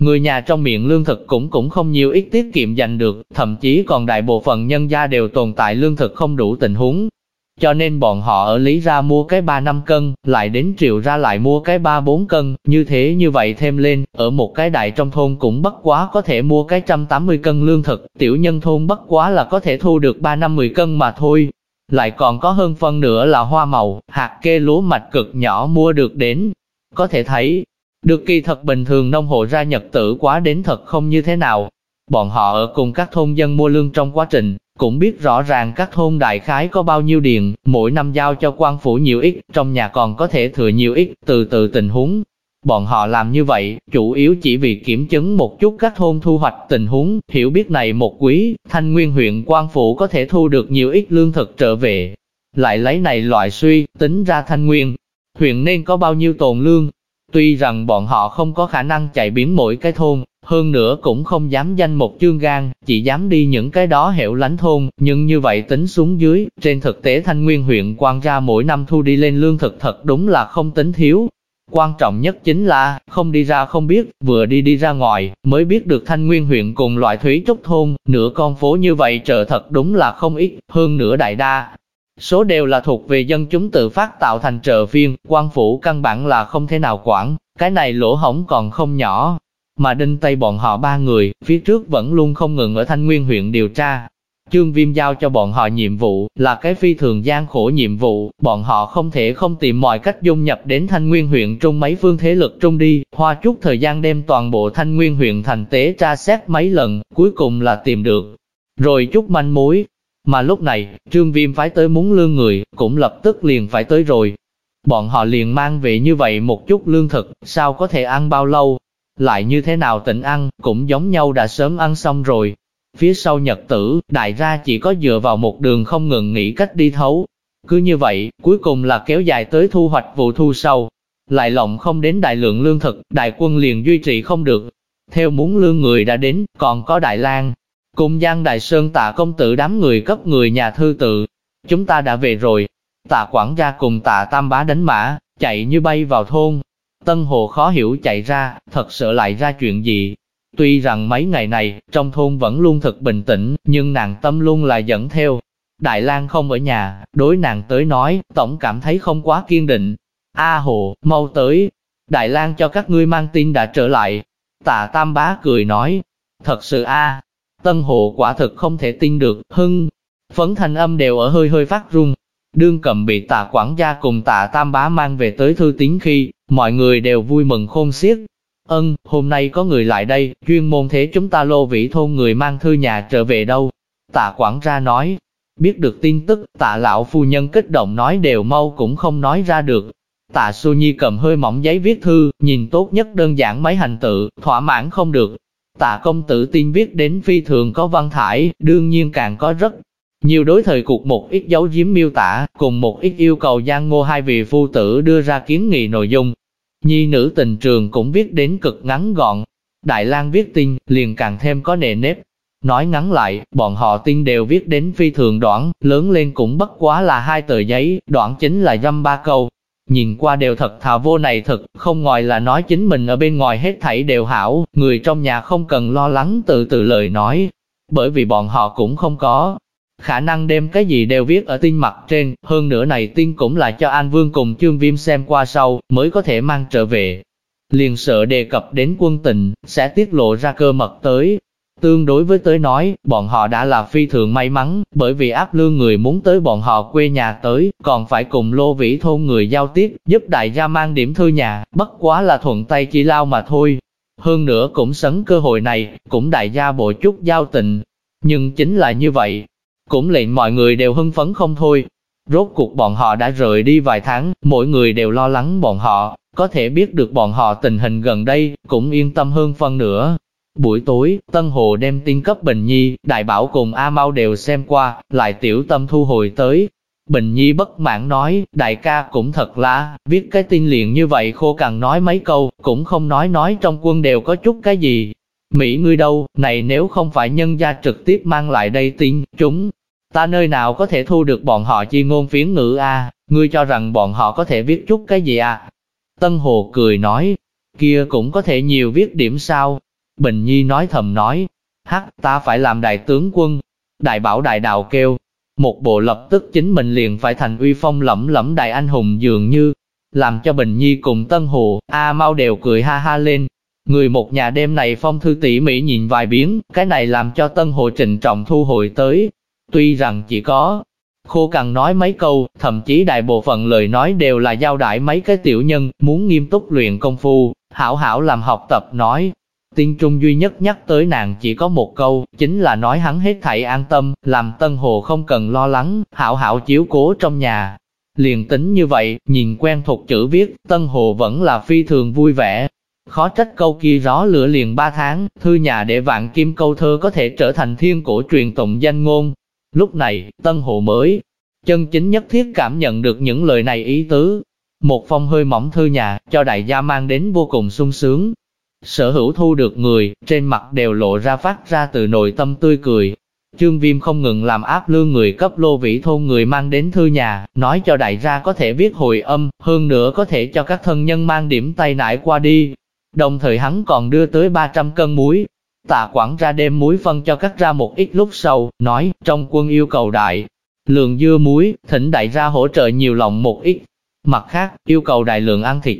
Người nhà trong miệng lương thực cũng cũng không nhiều ít tiết kiệm dành được, thậm chí còn đại bộ phận nhân gia đều tồn tại lương thực không đủ tình huống. Cho nên bọn họ ở Lý ra mua cái 3 năm cân, lại đến triệu ra lại mua cái 3-4 cân, như thế như vậy thêm lên, ở một cái đại trong thôn cũng bất quá có thể mua cái 180 cân lương thực, tiểu nhân thôn bất quá là có thể thu được 3-50 cân mà thôi. Lại còn có hơn phân nữa là hoa màu, hạt kê lúa mạch cực nhỏ mua được đến. Có thể thấy, được kỳ thật bình thường nông hộ ra nhật tử quá đến thật không như thế nào. Bọn họ ở cùng các thôn dân mua lương trong quá trình, cũng biết rõ ràng các thôn đại khái có bao nhiêu điện, mỗi năm giao cho quan phủ nhiều ít, trong nhà còn có thể thừa nhiều ít, từ từ tình huống. Bọn họ làm như vậy, chủ yếu chỉ vì kiểm chứng một chút các thôn thu hoạch tình huống, hiểu biết này một quý, thanh nguyên huyện quan phủ có thể thu được nhiều ít lương thực trở về. Lại lấy này loại suy, tính ra thanh nguyên, huyện nên có bao nhiêu tồn lương, Tuy rằng bọn họ không có khả năng chạy biến mỗi cái thôn, hơn nữa cũng không dám danh một chương gan, chỉ dám đi những cái đó hẻo lánh thôn, nhưng như vậy tính xuống dưới, trên thực tế Thanh Nguyên huyện quan ra mỗi năm thu đi lên lương thực thật đúng là không tính thiếu. Quan trọng nhất chính là, không đi ra không biết, vừa đi đi ra ngoài, mới biết được Thanh Nguyên huyện cùng loại thúy trúc thôn, nửa con phố như vậy trợ thật đúng là không ít, hơn nửa đại đa, Số đều là thuộc về dân chúng tự phát tạo thành trợ viên, quan phủ căn bản là không thể nào quản, cái này lỗ hổng còn không nhỏ. Mà đinh tay bọn họ ba người, phía trước vẫn luôn không ngừng ở Thanh Nguyên huyện điều tra. Trương Viêm giao cho bọn họ nhiệm vụ, là cái phi thường gian khổ nhiệm vụ, bọn họ không thể không tìm mọi cách dung nhập đến Thanh Nguyên huyện trung mấy phương thế lực trung đi, hoa chút thời gian đem toàn bộ Thanh Nguyên huyện thành tế tra xét mấy lần, cuối cùng là tìm được. Rồi chút manh mối, mà lúc này, trương viêm phái tới muốn lương người, cũng lập tức liền phải tới rồi. Bọn họ liền mang về như vậy một chút lương thực, sao có thể ăn bao lâu? Lại như thế nào tỉnh ăn, cũng giống nhau đã sớm ăn xong rồi. Phía sau nhật tử, đại ra chỉ có dựa vào một đường không ngừng nghĩ cách đi thấu. Cứ như vậy, cuối cùng là kéo dài tới thu hoạch vụ thu sau. Lại lộng không đến đại lượng lương thực, đại quân liền duy trì không được. Theo muốn lương người đã đến, còn có Đại lang Cùng Giang Đại Sơn tạ công tử đám người cấp người nhà thư tự. Chúng ta đã về rồi. Tạ quản gia cùng tạ tam bá đánh mã, chạy như bay vào thôn. Tân Hồ khó hiểu chạy ra, thật sợ lại ra chuyện gì. Tuy rằng mấy ngày này, trong thôn vẫn luôn thật bình tĩnh, nhưng nàng tâm luôn là dẫn theo. Đại lang không ở nhà, đối nàng tới nói, tổng cảm thấy không quá kiên định. A Hồ, mau tới. Đại lang cho các ngươi mang tin đã trở lại. Tạ Tam Bá cười nói, thật sự a, Tân hộ quả thực không thể tin được, hưng, phấn thanh âm đều ở hơi hơi phát run. Đương cầm bị tạ quản gia cùng tạ tam bá mang về tới thư tín khi, mọi người đều vui mừng khôn xiết. Ân, hôm nay có người lại đây, chuyên môn thế chúng ta lô vĩ thôn người mang thư nhà trở về đâu. Tạ quản gia nói, biết được tin tức, tạ lão phu nhân kích động nói đều mau cũng không nói ra được. Tạ Su Nhi cầm hơi mỏng giấy viết thư, nhìn tốt nhất đơn giản mấy hành tự, thỏa mãn không được, Tạ công tử tin viết đến phi thường có văn thải, đương nhiên càng có rất nhiều đối thời cuộc một ít dấu giếm miêu tả, cùng một ít yêu cầu Giang Ngô hai vị phu tử đưa ra kiến nghị nội dung. Nhi nữ tình trường cũng viết đến cực ngắn gọn. Đại lang viết tin, liền càng thêm có nề nếp. Nói ngắn lại, bọn họ tin đều viết đến phi thường đoạn, lớn lên cũng bất quá là hai tờ giấy, đoạn chính là dăm ba câu, Nhìn qua đều thật thà vô này thật, không ngoài là nói chính mình ở bên ngoài hết thảy đều hảo, người trong nhà không cần lo lắng từ từ lời nói, bởi vì bọn họ cũng không có khả năng đem cái gì đều viết ở tin mặt trên, hơn nữa này tin cũng là cho An Vương cùng trương Viêm xem qua sau, mới có thể mang trở về. Liền sợ đề cập đến quân tình, sẽ tiết lộ ra cơ mật tới, Tương đối với tới nói, bọn họ đã là phi thường may mắn, bởi vì áp lương người muốn tới bọn họ quê nhà tới, còn phải cùng lô vĩ thôn người giao tiếp, giúp đại gia mang điểm thư nhà, bất quá là thuận tay chỉ lao mà thôi. Hơn nữa cũng sấn cơ hội này, cũng đại gia bộ chút giao tình. Nhưng chính là như vậy, cũng lệnh mọi người đều hưng phấn không thôi. Rốt cuộc bọn họ đã rời đi vài tháng, mỗi người đều lo lắng bọn họ, có thể biết được bọn họ tình hình gần đây, cũng yên tâm hơn phân nữa. Buổi tối, Tân Hồ đem tin cấp Bình Nhi, Đại Bảo cùng A Mau đều xem qua, lại tiểu tâm thu hồi tới. Bình Nhi bất mãn nói, đại ca cũng thật là, viết cái tin liền như vậy khô cằn nói mấy câu, cũng không nói nói trong quân đều có chút cái gì. Mỹ ngươi đâu, này nếu không phải nhân gia trực tiếp mang lại đây tin, chúng, ta nơi nào có thể thu được bọn họ chi ngôn phiến ngữ a ngươi cho rằng bọn họ có thể viết chút cái gì à? Tân Hồ cười nói, kia cũng có thể nhiều viết điểm sao, Bình Nhi nói thầm nói, hắc ta phải làm đại tướng quân. Đại bảo đại đạo kêu, một bộ lập tức chính mình liền phải thành uy phong lẫm lẫm đại anh hùng dường như, làm cho Bình Nhi cùng Tân Hồ, A Mau đều cười ha ha lên. Người một nhà đêm này phong thư tỉ mỉ nhìn vài biến, cái này làm cho Tân Hồ trịnh trọng thu hồi tới. Tuy rằng chỉ có khô cằn nói mấy câu, thậm chí đại bộ phận lời nói đều là giao đại mấy cái tiểu nhân, muốn nghiêm túc luyện công phu, hảo hảo làm học tập nói. Tiên Trung duy nhất nhắc tới nàng chỉ có một câu, chính là nói hắn hết thảy an tâm, làm Tân Hồ không cần lo lắng, hảo hảo chiếu cố trong nhà. Liền tính như vậy, nhìn quen thuộc chữ viết, Tân Hồ vẫn là phi thường vui vẻ. Khó trách câu kia rõ lửa liền ba tháng, thư nhà để vạn kim câu thơ có thể trở thành thiên cổ truyền tụng danh ngôn. Lúc này, Tân Hồ mới, chân chính nhất thiết cảm nhận được những lời này ý tứ. Một phong hơi mỏng thư nhà, cho đại gia mang đến vô cùng sung sướng, Sở hữu thu được người, trên mặt đều lộ ra phát ra từ nội tâm tươi cười. Trương Viêm không ngừng làm áp lương người cấp lô vĩ thôn người mang đến thư nhà, nói cho đại gia có thể viết hồi âm, hơn nữa có thể cho các thân nhân mang điểm tay nải qua đi. Đồng thời hắn còn đưa tới 300 cân muối. Tạ quản ra đem muối phân cho các ra một ít lúc sau, nói, trong quân yêu cầu đại, lượng dưa muối, thỉnh đại gia hỗ trợ nhiều lòng một ít. Mặt khác, yêu cầu đại lượng ăn thịt,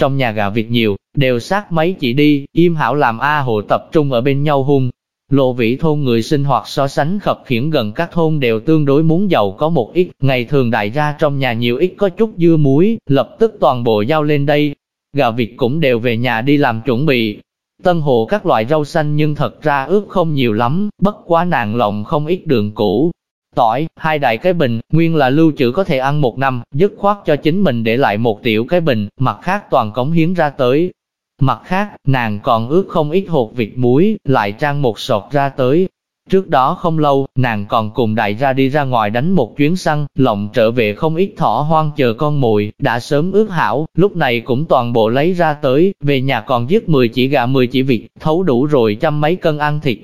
trong nhà gà vịt nhiều, đều sát mấy chỉ đi, im hảo làm A hộ tập trung ở bên nhau hung. Lộ vĩ thôn người sinh hoạt so sánh khập khiển gần các thôn đều tương đối muốn giàu có một ít, ngày thường đại gia trong nhà nhiều ít có chút dưa muối, lập tức toàn bộ giao lên đây. Gà vịt cũng đều về nhà đi làm chuẩn bị. Tân hồ các loại rau xanh nhưng thật ra ướp không nhiều lắm, bất quá nàng lòng không ít đường cũ, tỏi, hai đại cái bình, nguyên là lưu trữ có thể ăn một năm, dứt khoát cho chính mình để lại một tiểu cái bình, mặt khác toàn cống hiến ra tới. Mặt khác, nàng còn ướt không ít hột vịt muối, lại trang một sọt ra tới. Trước đó không lâu, nàng còn cùng đại ra đi ra ngoài đánh một chuyến săn, lộng trở về không ít thỏ hoang chờ con mồi, đã sớm ướt hảo, lúc này cũng toàn bộ lấy ra tới, về nhà còn giết 10 chỉ gà 10 chỉ vịt, thấu đủ rồi trăm mấy cân ăn thịt.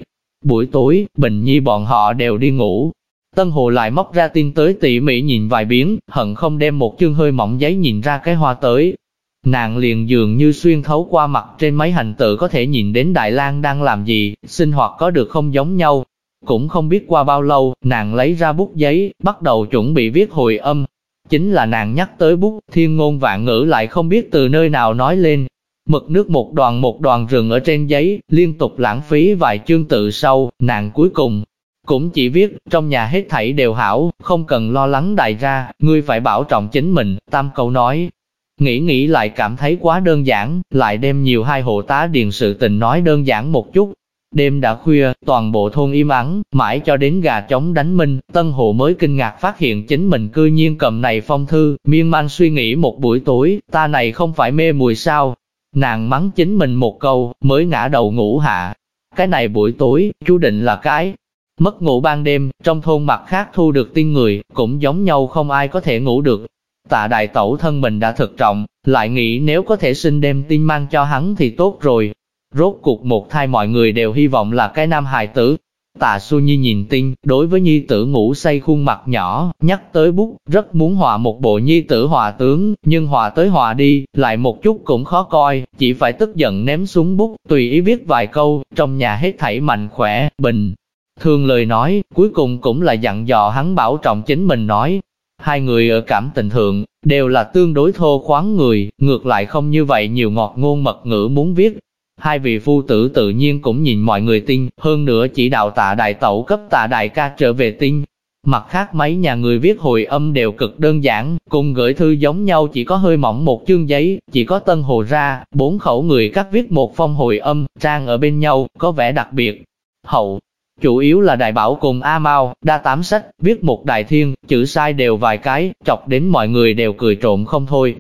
Buổi tối, Bình Nhi bọn họ đều đi ngủ, Tân Hồ lại móc ra tin tới tỉ mỉ nhìn vài biến, hận không đem một chương hơi mỏng giấy nhìn ra cái hoa tới. Nàng liền dường như xuyên thấu qua mặt trên mấy hành tự có thể nhìn đến Đại lang đang làm gì, sinh hoạt có được không giống nhau. Cũng không biết qua bao lâu, nàng lấy ra bút giấy, bắt đầu chuẩn bị viết hồi âm. Chính là nàng nhắc tới bút, thiên ngôn vạn ngữ lại không biết từ nơi nào nói lên. Mực nước một đoàn một đoàn rừng ở trên giấy, liên tục lãng phí vài chương tự sau, nàng cuối cùng cũng chỉ viết, trong nhà hết thảy đều hảo, không cần lo lắng đại ra, ngươi phải bảo trọng chính mình, tam câu nói. Nghĩ nghĩ lại cảm thấy quá đơn giản, lại đem nhiều hai hộ tá điền sự tình nói đơn giản một chút. Đêm đã khuya, toàn bộ thôn im ắng, mãi cho đến gà trống đánh minh, Tân hộ mới kinh ngạc phát hiện chính mình cư nhiên cầm này phong thư, miên man suy nghĩ một buổi tối, ta này không phải mê mùi sao. Nàng mắng chính mình một câu, mới ngã đầu ngủ hạ. Cái này buổi tối, chú định là cái, Mất ngủ ban đêm, trong thôn mặt khác thu được tin người, cũng giống nhau không ai có thể ngủ được. Tạ đại tẩu thân mình đã thực trọng, lại nghĩ nếu có thể xin đem tin mang cho hắn thì tốt rồi. Rốt cuộc một thai mọi người đều hy vọng là cái nam hài tử. Tạ Xu Nhi nhìn tin, đối với nhi tử ngủ say khuôn mặt nhỏ, nhắc tới bút, rất muốn họa một bộ nhi tử hòa tướng, nhưng họa tới họa đi, lại một chút cũng khó coi, chỉ phải tức giận ném xuống bút, tùy ý viết vài câu, trong nhà hết thảy mạnh khỏe, bình, Thường lời nói, cuối cùng cũng là dặn dò hắn bảo trọng chính mình nói. Hai người ở cảm tình thượng, đều là tương đối thô khoáng người, ngược lại không như vậy nhiều ngọt ngôn mật ngữ muốn viết. Hai vị phu tử tự nhiên cũng nhìn mọi người tin, hơn nữa chỉ đạo tạ đại tẩu cấp tạ đại ca trở về tin. Mặt khác mấy nhà người viết hồi âm đều cực đơn giản, cùng gửi thư giống nhau chỉ có hơi mỏng một chương giấy, chỉ có tân hồ ra, bốn khẩu người cắt viết một phong hồi âm, trang ở bên nhau, có vẻ đặc biệt. Hậu, Chủ yếu là đại bảo cùng A Mao, đa tám sách, viết một đại thiên, chữ sai đều vài cái, chọc đến mọi người đều cười trộm không thôi.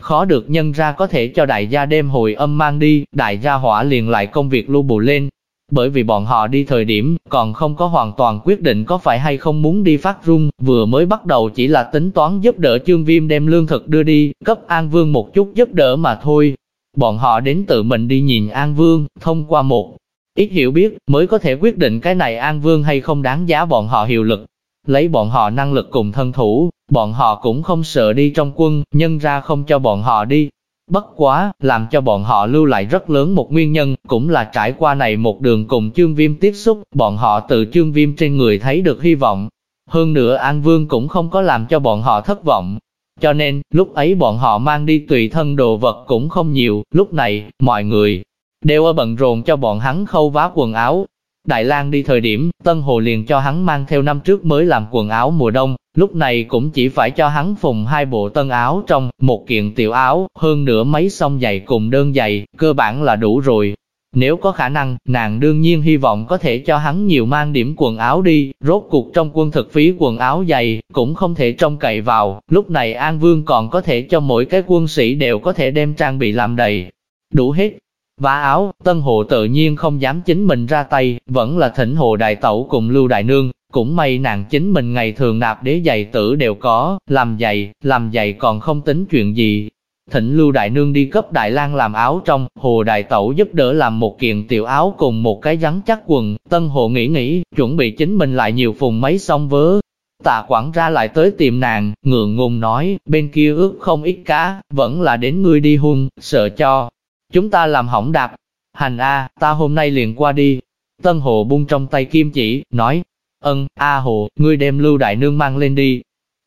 Khó được nhân ra có thể cho đại gia đêm hồi âm mang đi, đại gia hỏa liền lại công việc lưu bù lên. Bởi vì bọn họ đi thời điểm, còn không có hoàn toàn quyết định có phải hay không muốn đi phát rung, vừa mới bắt đầu chỉ là tính toán giúp đỡ chương viêm đem lương thực đưa đi, cấp An Vương một chút giúp đỡ mà thôi. Bọn họ đến tự mình đi nhìn An Vương, thông qua một Ít hiểu biết, mới có thể quyết định cái này An Vương hay không đáng giá bọn họ hiệu lực. Lấy bọn họ năng lực cùng thân thủ, bọn họ cũng không sợ đi trong quân, nhân ra không cho bọn họ đi. Bất quá, làm cho bọn họ lưu lại rất lớn một nguyên nhân, cũng là trải qua này một đường cùng chương viêm tiếp xúc, bọn họ từ chương viêm trên người thấy được hy vọng. Hơn nữa An Vương cũng không có làm cho bọn họ thất vọng. Cho nên, lúc ấy bọn họ mang đi tùy thân đồ vật cũng không nhiều, lúc này, mọi người đều ở bận rộn cho bọn hắn khâu vá quần áo, Đại lang đi thời điểm, Tân Hồ liền cho hắn mang theo năm trước mới làm quần áo mùa đông, lúc này cũng chỉ phải cho hắn phùng hai bộ tân áo trong, một kiện tiểu áo, hơn nữa mấy song giày cùng đơn giày, cơ bản là đủ rồi. Nếu có khả năng, nàng đương nhiên hy vọng có thể cho hắn nhiều mang điểm quần áo đi, rốt cuộc trong quân thực phí quần áo dày, cũng không thể trông cậy vào, lúc này An Vương còn có thể cho mỗi cái quân sĩ đều có thể đem trang bị làm đầy. Đủ hết, Vá áo, Tân Hồ tự nhiên không dám chính mình ra tay, vẫn là thỉnh Hồ Đại Tẩu cùng Lưu Đại Nương, cũng may nàng chính mình ngày thường nạp đế giày tử đều có, làm giày, làm giày còn không tính chuyện gì. Thỉnh Lưu Đại Nương đi cấp Đại lang làm áo trong, Hồ Đại Tẩu giúp đỡ làm một kiện tiểu áo cùng một cái rắn chắc quần, Tân Hồ nghĩ nghĩ, chuẩn bị chính mình lại nhiều phùng mấy xong vớ. Tạ quản ra lại tới tìm nàng, ngượng ngùng nói, bên kia ước không ít cá, vẫn là đến ngươi đi hung, sợ cho, Chúng ta làm hỏng đạp. Hành A, ta hôm nay liền qua đi. Tân Hồ bung trong tay kim chỉ, nói, ân, A Hồ, ngươi đem Lưu Đại Nương mang lên đi.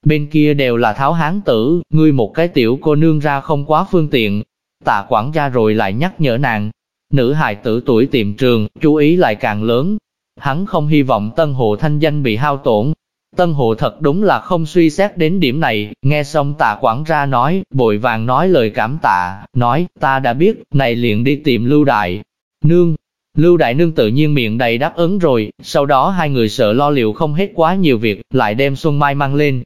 Bên kia đều là tháo hán tử, ngươi một cái tiểu cô nương ra không quá phương tiện. Tạ quản gia rồi lại nhắc nhở nàng. Nữ hài tử tuổi tiệm trường, chú ý lại càng lớn. Hắn không hy vọng Tân Hồ thanh danh bị hao tổn, Tân Hồ thật đúng là không suy xét đến điểm này, nghe xong tạ quản ra nói, bội vàng nói lời cảm tạ, nói, ta đã biết, này liền đi tìm Lưu Đại. Nương, Lưu Đại Nương tự nhiên miệng đầy đáp ứng rồi, sau đó hai người sợ lo liệu không hết quá nhiều việc, lại đem Xuân Mai mang lên.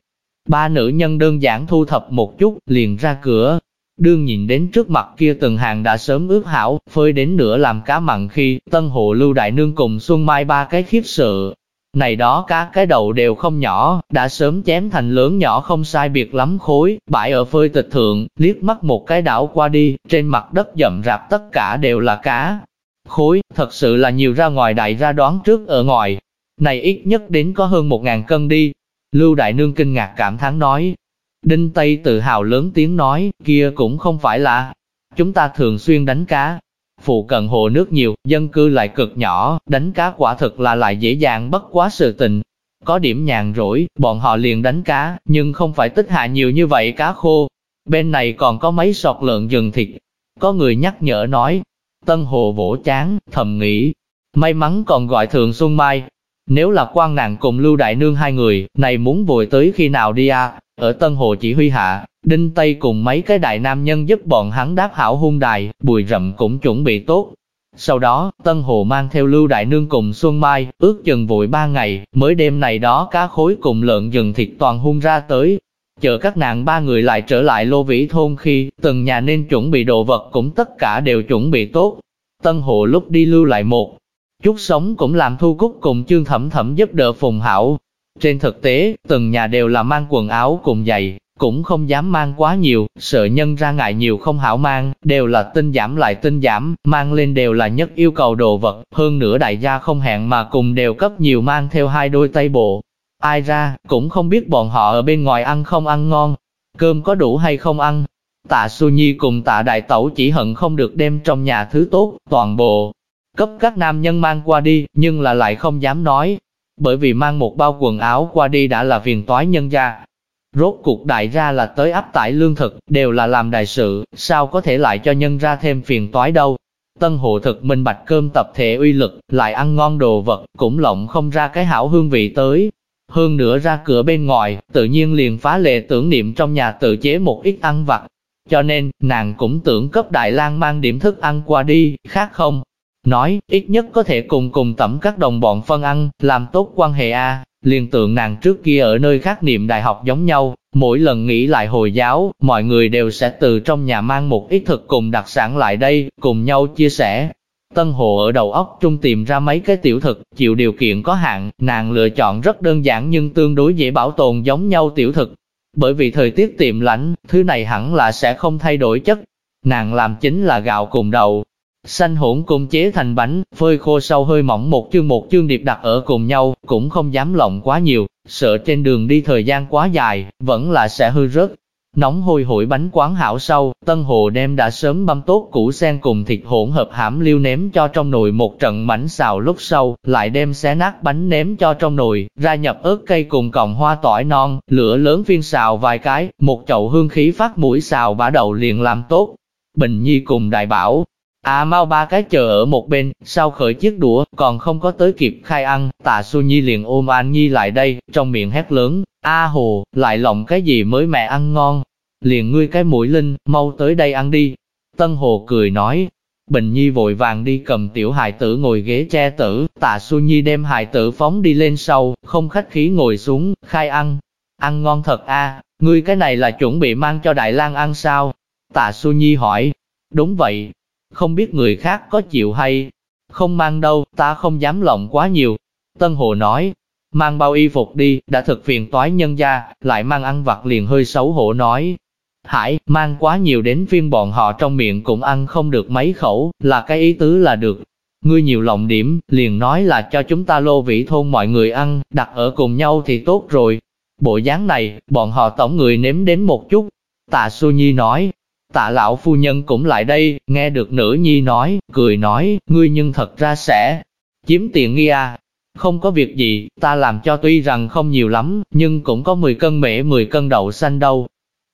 Ba nữ nhân đơn giản thu thập một chút, liền ra cửa. Đương nhìn đến trước mặt kia từng hàng đã sớm ướp hảo, phơi đến nửa làm cá mặn khi, Tân Hộ Lưu Đại Nương cùng Xuân Mai ba cái khiếp sợ, này đó cá cái đầu đều không nhỏ, đã sớm chém thành lớn nhỏ không sai biệt lắm khối, bãi ở phơi tịch thượng, liếc mắt một cái đảo qua đi, trên mặt đất dậm rạp tất cả đều là cá. Khối, thật sự là nhiều ra ngoài đại ra đoán trước ở ngoài. Này ít nhất đến có hơn một ngàn cân đi. Lưu Đại Nương kinh ngạc cảm thán nói. Đinh Tây tự hào lớn tiếng nói, kia cũng không phải là. Chúng ta thường xuyên đánh cá, phụ cận hồ nước nhiều, dân cư lại cực nhỏ, đánh cá quả thực là lại dễ dàng bất quá sự tình. Có điểm nhàn rỗi, bọn họ liền đánh cá, nhưng không phải tích hạ nhiều như vậy cá khô. Bên này còn có mấy sọt lợn rừng thịt. Có người nhắc nhở nói, Tân Hồ vỗ chán, thầm nghĩ, may mắn còn gọi thường Xuân Mai. Nếu là quan nàng cùng Lưu Đại Nương hai người, này muốn vội tới khi nào đi à? Ở Tân Hồ chỉ huy hạ, Đinh Tây cùng mấy cái đại nam nhân giúp bọn hắn đáp hảo hung đài, bùi rậm cũng chuẩn bị tốt. Sau đó, Tân Hồ mang theo Lưu Đại Nương cùng Xuân Mai, ước chừng vội ba ngày, mới đêm này đó cá khối cùng lợn rừng thịt toàn hung ra tới. Chờ các nàng ba người lại trở lại lô vĩ thôn khi, từng nhà nên chuẩn bị đồ vật cũng tất cả đều chuẩn bị tốt. Tân Hồ lúc đi lưu lại một chút sống cũng làm thu cúc cùng chương thẩm thẩm giúp đỡ phùng hảo. Trên thực tế, từng nhà đều là mang quần áo cùng giày, cũng không dám mang quá nhiều, sợ nhân ra ngại nhiều không hảo mang, đều là tinh giảm lại tinh giảm, mang lên đều là nhất yêu cầu đồ vật, hơn nữa đại gia không hẹn mà cùng đều cấp nhiều mang theo hai đôi tay bộ. Ai ra, cũng không biết bọn họ ở bên ngoài ăn không ăn ngon, cơm có đủ hay không ăn. Tạ Su Nhi cùng tạ đại tẩu chỉ hận không được đem trong nhà thứ tốt, toàn bộ, cấp các nam nhân mang qua đi, nhưng là lại không dám nói. Bởi vì mang một bao quần áo qua đi đã là phiền toái nhân gia, Rốt cuộc đại ra là tới áp tải lương thực, đều là làm đại sự, sao có thể lại cho nhân ra thêm phiền toái đâu. Tân hộ thực minh bạch cơm tập thể uy lực, lại ăn ngon đồ vật, cũng lộng không ra cái hảo hương vị tới. Hơn nữa ra cửa bên ngoài, tự nhiên liền phá lệ tưởng niệm trong nhà tự chế một ít ăn vặt. Cho nên, nàng cũng tưởng cấp Đại lang mang điểm thức ăn qua đi, khác không? Nói, ít nhất có thể cùng cùng tẩm các đồng bọn phân ăn, làm tốt quan hệ A, Liên tượng nàng trước kia ở nơi khác niệm đại học giống nhau, mỗi lần nghĩ lại Hồi giáo, mọi người đều sẽ từ trong nhà mang một ít thực cùng đặc sản lại đây, cùng nhau chia sẻ. Tân Hồ ở đầu óc trung tìm ra mấy cái tiểu thực, chịu điều kiện có hạn, nàng lựa chọn rất đơn giản nhưng tương đối dễ bảo tồn giống nhau tiểu thực. Bởi vì thời tiết tiệm lạnh, thứ này hẳn là sẽ không thay đổi chất. Nàng làm chính là gạo cùng đậu, Xanh hỗn cùng chế thành bánh, phơi khô sau hơi mỏng một chương một chương điệp đặt ở cùng nhau, cũng không dám lộng quá nhiều, sợ trên đường đi thời gian quá dài, vẫn là sẽ hư rớt. Nóng hôi hổi bánh quán hảo sau, Tân Hồ đem đã sớm băm tốt củ sen cùng thịt hỗn hợp hãm liêu ném cho trong nồi một trận mảnh xào lúc sau, lại đem xé nát bánh ném cho trong nồi, ra nhập ớt cây cùng cọng hoa tỏi non, lửa lớn phiên xào vài cái, một chậu hương khí phát mũi xào bả đầu liền làm tốt. Bình Nhi cùng đại bảo, À mau ba cái chờ ở một bên, sau khởi chiếc đũa, còn không có tới kịp khai ăn, tạ Su Nhi liền ôm An Nhi lại đây, trong miệng hét lớn, A hồ, lại lộng cái gì mới mẹ ăn ngon, liền ngươi cái mũi linh, mau tới đây ăn đi. Tân Hồ cười nói, Bình Nhi vội vàng đi cầm tiểu hài tử ngồi ghế che tử, tạ Su Nhi đem hài tử phóng đi lên sau, không khách khí ngồi xuống, khai ăn. Ăn ngon thật a, ngươi cái này là chuẩn bị mang cho Đại lang ăn sao? Tạ Su Nhi hỏi, đúng vậy, không biết người khác có chịu hay không mang đâu, ta không dám lộng quá nhiều. Tân Hồ nói, mang bao y phục đi, đã thực phiền toái nhân gia, lại mang ăn vặt liền hơi xấu hổ nói. Hải, mang quá nhiều đến phiên bọn họ trong miệng cũng ăn không được mấy khẩu, là cái ý tứ là được. Ngươi nhiều lòng điểm, liền nói là cho chúng ta lô vĩ thôn mọi người ăn, đặt ở cùng nhau thì tốt rồi. Bộ dáng này, bọn họ tổng người nếm đến một chút. Tạ Su Nhi nói, Tạ lão phu nhân cũng lại đây, nghe được nữ nhi nói, cười nói, ngươi nhưng thật ra sẽ chiếm tiền nghi à. Không có việc gì, ta làm cho tuy rằng không nhiều lắm, nhưng cũng có 10 cân mễ 10 cân đậu xanh đâu.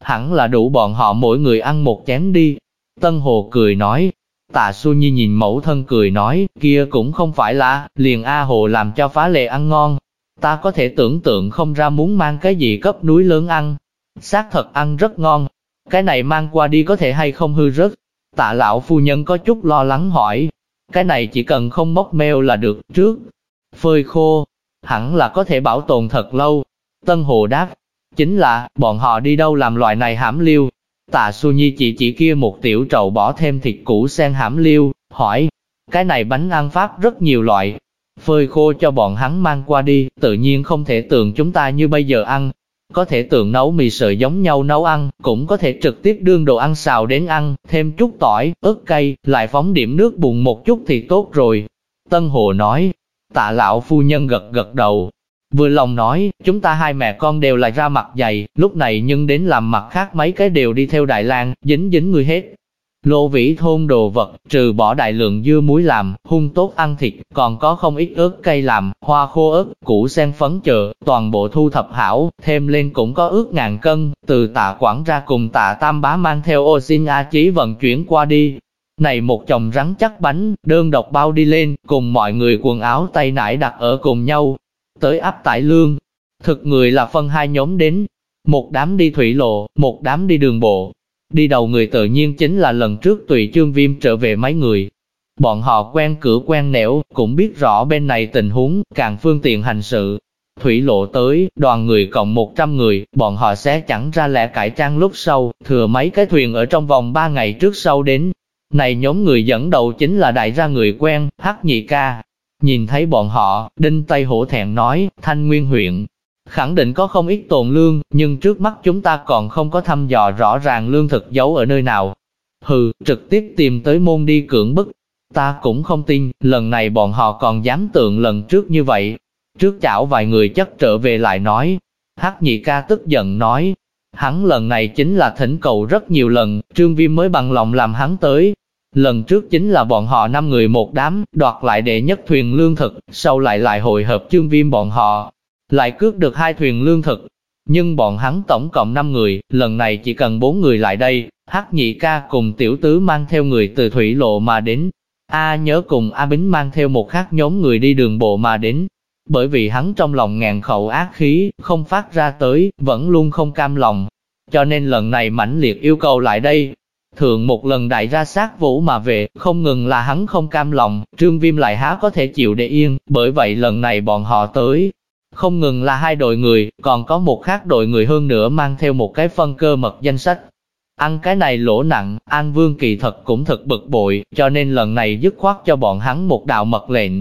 Hẳn là đủ bọn họ mỗi người ăn một chén đi. Tân Hồ cười nói, Tạ Xu Nhi nhìn mẫu thân cười nói, kia cũng không phải là, liền A Hồ làm cho phá lệ ăn ngon. Ta có thể tưởng tượng không ra muốn mang cái gì cấp núi lớn ăn. Xác thật ăn rất ngon, cái này mang qua đi có thể hay không hư rớt. Tạ lão phu nhân có chút lo lắng hỏi, cái này chỉ cần không móc meo là được, trước. Phơi khô, hẳn là có thể bảo tồn thật lâu. Tân Hồ đáp, chính là, bọn họ đi đâu làm loại này hãm liêu. Tạ Xu Nhi chỉ chỉ kia một tiểu trầu bỏ thêm thịt củ sen hãm liêu, hỏi, cái này bánh ăn pháp rất nhiều loại, phơi khô cho bọn hắn mang qua đi, tự nhiên không thể tưởng chúng ta như bây giờ ăn, có thể tượng nấu mì sợi giống nhau nấu ăn, cũng có thể trực tiếp đương đồ ăn xào đến ăn, thêm chút tỏi, ớt cay, lại phóng điểm nước bùn một chút thì tốt rồi. Tân Hồ nói, tạ lão phu nhân gật gật đầu, vừa lòng nói, chúng ta hai mẹ con đều là ra mặt dày, lúc này nhưng đến làm mặt khác mấy cái đều đi theo Đại lang dính dính người hết. Lô vĩ thôn đồ vật, trừ bỏ đại lượng dưa muối làm, hung tốt ăn thịt, còn có không ít ớt cây làm, hoa khô ớt, củ sen phấn chờ, toàn bộ thu thập hảo, thêm lên cũng có ước ngàn cân, từ tạ quảng ra cùng tạ tam bá mang theo ô xin A chí vận chuyển qua đi. Này một chồng rắn chắc bánh, đơn độc bao đi lên, cùng mọi người quần áo tay nải đặt ở cùng nhau, tới áp tải lương. Thực người là phân hai nhóm đến, một đám đi thủy lộ, một đám đi đường bộ, Đi đầu người tự nhiên chính là lần trước tùy chương viêm trở về mấy người. Bọn họ quen cửa quen nẻo, cũng biết rõ bên này tình huống, càng phương tiện hành sự. Thủy lộ tới, đoàn người cộng 100 người, bọn họ sẽ chẳng ra lẽ cải trang lúc sau, thừa mấy cái thuyền ở trong vòng 3 ngày trước sau đến. Này nhóm người dẫn đầu chính là đại gia người quen, Hắc Nhị Ca. Nhìn thấy bọn họ, Đinh Tây Hổ thẹn nói, Thanh Nguyên huyện, khẳng định có không ít tồn lương, nhưng trước mắt chúng ta còn không có thăm dò rõ ràng lương thực giấu ở nơi nào. Hừ, trực tiếp tìm tới môn đi cưỡng bức. Ta cũng không tin, lần này bọn họ còn dám tượng lần trước như vậy. Trước chảo vài người chất trở về lại nói. Hắc nhị ca tức giận nói. Hắn lần này chính là thỉnh cầu rất nhiều lần, trương viêm mới bằng lòng làm hắn tới. Lần trước chính là bọn họ năm người một đám, đoạt lại đệ nhất thuyền lương thực, sau lại lại hội hợp trương viêm bọn họ, lại cướp được hai thuyền lương thực. Nhưng bọn hắn tổng cộng 5 người, lần này chỉ cần 4 người lại đây, Hắc nhị ca cùng tiểu tứ mang theo người từ thủy lộ mà đến. A nhớ cùng A Bính mang theo một khác nhóm người đi đường bộ mà đến. Bởi vì hắn trong lòng ngàn khẩu ác khí, không phát ra tới, vẫn luôn không cam lòng. Cho nên lần này mãnh liệt yêu cầu lại đây. Thường một lần đại ra sát vũ mà về, không ngừng là hắn không cam lòng, trương viêm lại há có thể chịu để yên, bởi vậy lần này bọn họ tới, không ngừng là hai đội người, còn có một khác đội người hơn nữa mang theo một cái phân cơ mật danh sách. Ăn cái này lỗ nặng, An Vương kỳ thật cũng thật bực bội, cho nên lần này dứt khoát cho bọn hắn một đạo mật lệnh.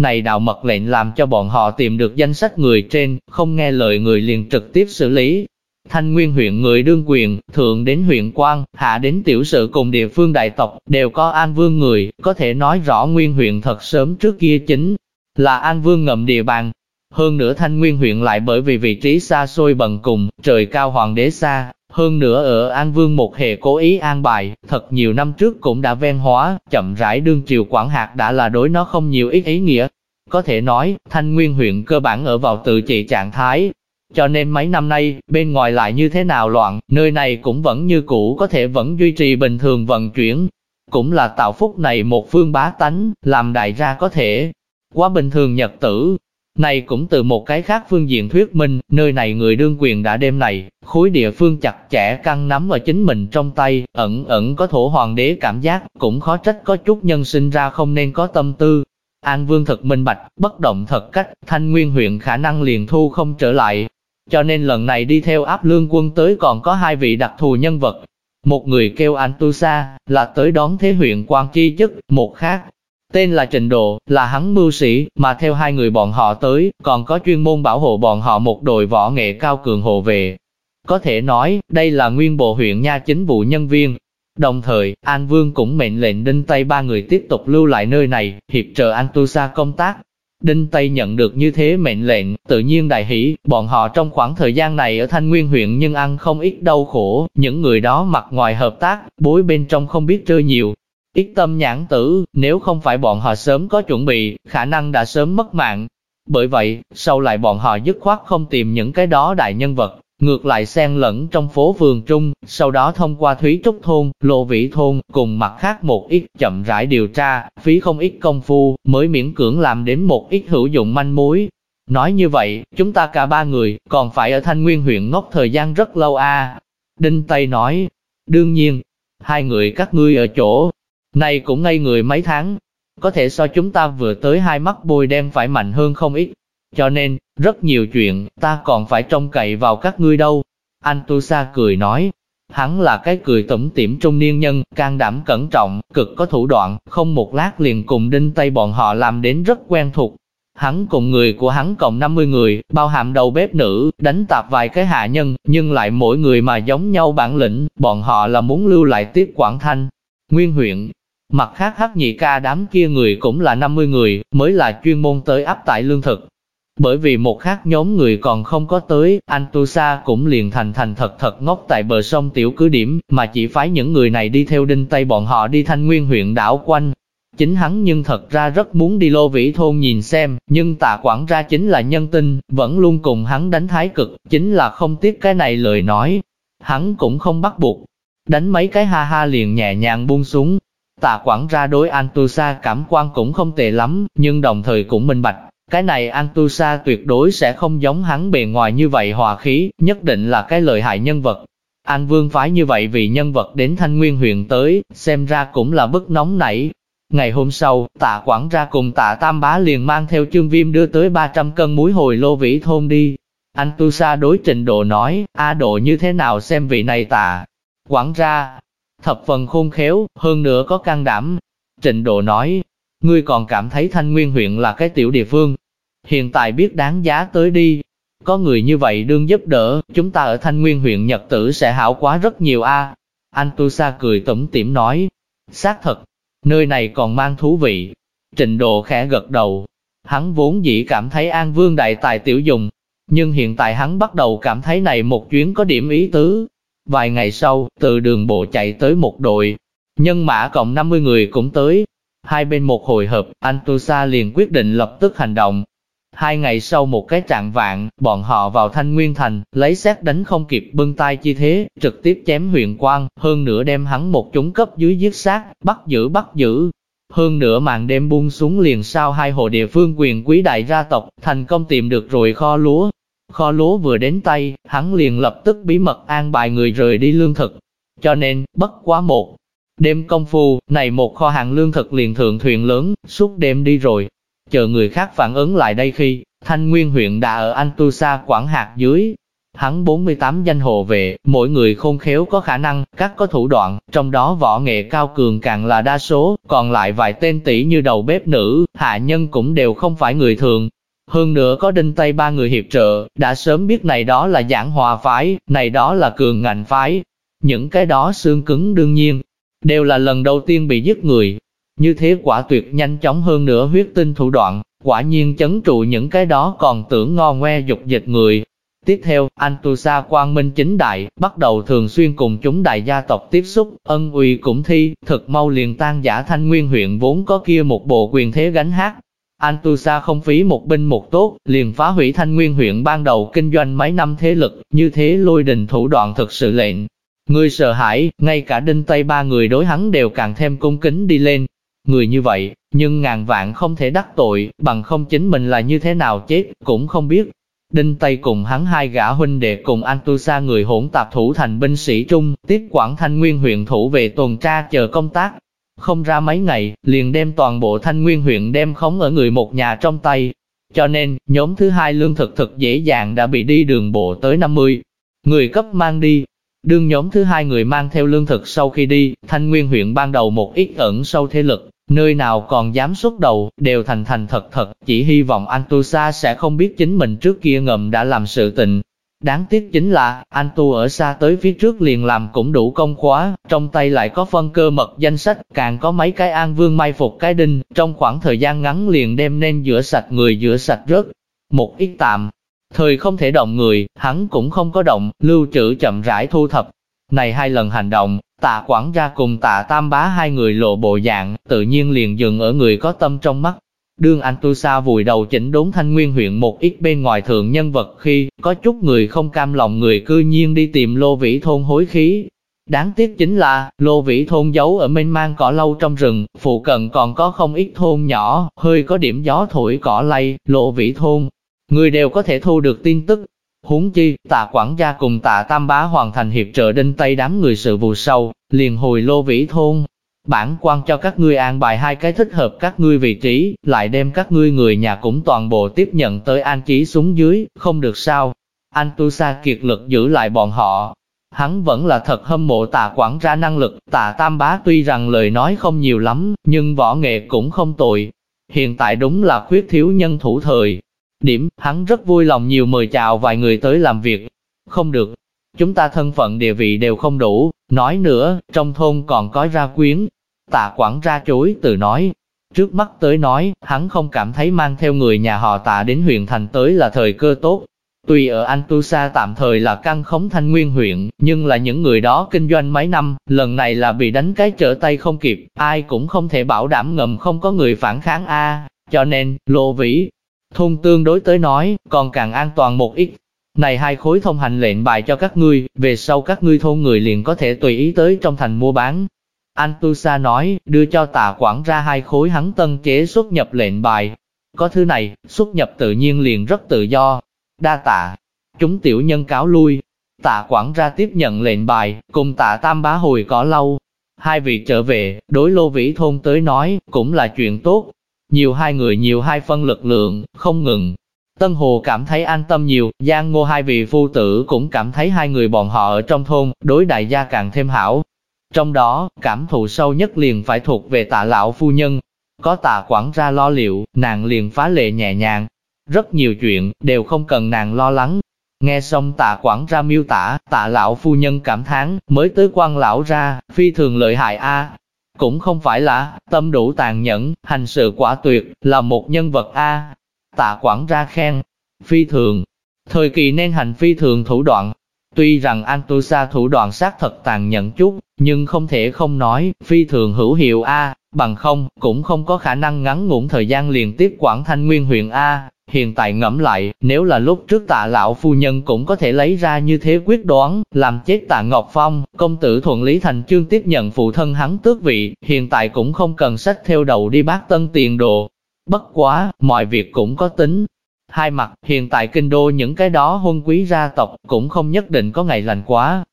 Này đạo mật lệnh làm cho bọn họ tìm được danh sách người trên, không nghe lời người liền trực tiếp xử lý. Thanh Nguyên huyện người đương quyền, thượng đến huyện quan, hạ đến tiểu sự cùng địa phương đại tộc, đều có An Vương người, có thể nói rõ Nguyên huyện thật sớm trước kia chính là An Vương ngậm địa bàn, hơn nữa Thanh Nguyên huyện lại bởi vì vị trí xa xôi bần cùng, trời cao hoàng đế xa, Hơn nữa ở An Vương một hệ cố ý an bài, thật nhiều năm trước cũng đã ven hóa, chậm rãi đương triều quản hạt đã là đối nó không nhiều ít ý nghĩa. Có thể nói, Thanh Nguyên huyện cơ bản ở vào tự trị trạng thái, cho nên mấy năm nay, bên ngoài lại như thế nào loạn, nơi này cũng vẫn như cũ có thể vẫn duy trì bình thường vận chuyển. Cũng là tạo phúc này một phương bá tánh, làm đại gia có thể quá bình thường nhật tử. Này cũng từ một cái khác phương diện thuyết minh, nơi này người đương quyền đã đêm này, khối địa phương chặt chẽ căng nắm ở chính mình trong tay, ẩn ẩn có thổ hoàng đế cảm giác, cũng khó trách có chút nhân sinh ra không nên có tâm tư. An Vương thật minh bạch, bất động thật cách, thanh nguyên huyện khả năng liền thu không trở lại, cho nên lần này đi theo áp lương quân tới còn có hai vị đặc thù nhân vật. Một người kêu an tu sa là tới đón thế huyện quan chi chức, một khác, tên là Trình Độ, là hắn mưu sĩ, mà theo hai người bọn họ tới, còn có chuyên môn bảo hộ bọn họ một đội võ nghệ cao cường hộ về. Có thể nói, đây là nguyên bộ huyện nha chính vụ nhân viên. Đồng thời, An Vương cũng mệnh lệnh đinh Tây ba người tiếp tục lưu lại nơi này, hiệp trợ sa công tác, Đinh Tây nhận được như thế mệnh lệnh, tự nhiên đại hỷ, bọn họ trong khoảng thời gian này ở Thanh Nguyên huyện nhưng ăn không ít đau khổ, những người đó mặt ngoài hợp tác, bối bên trong không biết chơi nhiều. Ít tâm nhãn tử, nếu không phải bọn họ sớm có chuẩn bị, khả năng đã sớm mất mạng. Bởi vậy, sau lại bọn họ dứt khoát không tìm những cái đó đại nhân vật, ngược lại xen lẫn trong phố vườn trung, sau đó thông qua Thúy Trúc Thôn, Lô Vĩ Thôn, cùng mặt khác một ít chậm rãi điều tra, phí không ít công phu, mới miễn cưỡng làm đến một ít hữu dụng manh mối. Nói như vậy, chúng ta cả ba người, còn phải ở Thanh Nguyên huyện ngốc thời gian rất lâu a Đinh Tây nói, đương nhiên, hai người các ngươi ở chỗ, này cũng ngây người mấy tháng, có thể so chúng ta vừa tới hai mắt bôi đen phải mạnh hơn không ít. Cho nên, rất nhiều chuyện, ta còn phải trông cậy vào các ngươi đâu. Anh Tu Sa cười nói, hắn là cái cười tủm tỉm trung niên nhân, can đảm cẩn trọng, cực có thủ đoạn, không một lát liền cùng đinh tay bọn họ làm đến rất quen thuộc. Hắn cùng người của hắn cộng 50 người, bao hàm đầu bếp nữ, đánh tạp vài cái hạ nhân, nhưng lại mỗi người mà giống nhau bản lĩnh, bọn họ là muốn lưu lại tiếp Quảng Thanh, Nguyên huyện. Mặt khác hắc nhị ca đám kia người cũng là 50 người, mới là chuyên môn tới áp tải lương thực, bởi vì một khác nhóm người còn không có tới, anh Tu Sa cũng liền thành thành thật thật ngốc tại bờ sông tiểu cứ điểm, mà chỉ phái những người này đi theo đinh tây bọn họ đi thanh nguyên huyện đảo quanh. Chính hắn nhưng thật ra rất muốn đi lô vĩ thôn nhìn xem, nhưng tạ quản ra chính là nhân tinh, vẫn luôn cùng hắn đánh thái cực, chính là không tiếc cái này lời nói. Hắn cũng không bắt buộc, đánh mấy cái ha ha liền nhẹ nhàng buông xuống. Tạ quản ra đối Antusa Tu Sa cảm quan cũng không tệ lắm, nhưng đồng thời cũng minh bạch, cái này Antusa tuyệt đối sẽ không giống hắn bề ngoài như vậy hòa khí, nhất định là cái lợi hại nhân vật. An Vương phái như vậy vì nhân vật đến Thanh Nguyên huyện tới, xem ra cũng là bức nóng nảy. Ngày hôm sau, tạ quản ra cùng tạ Tam Bá liền mang theo chương viêm đưa tới 300 cân muối hồi lô vĩ thôn đi. Anh Tu Sa đối trình độ nói, A độ như thế nào xem vị này tạ. Quản ra, thập phần khôn khéo, hơn nữa có can đảm. Trình độ nói, ngươi còn cảm thấy Thanh Nguyên huyện là cái tiểu địa phương. Hiện tại biết đáng giá tới đi. Có người như vậy đương giúp đỡ, chúng ta ở Thanh Nguyên huyện Nhật Tử sẽ hảo quá rất nhiều a. Anh Tu Sa cười tủm tỉm nói, xác thật, nơi này còn mang thú vị. Trình độ khẽ gật đầu, hắn vốn dĩ cảm thấy An Vương đại tài tiểu dùng, nhưng hiện tại hắn bắt đầu cảm thấy này một chuyến có điểm ý tứ. Vài ngày sau, từ đường bộ chạy tới một đội, nhân mã cộng 50 người cũng tới, Hai bên một hồi hợp, an tu sa liền quyết định lập tức hành động. Hai ngày sau một cái trạng vạn, bọn họ vào Thanh Nguyên Thành, lấy xét đánh không kịp bưng tay chi thế, trực tiếp chém huyện quan hơn nữa đem hắn một chúng cấp dưới giết sát, bắt giữ bắt giữ. Hơn nữa màn đêm buông xuống liền sau hai hồ địa phương quyền quý đại gia tộc, thành công tìm được rồi kho lúa. Kho lúa vừa đến tay, hắn liền lập tức bí mật an bài người rời đi lương thực. Cho nên, bất quá một Đêm công phu, này một kho hàng lương thực liền thượng thuyền lớn, suốt đêm đi rồi. Chờ người khác phản ứng lại đây khi, Thanh Nguyên huyện đã ở Anh Tu Sa quản hạt dưới. Hắn 48 danh hộ vệ, mỗi người khôn khéo có khả năng, các có thủ đoạn, trong đó võ nghệ cao cường càng là đa số, còn lại vài tên tỷ như đầu bếp nữ, hạ nhân cũng đều không phải người thường. Hơn nữa có đinh tay ba người hiệp trợ, đã sớm biết này đó là giảng hòa phái, này đó là cường ngạnh phái. Những cái đó xương cứng đương nhiên, đều là lần đầu tiên bị giết người. Như thế quả tuyệt nhanh chóng hơn nữa huyết tinh thủ đoạn, quả nhiên chấn trụ những cái đó còn tưởng ngon ngoe dục dịch người. Tiếp theo, anh tu sa quang minh chính đại, bắt đầu thường xuyên cùng chúng đại gia tộc tiếp xúc, ân uy cũng thi, thực mau liền tan giả thanh nguyên huyện vốn có kia một bộ quyền thế gánh hát. Antusa không phí một binh một tốt, liền phá hủy thanh nguyên huyện ban đầu kinh doanh mấy năm thế lực, như thế lôi đình thủ đoạn thực sự lệnh. Người sợ hãi, ngay cả đinh tây ba người đối hắn đều càng thêm cung kính đi lên. Người như vậy, nhưng ngàn vạn không thể đắc tội, bằng không chính mình là như thế nào chết, cũng không biết. Đinh Tây cùng hắn hai gã huynh đệ cùng Antusa người hỗn tạp thủ thành binh sĩ trung, tiếp quản thanh nguyên huyện thủ về tuần tra chờ công tác. Không ra mấy ngày, liền đem toàn bộ thanh nguyên huyện đem khống ở người một nhà trong tay. Cho nên, nhóm thứ hai lương thực thực dễ dàng đã bị đi đường bộ tới 50. Người cấp mang đi, Đương nhóm thứ hai người mang theo lương thực sau khi đi, Thanh Nguyên huyện ban đầu một ít ẩn sâu thế lực, nơi nào còn dám xuất đầu, đều thành thành thật thật, chỉ hy vọng Antusa sẽ không biết chính mình trước kia ngầm đã làm sự tình. Đáng tiếc chính là, anh tu ở xa tới phía trước liền làm cũng đủ công khóa, trong tay lại có phân cơ mật danh sách, càng có mấy cái an vương may phục cái đinh, trong khoảng thời gian ngắn liền đem nên rửa sạch người rửa sạch rớt. Một ít tạm, thời không thể động người, hắn cũng không có động, lưu trữ chậm rãi thu thập. Này hai lần hành động, tạ quản gia cùng tạ tam bá hai người lộ bộ dạng, tự nhiên liền dừng ở người có tâm trong mắt. Đương anh tu sa vùi đầu chỉnh đốn thanh nguyên huyện một ít bên ngoài thượng nhân vật khi, có chút người không cam lòng người cư nhiên đi tìm lô vĩ thôn hối khí. Đáng tiếc chính là, lô vĩ thôn giấu ở mênh mang cỏ lâu trong rừng, phụ cận còn có không ít thôn nhỏ, hơi có điểm gió thổi cỏ lay, lô vĩ thôn. Người đều có thể thu được tin tức, Huống chi, tạ quản gia cùng tạ tam bá hoàn thành hiệp trợ đinh tây đám người sự vụ sâu, liền hồi lô vĩ thôn. Bản quan cho các ngươi an bài hai cái thích hợp các ngươi vị trí, lại đem các ngươi người nhà cũng toàn bộ tiếp nhận tới an trí xuống dưới, không được sao. Anh Tu Sa kiệt lực giữ lại bọn họ. Hắn vẫn là thật hâm mộ tạ quản ra năng lực, tạ tam bá tuy rằng lời nói không nhiều lắm, nhưng võ nghệ cũng không tồi. Hiện tại đúng là khuyết thiếu nhân thủ thời, Điểm, hắn rất vui lòng nhiều mời chào vài người tới làm việc. Không được, chúng ta thân phận địa vị đều không đủ, nói nữa, trong thôn còn có ra quyến. Tạ quản ra chối từ nói, trước mắt tới nói, hắn không cảm thấy mang theo người nhà họ tạ đến huyện thành tới là thời cơ tốt. Tuy ở Anh Tu Sa tạm thời là căn khống thanh nguyên huyện, nhưng là những người đó kinh doanh mấy năm, lần này là bị đánh cái trở tay không kịp, ai cũng không thể bảo đảm ngầm không có người phản kháng A. Cho nên, Lô Vĩ, thôn tương đối tới nói, còn càng an toàn một ít. Này hai khối thông hành lệnh bài cho các ngươi, về sau các ngươi thôn người liền có thể tùy ý tới trong thành mua bán. Anh Tu Sa nói, đưa cho tà quản ra hai khối hắn tân chế xuất nhập lệnh bài. Có thứ này, xuất nhập tự nhiên liền rất tự do. Đa tạ, chúng tiểu nhân cáo lui. Tạ quản ra tiếp nhận lệnh bài, cùng tạ tam bá hồi cỏ lâu. Hai vị trở về, đối lô vĩ thôn tới nói, cũng là chuyện tốt, nhiều hai người nhiều hai phân lực lượng, không ngừng. Tân Hồ cảm thấy an tâm nhiều, Giang Ngô hai vị phu tử cũng cảm thấy hai người bọn họ ở trong thôn, đối đại gia càng thêm hảo. Trong đó, cảm thụ sâu nhất liền phải thuộc về tạ lão phu nhân. Có tạ quản ra lo liệu, nàng liền phá lệ nhẹ nhàng. Rất nhiều chuyện, đều không cần nàng lo lắng. Nghe xong tạ quản ra miêu tả, tạ lão phu nhân cảm thán, mới tới quan lão ra, phi thường lợi hại a cũng không phải là, tâm đủ tàn nhẫn, hành sự quả tuyệt, là một nhân vật A. Tạ quản ra khen, phi thường. Thời kỳ nên hành phi thường thủ đoạn. Tuy rằng Antusa thủ đoạn sát thật tàn nhẫn chút, nhưng không thể không nói, phi thường hữu hiệu A, bằng không, cũng không có khả năng ngắn ngủn thời gian liền tiếp quản thanh nguyên huyện A. Hiện tại ngẫm lại, nếu là lúc trước tạ lão phu nhân cũng có thể lấy ra như thế quyết đoán, làm chết tạ Ngọc Phong, công tử thuận lý thành chương tiếp nhận phụ thân hắn tước vị, hiện tại cũng không cần sách theo đầu đi bác tân tiền đồ. Bất quá, mọi việc cũng có tính. Hai mặt, hiện tại kinh đô những cái đó hôn quý gia tộc cũng không nhất định có ngày lành quá,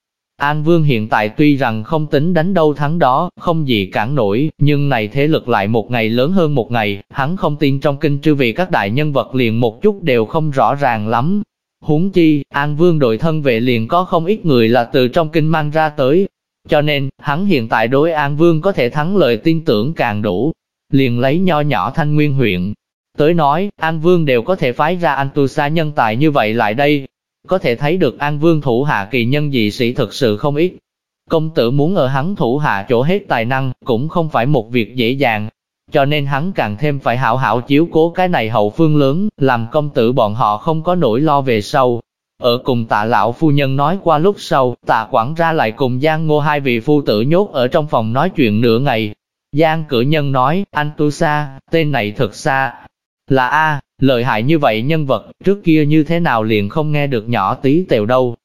An Vương hiện tại tuy rằng không tính đánh đâu thắng đó, không gì cản nổi, nhưng này thế lực lại một ngày lớn hơn một ngày, hắn không tin trong kinh trư vì các đại nhân vật liền một chút đều không rõ ràng lắm. Huống chi, An Vương đội thân vệ liền có không ít người là từ trong kinh mang ra tới. Cho nên, hắn hiện tại đối An Vương có thể thắng lợi tin tưởng càng đủ. Liền lấy nho nhỏ thanh nguyên huyện. Tới nói, An Vương đều có thể phái ra anh tu sa nhân tài như vậy lại đây, có thể thấy được An Vương thủ hạ kỳ nhân dị sĩ thực sự không ít. Công tử muốn ở hắn thủ hạ chỗ hết tài năng, cũng không phải một việc dễ dàng. Cho nên hắn càng thêm phải hảo hảo chiếu cố cái này hậu phương lớn, làm công tử bọn họ không có nỗi lo về sau. Ở cùng tạ lão phu nhân nói qua lúc sau, tạ quản ra lại cùng Giang Ngô hai vị phu tử nhốt ở trong phòng nói chuyện nửa ngày. Giang cử nhân nói, anh tu sa, tên này thật xa. Là A, lợi hại như vậy nhân vật, trước kia như thế nào liền không nghe được nhỏ tí tèo đâu.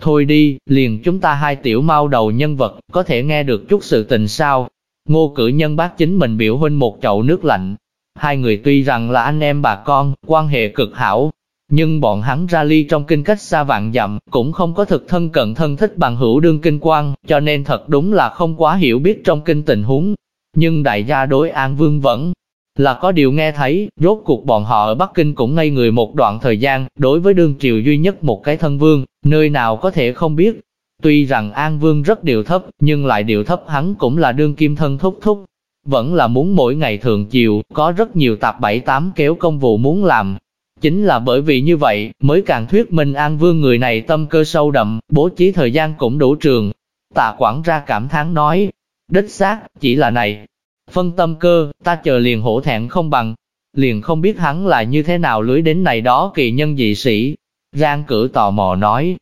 Thôi đi, liền chúng ta hai tiểu mau đầu nhân vật, có thể nghe được chút sự tình sao. Ngô cử nhân bác chính mình biểu huynh một chậu nước lạnh. Hai người tuy rằng là anh em bà con, quan hệ cực hảo, nhưng bọn hắn ra ly trong kinh cách xa vạn dặm, cũng không có thực thân cận thân thích bằng hữu đương kinh quan, cho nên thật đúng là không quá hiểu biết trong kinh tình huống. Nhưng đại gia đối An Vương vẫn là có điều nghe thấy, rốt cuộc bọn họ ở Bắc Kinh cũng ngây người một đoạn thời gian, đối với đương triều duy nhất một cái thân vương, nơi nào có thể không biết. Tuy rằng An Vương rất điều thấp, nhưng lại điều thấp hắn cũng là đương kim thân thúc thúc. Vẫn là muốn mỗi ngày thường chiều, có rất nhiều tạp bảy tám kéo công vụ muốn làm, Chính là bởi vì như vậy, mới càng thuyết minh An Vương người này tâm cơ sâu đậm, bố trí thời gian cũng đủ trường. Tạ quản ra cảm thán nói, đích xác, chỉ là này. Phân tâm cơ, ta chờ liền hổ thẹn không bằng, liền không biết hắn là như thế nào lưới đến này đó kỳ nhân dị sĩ. Giang cử tò mò nói,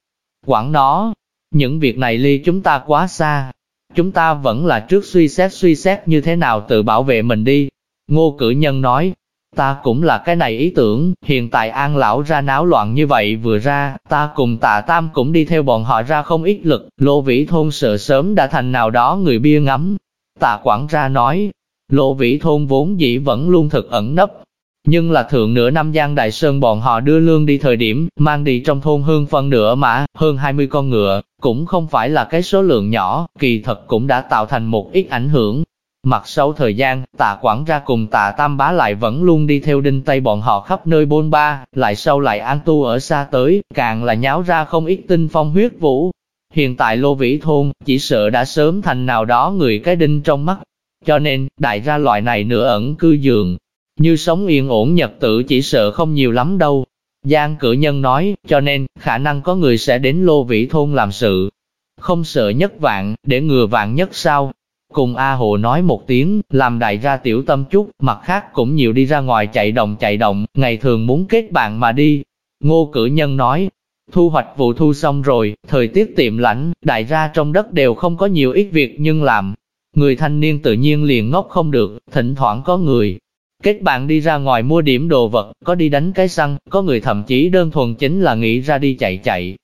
quản nó, những việc này ly chúng ta quá xa. Chúng ta vẫn là trước suy xét suy xét như thế nào tự bảo vệ mình đi. Ngô cử nhân nói, Ta cũng là cái này ý tưởng, hiện tại an lão ra náo loạn như vậy vừa ra, ta cùng tạ tam cũng đi theo bọn họ ra không ít lực, lô vĩ thôn sợ sớm đã thành nào đó người bia ngắm. Tạ quản ra nói, lô vĩ thôn vốn dĩ vẫn luôn thực ẩn nấp, nhưng là thượng nửa năm Giang Đại Sơn bọn họ đưa lương đi thời điểm, mang đi trong thôn hương phân nửa mã, hơn 20 con ngựa, cũng không phải là cái số lượng nhỏ, kỳ thật cũng đã tạo thành một ít ảnh hưởng, Mặt sau thời gian, tạ quản ra cùng tạ tam bá lại vẫn luôn đi theo đinh tay bọn họ khắp nơi bôn ba, lại sau lại an tu ở xa tới, càng là nháo ra không ít tinh phong huyết vũ. Hiện tại lô vĩ thôn, chỉ sợ đã sớm thành nào đó người cái đinh trong mắt. Cho nên, đại ra loại này nửa ẩn cư giường, như sống yên ổn nhật tự chỉ sợ không nhiều lắm đâu. Giang cử nhân nói, cho nên, khả năng có người sẽ đến lô vĩ thôn làm sự. Không sợ nhất vạn, để ngừa vạn nhất sao, Cùng A Hồ nói một tiếng, làm đại ra tiểu tâm chút, mặt khác cũng nhiều đi ra ngoài chạy đồng chạy động, ngày thường muốn kết bạn mà đi. Ngô cử nhân nói, thu hoạch vụ thu xong rồi, thời tiết tiệm lạnh, đại ra trong đất đều không có nhiều ít việc nhưng làm. Người thanh niên tự nhiên liền ngốc không được, thỉnh thoảng có người. Kết bạn đi ra ngoài mua điểm đồ vật, có đi đánh cái xăng, có người thậm chí đơn thuần chính là nghĩ ra đi chạy chạy.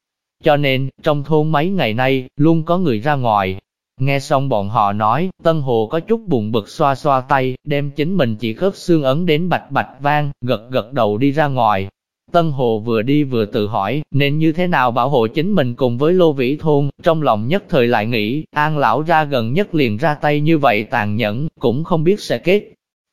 Cho nên, trong thôn mấy ngày nay, luôn có người ra ngoài, Nghe xong bọn họ nói, Tân Hồ có chút buồn bực xoa xoa tay, đem chính mình chỉ khớp xương ấn đến bạch bạch vang, gật gật đầu đi ra ngoài. Tân Hồ vừa đi vừa tự hỏi, nên như thế nào bảo hộ chính mình cùng với Lô Vĩ Thôn, trong lòng nhất thời lại nghĩ, An Lão ra gần nhất liền ra tay như vậy tàn nhẫn, cũng không biết sẽ kết.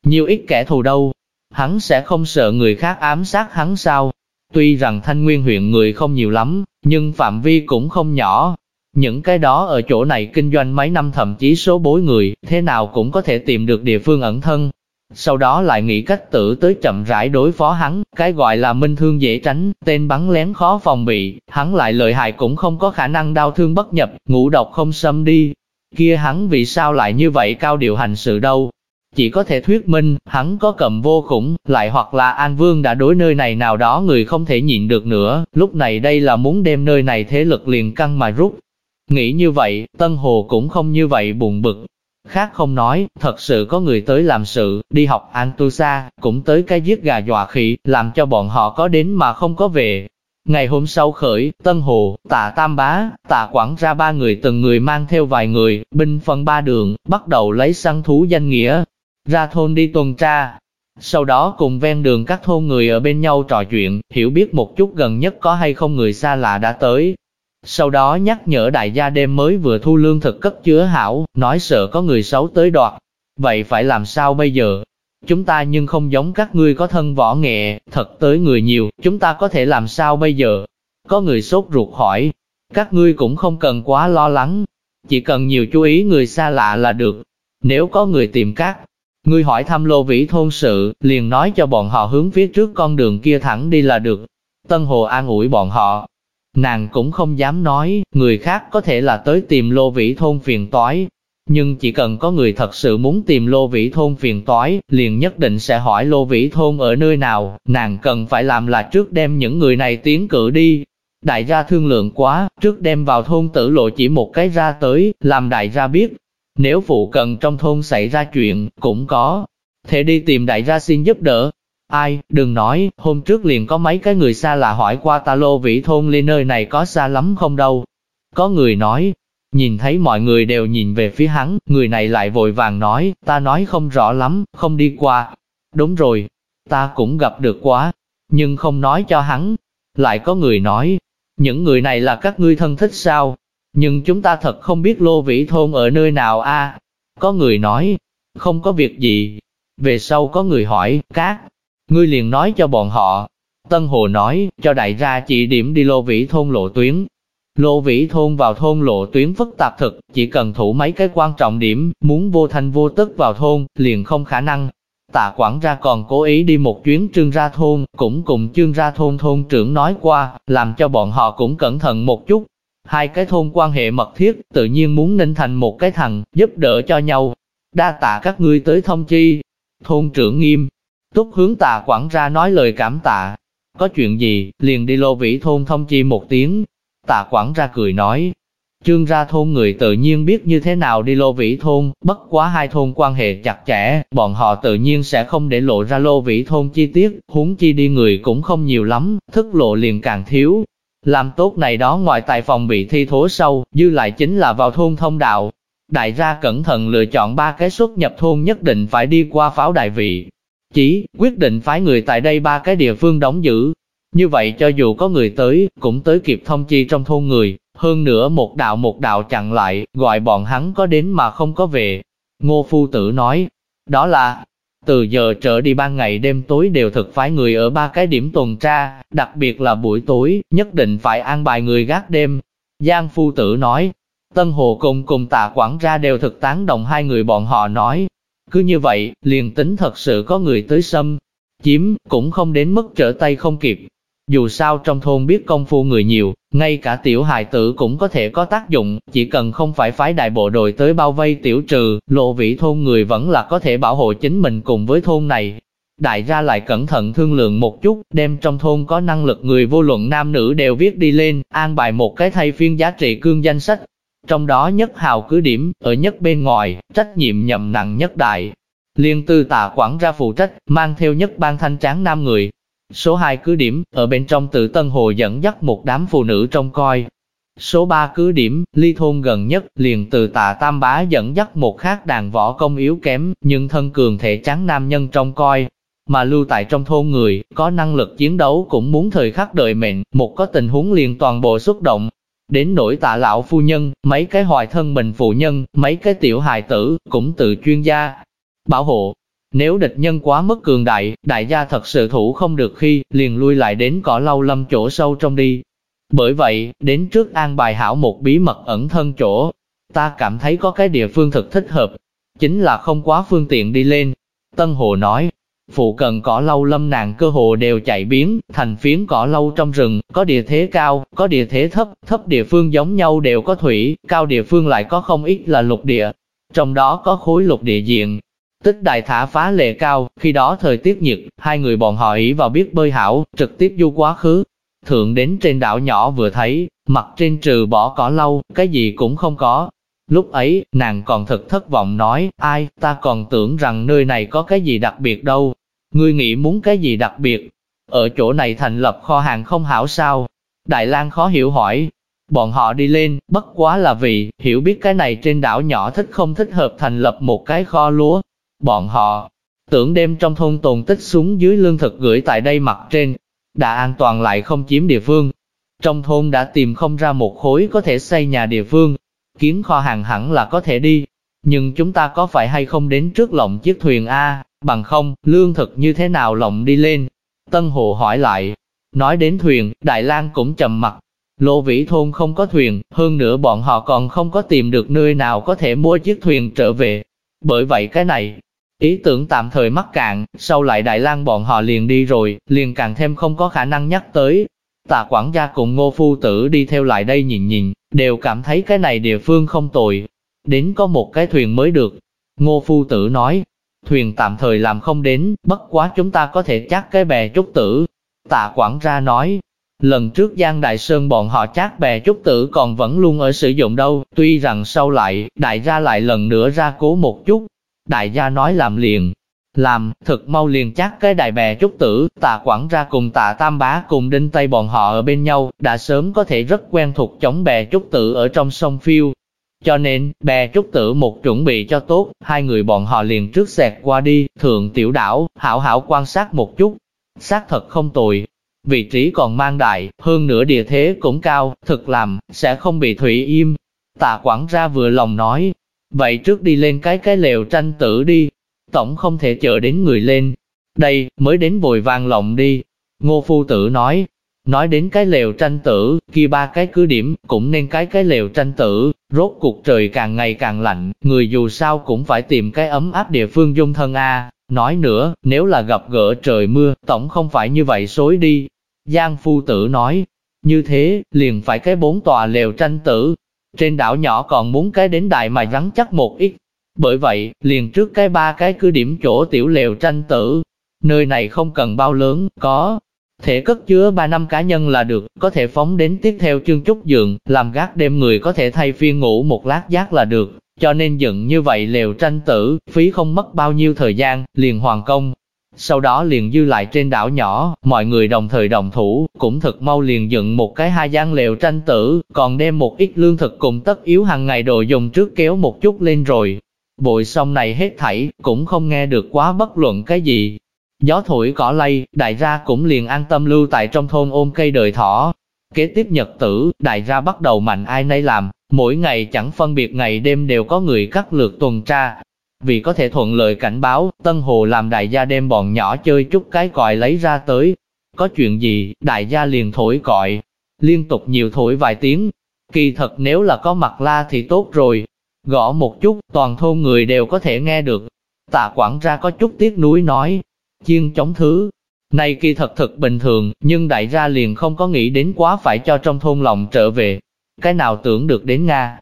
Nhiều ít kẻ thù đâu, hắn sẽ không sợ người khác ám sát hắn sao. Tuy rằng Thanh Nguyên huyện người không nhiều lắm, nhưng phạm vi cũng không nhỏ, những cái đó ở chỗ này kinh doanh mấy năm thậm chí số bối người, thế nào cũng có thể tìm được địa phương ẩn thân. Sau đó lại nghĩ cách tử tới chậm rãi đối phó hắn, cái gọi là minh thương dễ tránh, tên bắn lén khó phòng bị, hắn lại lợi hại cũng không có khả năng đau thương bất nhập, ngũ độc không xâm đi. Kia hắn vì sao lại như vậy cao điều hành sự đâu? Chỉ có thể thuyết minh, hắn có cầm vô khủng, lại hoặc là An Vương đã đối nơi này nào đó người không thể nhịn được nữa, lúc này đây là muốn đem nơi này thế lực liền căng mà rút, Nghĩ như vậy, Tân Hồ cũng không như vậy buồn bực. Khác không nói, thật sự có người tới làm sự, đi học An Tu Sa, cũng tới cái giết gà dọa khỉ, làm cho bọn họ có đến mà không có về. Ngày hôm sau khởi, Tân Hồ, Tạ Tam Bá, Tạ Quảng ra ba người từng người mang theo vài người, binh phân ba đường, bắt đầu lấy săn thú danh nghĩa, ra thôn đi tuần tra. Sau đó cùng ven đường các thôn người ở bên nhau trò chuyện, hiểu biết một chút gần nhất có hay không người xa lạ đã tới, sau đó nhắc nhở đại gia đêm mới vừa thu lương thực cất chứa hảo, nói sợ có người xấu tới đoạt. Vậy phải làm sao bây giờ? Chúng ta nhưng không giống các ngươi có thân võ nghệ, thật tới người nhiều, chúng ta có thể làm sao bây giờ? Có người sốt ruột hỏi, các ngươi cũng không cần quá lo lắng, chỉ cần nhiều chú ý người xa lạ là được. Nếu có người tìm các, ngươi hỏi thăm lô vĩ thôn sự, liền nói cho bọn họ hướng phía trước con đường kia thẳng đi là được. Tân Hồ an ủi bọn họ, Nàng cũng không dám nói, người khác có thể là tới tìm lô vĩ thôn phiền toái. Nhưng chỉ cần có người thật sự muốn tìm lô vĩ thôn phiền toái, liền nhất định sẽ hỏi lô vĩ thôn ở nơi nào, nàng cần phải làm là trước đem những người này tiến cử đi. Đại gia thương lượng quá, trước đem vào thôn tử lộ chỉ một cái ra tới, làm đại gia biết. Nếu phụ cần trong thôn xảy ra chuyện, cũng có. Thể đi tìm đại gia xin giúp đỡ. Ai, đừng nói, hôm trước liền có mấy cái người xa lạ hỏi qua ta lô vĩ thôn ly nơi này có xa lắm không đâu. Có người nói, nhìn thấy mọi người đều nhìn về phía hắn, người này lại vội vàng nói, ta nói không rõ lắm, không đi qua. Đúng rồi, ta cũng gặp được quá, nhưng không nói cho hắn. Lại có người nói, những người này là các ngươi thân thích sao? Nhưng chúng ta thật không biết Lô Vĩ Thôn ở nơi nào a. Có người nói, không có việc gì. Về sau có người hỏi, các, ngươi liền nói cho bọn họ. Tân Hồ nói, cho đại gia chỉ điểm đi Lô Vĩ Thôn lộ tuyến. Lô Vĩ Thôn vào thôn lộ tuyến phức tạp thực, chỉ cần thủ mấy cái quan trọng điểm, muốn vô thanh vô tức vào thôn, liền không khả năng. Tạ quản ra còn cố ý đi một chuyến trương ra thôn, cũng cùng trương ra thôn thôn trưởng nói qua, làm cho bọn họ cũng cẩn thận một chút. Hai cái thôn quan hệ mật thiết, tự nhiên muốn ninh thành một cái thằng, giúp đỡ cho nhau. Đa tạ các ngươi tới thông chi. Thôn trưởng nghiêm, túc hướng tạ quản ra nói lời cảm tạ. Có chuyện gì, liền đi lô vĩ thôn thông chi một tiếng. Tạ quản ra cười nói, Trương ra thôn người tự nhiên biết như thế nào đi lô vĩ thôn, bất quá hai thôn quan hệ chặt chẽ, bọn họ tự nhiên sẽ không để lộ ra lô vĩ thôn chi tiết, huống chi đi người cũng không nhiều lắm, thức lộ liền càng thiếu. Làm tốt này đó ngoài tài phòng bị thi thố sâu, dư lại chính là vào thôn thông đạo. Đại gia cẩn thận lựa chọn ba cái xuất nhập thôn nhất định phải đi qua pháo đại vị. Chỉ, quyết định phái người tại đây ba cái địa phương đóng giữ. Như vậy cho dù có người tới, cũng tới kịp thông chi trong thôn người, hơn nữa một đạo một đạo chặn lại, gọi bọn hắn có đến mà không có về. Ngô Phu Tử nói, đó là, từ giờ trở đi ban ngày đêm tối đều thực phái người ở ba cái điểm tuần tra, đặc biệt là buổi tối, nhất định phải an bài người gác đêm. Giang Phu Tử nói, Tân Hồ cùng cùng tạ quản ra đều thực tán đồng hai người bọn họ nói. Cứ như vậy, liền tính thật sự có người tới xâm, chiếm, cũng không đến mức trở tay không kịp, dù sao trong thôn biết công phu người nhiều, ngay cả tiểu hài tử cũng có thể có tác dụng, chỉ cần không phải phái đại bộ đội tới bao vây tiểu trừ, lộ vị thôn người vẫn là có thể bảo hộ chính mình cùng với thôn này. Đại gia lại cẩn thận thương lượng một chút, đem trong thôn có năng lực người vô luận nam nữ đều viết đi lên, an bài một cái thay phiên giá trị cương danh sách. Trong đó nhất hào cứ điểm, ở nhất bên ngoài, trách nhiệm nhậm nặng nhất đại. Liên tư tà quản ra phụ trách, mang theo nhất ban thanh tráng nam người, Số 2 cứ điểm, ở bên trong tự Tân Hồ dẫn dắt một đám phụ nữ trông coi. Số 3 cứ điểm, ly thôn gần nhất, liền từ tạ Tam Bá dẫn dắt một khác đàn võ công yếu kém, nhưng thân cường thể trắng nam nhân trông coi. Mà lưu tại trong thôn người, có năng lực chiến đấu cũng muốn thời khắc đợi mệnh, một có tình huống liền toàn bộ xuất động. Đến nỗi tạ lão phu nhân, mấy cái hoài thân mình phụ nhân, mấy cái tiểu hài tử, cũng từ chuyên gia, bảo hộ, nếu địch nhân quá mức cường đại, đại gia thật sự thủ không được khi, liền lui lại đến cỏ lau lâm chỗ sâu trong đi. Bởi vậy, đến trước an bài hảo một bí mật ẩn thân chỗ, ta cảm thấy có cái địa phương thực thích hợp, chính là không quá phương tiện đi lên. Tân Hồ nói, phụ cần cỏ lâu lâm nàng cơ hồ đều chạy biến, thành phiến cỏ lâu trong rừng, có địa thế cao, có địa thế thấp, thấp địa phương giống nhau đều có thủy, cao địa phương lại có không ít là lục địa. Trong đó có khối lục địa diện, Tích đại thả phá lệ cao, khi đó thời tiết nhiệt, hai người bọn họ ý vào biết bơi hảo, trực tiếp du quá khứ. Thượng đến trên đảo nhỏ vừa thấy, mặt trên trừ bỏ cỏ lâu, cái gì cũng không có. Lúc ấy, nàng còn thật thất vọng nói, ai, ta còn tưởng rằng nơi này có cái gì đặc biệt đâu. Ngươi nghĩ muốn cái gì đặc biệt? Ở chỗ này thành lập kho hàng không hảo sao? Đại lang khó hiểu hỏi. Bọn họ đi lên, bất quá là vì, hiểu biết cái này trên đảo nhỏ thích không thích hợp thành lập một cái kho lúa, Bọn họ tưởng đem trong thôn tồn tích xuống dưới lương thực gửi tại đây mặt trên, đã an toàn lại không chiếm địa phương. Trong thôn đã tìm không ra một khối có thể xây nhà địa phương, kiến kho hàng hẳn là có thể đi. Nhưng chúng ta có phải hay không đến trước lộng chiếc thuyền A, bằng không, lương thực như thế nào lộng đi lên? Tân Hồ hỏi lại, nói đến thuyền, Đại lang cũng trầm mặt. Lô Vĩ Thôn không có thuyền, hơn nữa bọn họ còn không có tìm được nơi nào có thể mua chiếc thuyền trở về. Bởi vậy cái này, Ý tưởng tạm thời mắc cạn, sau lại Đại lang bọn họ liền đi rồi, liền càng thêm không có khả năng nhắc tới. Tạ quản gia cùng ngô phu tử đi theo lại đây nhìn nhìn, đều cảm thấy cái này địa phương không tồi. Đến có một cái thuyền mới được. Ngô phu tử nói, thuyền tạm thời làm không đến, bất quá chúng ta có thể chắc cái bè trúc tử. Tạ quản ra nói, Lần trước Giang Đại Sơn bọn họ chắc bè trúc tử còn vẫn luôn ở sử dụng đâu, tuy rằng sau lại, đại gia lại lần nữa ra cố một chút. Đại gia nói làm liền, làm, thực mau liền chắc cái đại bè trúc tử, tạ quản ra cùng tạ tam bá cùng đinh tay bọn họ ở bên nhau, đã sớm có thể rất quen thuộc chống bè trúc tử ở trong sông phiêu. Cho nên, bè trúc tử một chuẩn bị cho tốt, hai người bọn họ liền trước xẹt qua đi, thượng tiểu đảo, hảo hảo quan sát một chút. Xác thật không tồi, vị trí còn mang đại, hơn nữa địa thế cũng cao, thực làm, sẽ không bị thủy im. Tạ quản ra vừa lòng nói, vậy trước đi lên cái cái lều tranh tử đi, tổng không thể chờ đến người lên. Đây, mới đến vội vàng lộng đi. Ngô phu tử nói, nói đến cái lều tranh tử, kia ba cái cứ điểm, cũng nên cái cái lều tranh tử, rốt cuộc trời càng ngày càng lạnh, người dù sao cũng phải tìm cái ấm áp địa phương dung thân a. Nói nữa, nếu là gặp gỡ trời mưa, tổng không phải như vậy xối đi. Giang phu tử nói, như thế, liền phải cái bốn tòa lều tranh tử. Trên đảo nhỏ còn muốn cái đến đại mà rắn chắc một ít, bởi vậy, liền trước cái ba cái cứ điểm chỗ tiểu lều tranh tử, nơi này không cần bao lớn, có thể cất chứa ba năm cá nhân là được, có thể phóng đến tiếp theo chương trúc giường, làm gác đêm người có thể thay phiên ngủ một lát giác là được, cho nên dựng như vậy lều tranh tử, phí không mất bao nhiêu thời gian, liền hoàn công. Sau đó liền dư lại trên đảo nhỏ, mọi người đồng thời đồng thủ, cũng thật mau liền dựng một cái hai gian lều tranh tử, còn đem một ít lương thực cùng tất yếu hàng ngày đồ dùng trước kéo một chút lên rồi, Bội xong này hết thảy, cũng không nghe được quá bất luận cái gì. Gió thổi cỏ lay, đại gia cũng liền an tâm lưu tại trong thôn ôm cây đời thỏ. Kế tiếp nhật tử, đại gia bắt đầu mạnh ai nấy làm, mỗi ngày chẳng phân biệt ngày đêm đều có người cắt lượt tuần tra. Vì có thể thuận lợi cảnh báo, Tân Hồ làm đại gia đem bọn nhỏ chơi chút cái còi lấy ra tới. Có chuyện gì, đại gia liền thổi còi, liên tục nhiều thổi vài tiếng. Kỳ thật nếu là có mặt la thì tốt rồi, Gõ một chút, toàn thôn người đều có thể nghe được. Tạ quản ra có chút tiếc nuối nói, chiên chống thứ. Này kỳ thật thật bình thường, nhưng đại gia liền không có nghĩ đến quá phải cho trong thôn lòng trở về. Cái nào tưởng được đến Nga?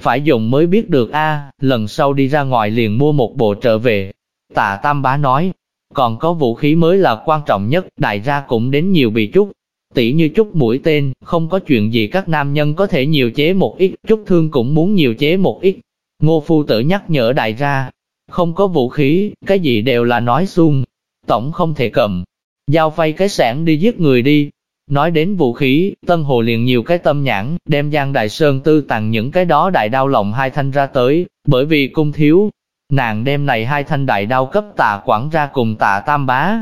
Phải dùng mới biết được a lần sau đi ra ngoài liền mua một bộ trở về. Tạ Tam Bá nói, còn có vũ khí mới là quan trọng nhất, đại gia cũng đến nhiều bị chút. Tỷ như chút mũi tên, không có chuyện gì các nam nhân có thể nhiều chế một ít, chút thương cũng muốn nhiều chế một ít. Ngô phu tử nhắc nhở đại gia, không có vũ khí, cái gì đều là nói xuông. Tổng không thể cầm, giao phay cái sản đi giết người đi. Nói đến vũ khí, Tân Hồ liền nhiều cái tâm nhãn, đem Giang Đại Sơn tư tặng những cái đó đại đao lộng hai thanh ra tới, bởi vì cung thiếu. Nàng đem này hai thanh đại đao cấp tạ quảng ra cùng tạ tam bá.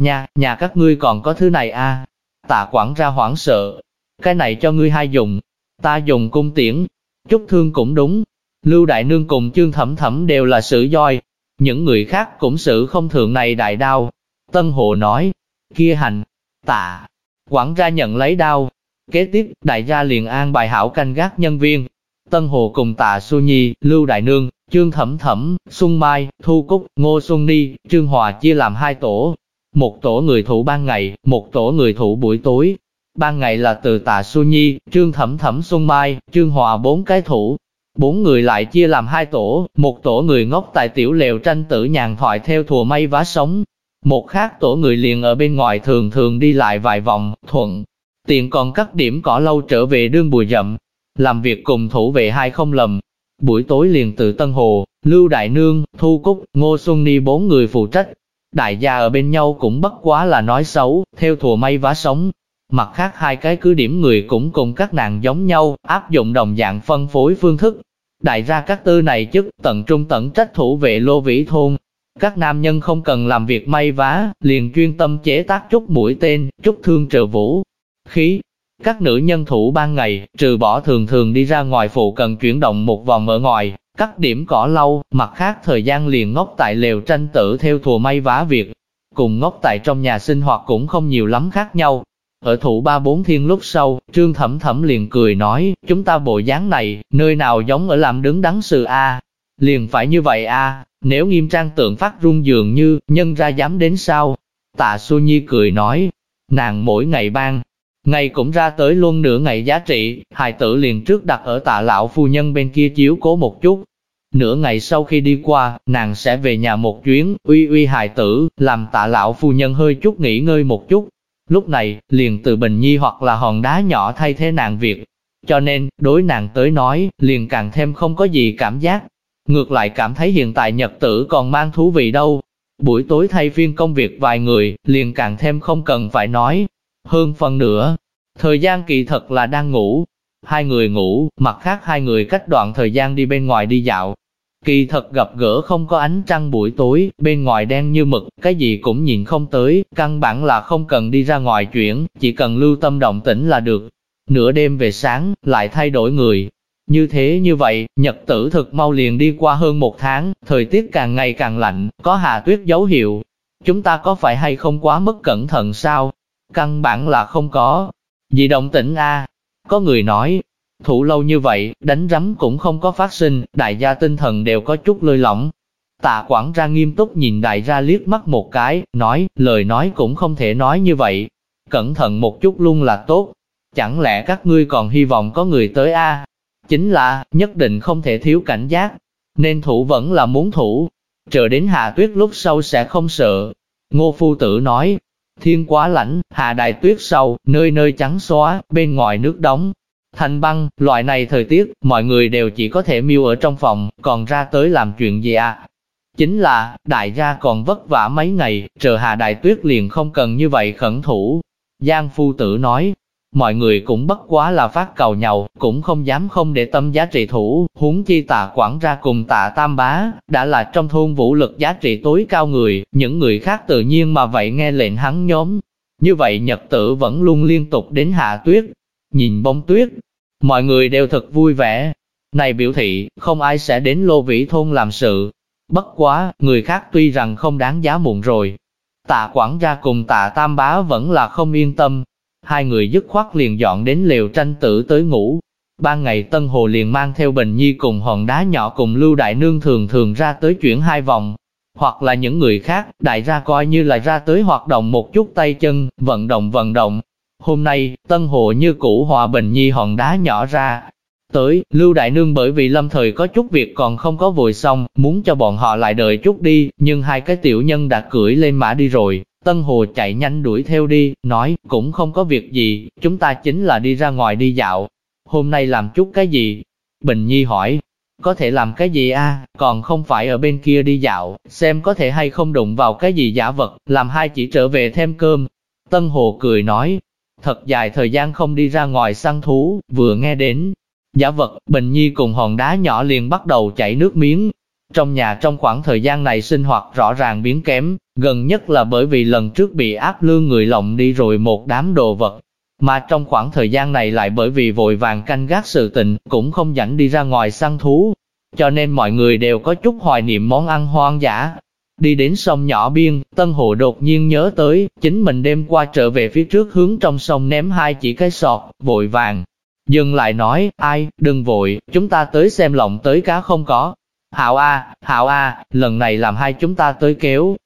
Nhà, nhà các ngươi còn có thứ này à? Tạ quảng ra hoảng sợ. Cái này cho ngươi hai dùng. Ta dùng cung tiễn. Chút thương cũng đúng. Lưu Đại Nương cùng trương Thẩm Thẩm đều là sử doi. Những người khác cũng sự không thường này đại đao. Tân Hồ nói. Kia hành. Tạ. Quảng ra nhận lấy đao. Kế tiếp, đại gia liền an bài hảo canh gác nhân viên. Tân Hồ cùng Tạ Xu Nhi, Lưu Đại Nương, Trương Thẩm Thẩm, Xuân Mai, Thu Cúc, Ngô Xuân Ni, Trương Hòa chia làm hai tổ, một tổ người thủ ban ngày, một tổ người thủ buổi tối. Ban ngày là từ Tạ Xu Nhi, Trương Thẩm Thẩm Xuân Mai, Trương Hòa bốn cái thủ. Bốn người lại chia làm hai tổ, một tổ người ngốc tại tiểu lều tranh tử nhàn thoại theo thùa may vá sống. Một khác tổ người liền ở bên ngoài thường thường đi lại vài vòng, thuận. Tiện còn cắt điểm cỏ lâu trở về đương bùi dậm. Làm việc cùng thủ vệ hai không lầm. Buổi tối liền từ Tân Hồ, Lưu Đại Nương, Thu Cúc, Ngô Xuân Ni bốn người phụ trách, Đại gia ở bên nhau cũng bất quá là nói xấu, theo thùa may vá sống. Mặt khác hai cái cứ điểm người cũng cùng các nàng giống nhau, áp dụng đồng dạng phân phối phương thức. Đại gia các tư này chức tận trung tận trách thủ vệ lô vĩ thôn. Các nam nhân không cần làm việc may vá, liền chuyên tâm chế tác chút mũi tên, chút thương trợ vũ. Khí, các nữ nhân thủ ban ngày, trừ bỏ thường thường đi ra ngoài phụ cần chuyển động một vòng ở ngoài, cắt điểm cỏ lau, mặt khác thời gian liền ngốc tại lều tranh tử theo thùa may vá việc, cùng ngốc tại trong nhà sinh hoạt cũng không nhiều lắm khác nhau. Ở thủ ba bốn thiên lúc sau, trương thẩm thẩm liền cười nói, chúng ta bộ dáng này, nơi nào giống ở làm đứng đắn sự a Liền phải như vậy a nếu nghiêm trang tượng phát rung dường như, nhân ra dám đến sao? Tạ Xu Nhi cười nói, nàng mỗi ngày ban, Ngày cũng ra tới luôn nửa ngày giá trị, hài tử liền trước đặt ở tạ lão phu nhân bên kia chiếu cố một chút. Nửa ngày sau khi đi qua, nàng sẽ về nhà một chuyến, uy uy hài tử, làm tạ lão phu nhân hơi chút nghỉ ngơi một chút. Lúc này, liền từ Bình Nhi hoặc là hòn đá nhỏ thay thế nàng việc. Cho nên, đối nàng tới nói, liền càng thêm không có gì cảm giác. Ngược lại cảm thấy hiện tại nhật tử còn mang thú vị đâu. Buổi tối thay phiên công việc vài người, liền càng thêm không cần phải nói. Hơn phần nữa, thời gian kỳ thật là đang ngủ. Hai người ngủ, mặt khác hai người cách đoạn thời gian đi bên ngoài đi dạo, Kỳ thật gặp gỡ không có ánh trăng buổi tối, bên ngoài đen như mực, cái gì cũng nhìn không tới, căn bản là không cần đi ra ngoài chuyển, chỉ cần lưu tâm động tĩnh là được. Nửa đêm về sáng, lại thay đổi người. Như thế như vậy, nhật tử thực mau liền đi qua hơn một tháng, thời tiết càng ngày càng lạnh, có hạ tuyết dấu hiệu. Chúng ta có phải hay không quá mất cẩn thận sao? Căn bản là không có. vì động tĩnh a Có người nói, Thủ lâu như vậy, đánh rắm cũng không có phát sinh, đại gia tinh thần đều có chút lơi lỏng. Tạ quản ra nghiêm túc nhìn đại gia liếc mắt một cái, nói, lời nói cũng không thể nói như vậy. Cẩn thận một chút luôn là tốt. Chẳng lẽ các ngươi còn hy vọng có người tới a? Chính là, nhất định không thể thiếu cảnh giác. Nên thủ vẫn là muốn thủ. Chờ đến hạ tuyết lúc sau sẽ không sợ. Ngô phu tử nói, thiên quá lạnh, hạ đại tuyết sâu, nơi nơi trắng xóa, bên ngoài nước đóng, Thành băng, loại này thời tiết, mọi người đều chỉ có thể miêu ở trong phòng, còn ra tới làm chuyện gì à? Chính là, đại gia còn vất vả mấy ngày, chờ hạ đại tuyết liền không cần như vậy khẩn thủ. Giang phu tử nói, mọi người cũng bất quá là phát cầu nhau, cũng không dám không để tâm giá trị thủ, huống chi tạ quản ra cùng tạ tam bá, đã là trong thôn vũ lực giá trị tối cao người, những người khác tự nhiên mà vậy nghe lệnh hắn nhóm. Như vậy nhật tử vẫn luôn liên tục đến hạ tuyết, nhìn bông tuyết, mọi người đều thật vui vẻ. Này biểu thị, không ai sẽ đến lô vĩ thôn làm sự. Bất quá, người khác tuy rằng không đáng giá muộn rồi. Tạ quản gia cùng tạ tam bá vẫn là không yên tâm. Hai người dứt khoát liền dọn đến lều tranh tử tới ngủ. Ban ngày Tân Hồ liền mang theo Bình Nhi cùng hòn đá nhỏ cùng Lưu Đại Nương thường thường ra tới chuyển hai vòng. Hoặc là những người khác, đại ra coi như là ra tới hoạt động một chút tay chân, vận động vận động, Hôm nay, Tân hồ như cũ hòa bình nhi hòn đá nhỏ ra. Tới, Lưu Đại Nương bởi vì lâm thời có chút việc còn không có vội xong, muốn cho bọn họ lại đợi chút đi, nhưng hai cái tiểu nhân đã cưỡi lên mã đi rồi. Tân Hồ chạy nhanh đuổi theo đi, nói, cũng không có việc gì, chúng ta chính là đi ra ngoài đi dạo. Hôm nay làm chút cái gì? Bình Nhi hỏi, có thể làm cái gì a? còn không phải ở bên kia đi dạo, xem có thể hay không đụng vào cái gì giả vật, làm hai chỉ trở về thêm cơm. Tân Hồ cười nói, Thật dài thời gian không đi ra ngoài săn thú, vừa nghe đến giả vật, Bình Nhi cùng hòn đá nhỏ liền bắt đầu chảy nước miếng. Trong nhà trong khoảng thời gian này sinh hoạt rõ ràng biến kém, gần nhất là bởi vì lần trước bị áp lương người lộng đi rồi một đám đồ vật. Mà trong khoảng thời gian này lại bởi vì vội vàng canh gác sự tình, cũng không dẫn đi ra ngoài săn thú. Cho nên mọi người đều có chút hoài niệm món ăn hoang dã, Đi đến sông nhỏ biên, Tân Hồ đột nhiên nhớ tới, chính mình đêm qua trở về phía trước hướng trong sông ném hai chỉ cái sọt, vội vàng. Dừng lại nói, ai, đừng vội, chúng ta tới xem lộng tới cá không có. Hạo A, Hạo A, lần này làm hai chúng ta tới kéo.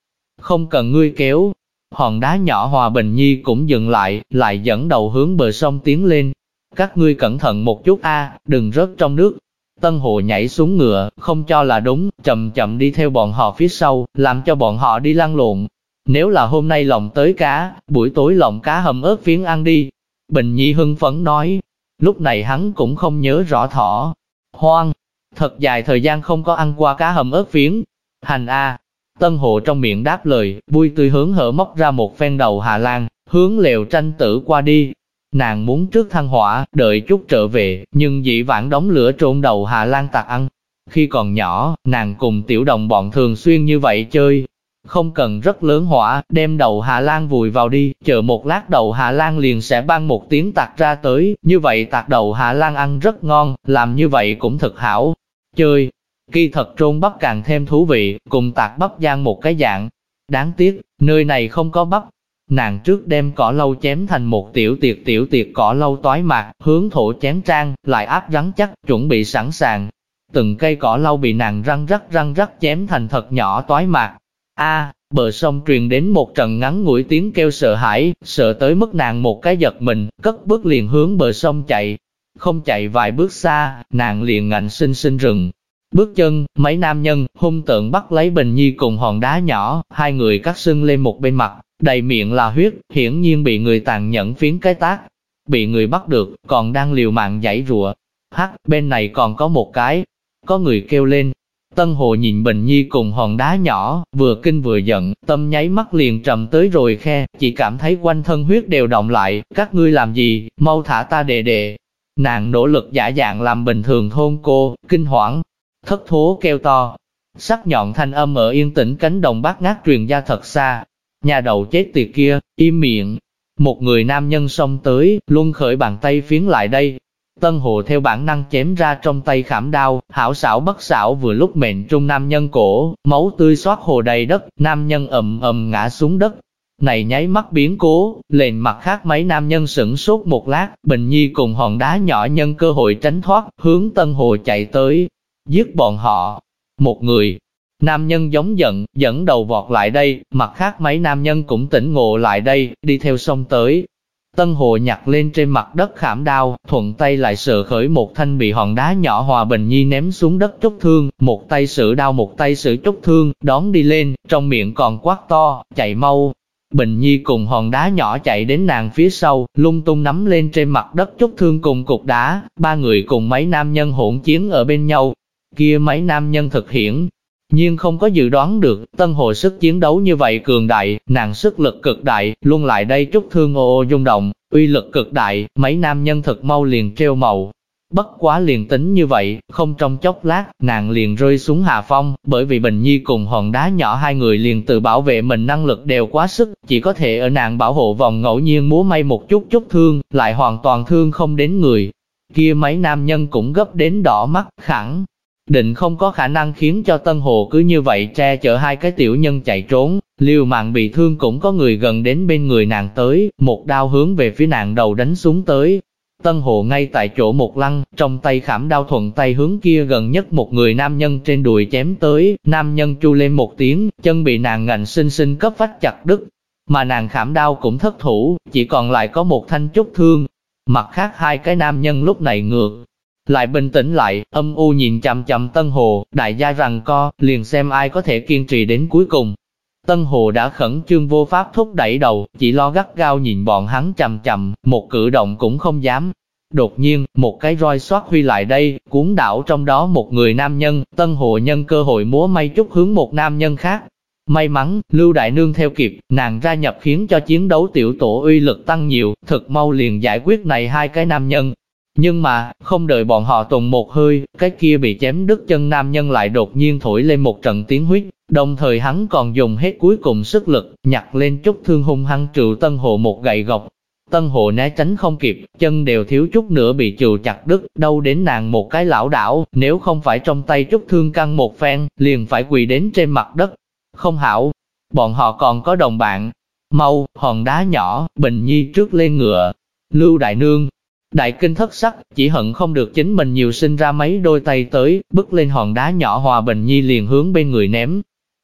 Không cần ngươi kéo. Hòn đá nhỏ Hòa Bình Nhi cũng dừng lại, lại dẫn đầu hướng bờ sông tiến lên. Các ngươi cẩn thận một chút A, đừng rớt trong nước. Tân Hồ nhảy xuống ngựa, không cho là đúng, chậm chậm đi theo bọn họ phía sau, làm cho bọn họ đi lăn lộn. Nếu là hôm nay lòng tới cá, buổi tối lòng cá hầm ớt phiến ăn đi. Bình Nhi hưng phấn nói, lúc này hắn cũng không nhớ rõ thỏ. Hoang, thật dài thời gian không có ăn qua cá hầm ớt phiến. Hành A, Tân Hồ trong miệng đáp lời, vui tươi hướng hở móc ra một phen đầu Hà Lan, hướng lều tranh tử qua đi, Nàng muốn trước thăng hỏa, đợi chút trở về, nhưng dĩ vãng đóng lửa trộn đầu Hà Lan tạc ăn. Khi còn nhỏ, nàng cùng tiểu đồng bọn thường xuyên như vậy chơi. Không cần rất lớn hỏa, đem đầu Hà Lan vùi vào đi, chờ một lát đầu Hà Lan liền sẽ ban một tiếng tạc ra tới, như vậy tạc đầu Hà Lan ăn rất ngon, làm như vậy cũng thật hảo. Chơi, kỳ thật trôn bắp càng thêm thú vị, cùng tạc bắp giang một cái dạng. Đáng tiếc, nơi này không có bắp, Nàng trước đem cỏ lâu chém thành một tiểu tiệc tiểu tiệc cỏ lâu toái mạc, hướng thổ chém trang, lại áp rắn chắc, chuẩn bị sẵn sàng. Từng cây cỏ lâu bị nàng răng rắc răng rắc chém thành thật nhỏ toái mạc. A, bờ sông truyền đến một trận ngắn ngủi tiếng kêu sợ hãi, sợ tới mức nàng một cái giật mình, cất bước liền hướng bờ sông chạy. Không chạy vài bước xa, nàng liền ngạnh sinh sinh rừng. Bước chân, mấy nam nhân, hung tượng bắt lấy Bình Nhi cùng hòn đá nhỏ, hai người cắt sưng lên một bên mặt, đầy miệng là huyết, hiển nhiên bị người tàn nhẫn phiến cái tác. Bị người bắt được, còn đang liều mạng giải rùa. Hắc, bên này còn có một cái. Có người kêu lên. Tân Hồ nhìn Bình Nhi cùng hòn đá nhỏ, vừa kinh vừa giận, tâm nháy mắt liền trầm tới rồi khe, chỉ cảm thấy quanh thân huyết đều động lại, các ngươi làm gì, mau thả ta đệ đệ. Nàng nỗ lực giả dạng làm bình thường thôn cô, kinh hoảng, thất thố kêu to. Sắc nhọn thanh âm ở yên tĩnh cánh đồng bát ngát truyền ra thật xa. Nhà đầu chết tiệt kia, im miệng. Một người nam nhân xông tới, luôn khởi bàn tay phiến lại đây. Tân hồ theo bản năng chém ra trong tay khảm đao, hảo xảo bất xảo vừa lúc mệnh trung nam nhân cổ, máu tươi xót hồ đầy đất, nam nhân ầm ầm ngã xuống đất, này nháy mắt biến cố, lên mặt khác mấy nam nhân sửng sốt một lát, Bình Nhi cùng hòn đá nhỏ nhân cơ hội tránh thoát, hướng Tân Hồ chạy tới, giết bọn họ. Một người, nam nhân giống giận, dẫn đầu vọt lại đây, mặt khác mấy nam nhân cũng tỉnh ngộ lại đây, đi theo sông tới. Tân Hồ nhặt lên trên mặt đất khảm đao, thuận tay lại sợ khởi một thanh bị hòn đá nhỏ hòa bình nhi ném xuống đất chốt thương, một tay sử đao một tay sử chốt thương, đón đi lên, trong miệng còn quát to, chạy mau, Bình Nhi cùng hòn đá nhỏ chạy đến nàng phía sau, lung tung nắm lên trên mặt đất chút thương cùng cục đá, ba người cùng mấy nam nhân hỗn chiến ở bên nhau. Kia mấy nam nhân thực hiện nhưng không có dự đoán được, tân hồ sức chiến đấu như vậy cường đại, nàng sức lực cực đại, luôn lại đây chút thương ô ô rung động, uy lực cực đại, mấy nam nhân thật mau liền treo màu, Bất quá liền tính như vậy, không trong chốc lát, nàng liền rơi xuống hạ phong, bởi vì Bình Nhi cùng hòn đá nhỏ hai người liền tự bảo vệ mình năng lực đều quá sức, chỉ có thể ở nàng bảo hộ vòng ngẫu nhiên múa may một chút chút thương, lại hoàn toàn thương không đến người. Kia mấy nam nhân cũng gấp đến đỏ mắt, khẳng định không có khả năng khiến cho Tân Hồ cứ như vậy che chở hai cái tiểu nhân chạy trốn, liều mạng bị thương cũng có người gần đến bên người nàng tới, một đao hướng về phía nàng đầu đánh xuống tới, Tân Hồ ngay tại chỗ một lăng, trong tay khảm đao thuận tay hướng kia gần nhất một người nam nhân trên đùi chém tới, nam nhân chu lên một tiếng, chân bị nàng ngạnh sinh sinh cấp vách chặt đứt, mà nàng khảm đao cũng thất thủ, chỉ còn lại có một thanh chút thương. Mặt khác hai cái nam nhân lúc này ngược, lại bình tĩnh lại, âm u nhìn chằm chằm Tân Hồ, đại gia rằng co, liền xem ai có thể kiên trì đến cuối cùng. Tân Hồ đã khẩn trương vô pháp thúc đẩy đầu, chỉ lo gắt gao nhìn bọn hắn chầm chằm, một cử động cũng không dám. Đột nhiên, một cái roi xoát huy lại đây, cuốn đảo trong đó một người nam nhân, Tân Hồ nhân cơ hội múa may chút hướng một nam nhân khác. May mắn, Lưu Đại Nương theo kịp, nàng ra nhập khiến cho chiến đấu tiểu tổ uy lực tăng nhiều, thật mau liền giải quyết này hai cái nam nhân. Nhưng mà, không đợi bọn họ tùng một hơi, cái kia bị chém đứt chân nam nhân lại đột nhiên thổi lên một trận tiếng huyết, Đồng thời hắn còn dùng hết cuối cùng sức lực, nhặt lên chút thương hung hăng trụ Tân Hồ một gậy gộc. Tân Hồ né tránh không kịp, chân đều thiếu chút nữa bị trừ chặt đứt, đâu đến nàng một cái lão đảo, nếu không phải trong tay chút thương căng một phen, liền phải quỳ đến trên mặt đất. Không hảo, bọn họ còn có đồng bạn. Mau, hòn đá nhỏ, Bình Nhi trước lên ngựa. Lưu Đại Nương, Đại kinh thất sắc, chỉ hận không được chính mình nhiều sinh ra mấy đôi tay tới, bước lên hòn đá nhỏ hòa Bình Nhi liền hướng bên người ném,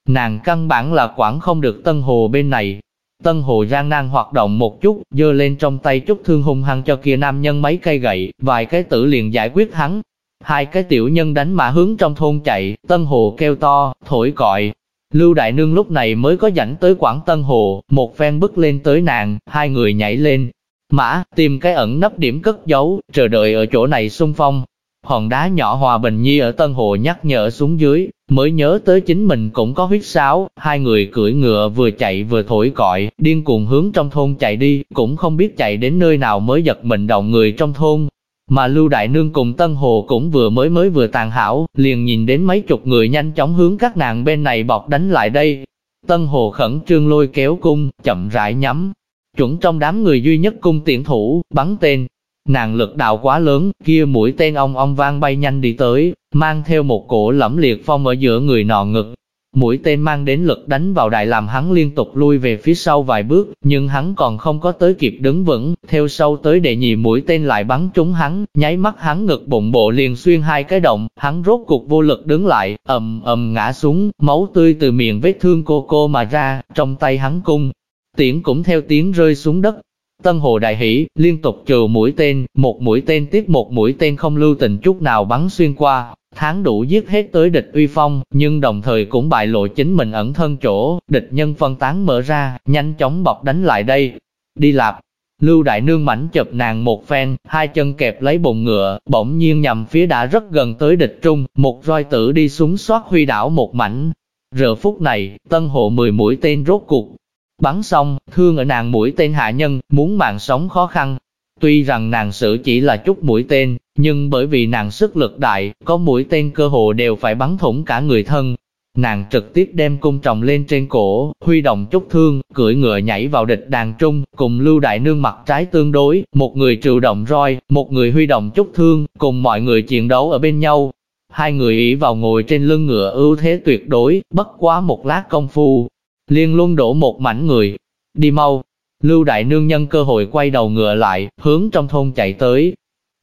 Nàng căn bản là quản không được Tân Hồ bên này. Tân Hồ gian nan hoạt động một chút, dơ lên trong tay chút thương hung hăng cho kia nam nhân mấy cây gậy, vài cái tử liền giải quyết hắn. Hai cái tiểu nhân đánh mã hướng trong thôn chạy, Tân Hồ kêu to, thổi còi. Lưu Đại Nương lúc này mới có rảnh tới quảng Tân Hồ, một phen bước lên tới nàng, hai người nhảy lên. Mã, tìm cái ẩn nấp điểm cất giấu, chờ đợi ở chỗ này xung phong, Hòn đá nhỏ Hòa Bình Nhi ở Tân Hồ nhắc nhở xuống dưới, mới nhớ tới chính mình cũng có huyết sáo, hai người cưỡi ngựa vừa chạy vừa thổi còi, điên cuồng hướng trong thôn chạy đi, cũng không biết chạy đến nơi nào mới giật mình động người trong thôn. Mà Lưu Đại Nương cùng Tân Hồ cũng vừa mới mới vừa tàn hảo, liền nhìn đến mấy chục người nhanh chóng hướng các nàng bên này bọc đánh lại đây. Tân Hồ khẩn trương lôi kéo cung, chậm rãi nhắm. Chuẩn trong đám người duy nhất cung tiễn thủ, bắn tên, Nàng lực đạo quá lớn, kia mũi tên ong ong vang bay nhanh đi tới, mang theo một cổ lẫm liệt phong ở giữa người nọ ngực. Mũi tên mang đến lực đánh vào đại làm hắn liên tục lui về phía sau vài bước, nhưng hắn còn không có tới kịp đứng vững, theo sau tới đệ nhị mũi tên lại bắn trúng hắn, nháy mắt hắn ngực bụng bộ liền xuyên hai cái động, hắn rốt cục vô lực đứng lại, ầm ầm ngã xuống, máu tươi từ miệng vết thương cô cô mà ra, trong tay hắn cung. Tiễn cũng theo tiếng rơi xuống đất, Tân Hồ đại hỉ, liên tục trừ mũi tên, một mũi tên tiếp một mũi tên không lưu tình chút nào bắn xuyên qua, tháng đủ giết hết tới địch uy phong, nhưng đồng thời cũng bại lộ chính mình ẩn thân chỗ, địch nhân phân tán mở ra, nhanh chóng bọc đánh lại đây. Đi lạp, Lưu Đại Nương mảnh chụp nàng một phen, hai chân kẹp lấy bụng ngựa, bỗng nhiên nhằm phía đã rất gần tới địch trung, một roi tử đi xuống xoát huy đảo một mảnh. Giờ phút này, tân hộ mười mũi tên rốt cuộc. Bắn xong, thương ở nàng mũi tên hạ nhân, muốn mạng sống khó khăn. Tuy rằng nàng sử chỉ là chút mũi tên, nhưng bởi vì nàng sức lực đại, có mũi tên cơ hồ đều phải bắn thủng cả người thân, Nàng trực tiếp đem cung trọng lên trên cổ, huy động chút thương, cưỡi ngựa nhảy vào địch đàn trung, cùng Lưu Đại Nương mặt trái tương đối, một người triệu động roi, một người huy động chút thương, cùng mọi người chiến đấu ở bên nhau. Hai người ỷ vào ngồi trên lưng ngựa ưu thế tuyệt đối, bất quá một lát công phu. Liên luôn đổ một mảnh người. Đi mau. Lưu Đại Nương nhân cơ hội quay đầu ngựa lại, hướng trong thôn chạy tới,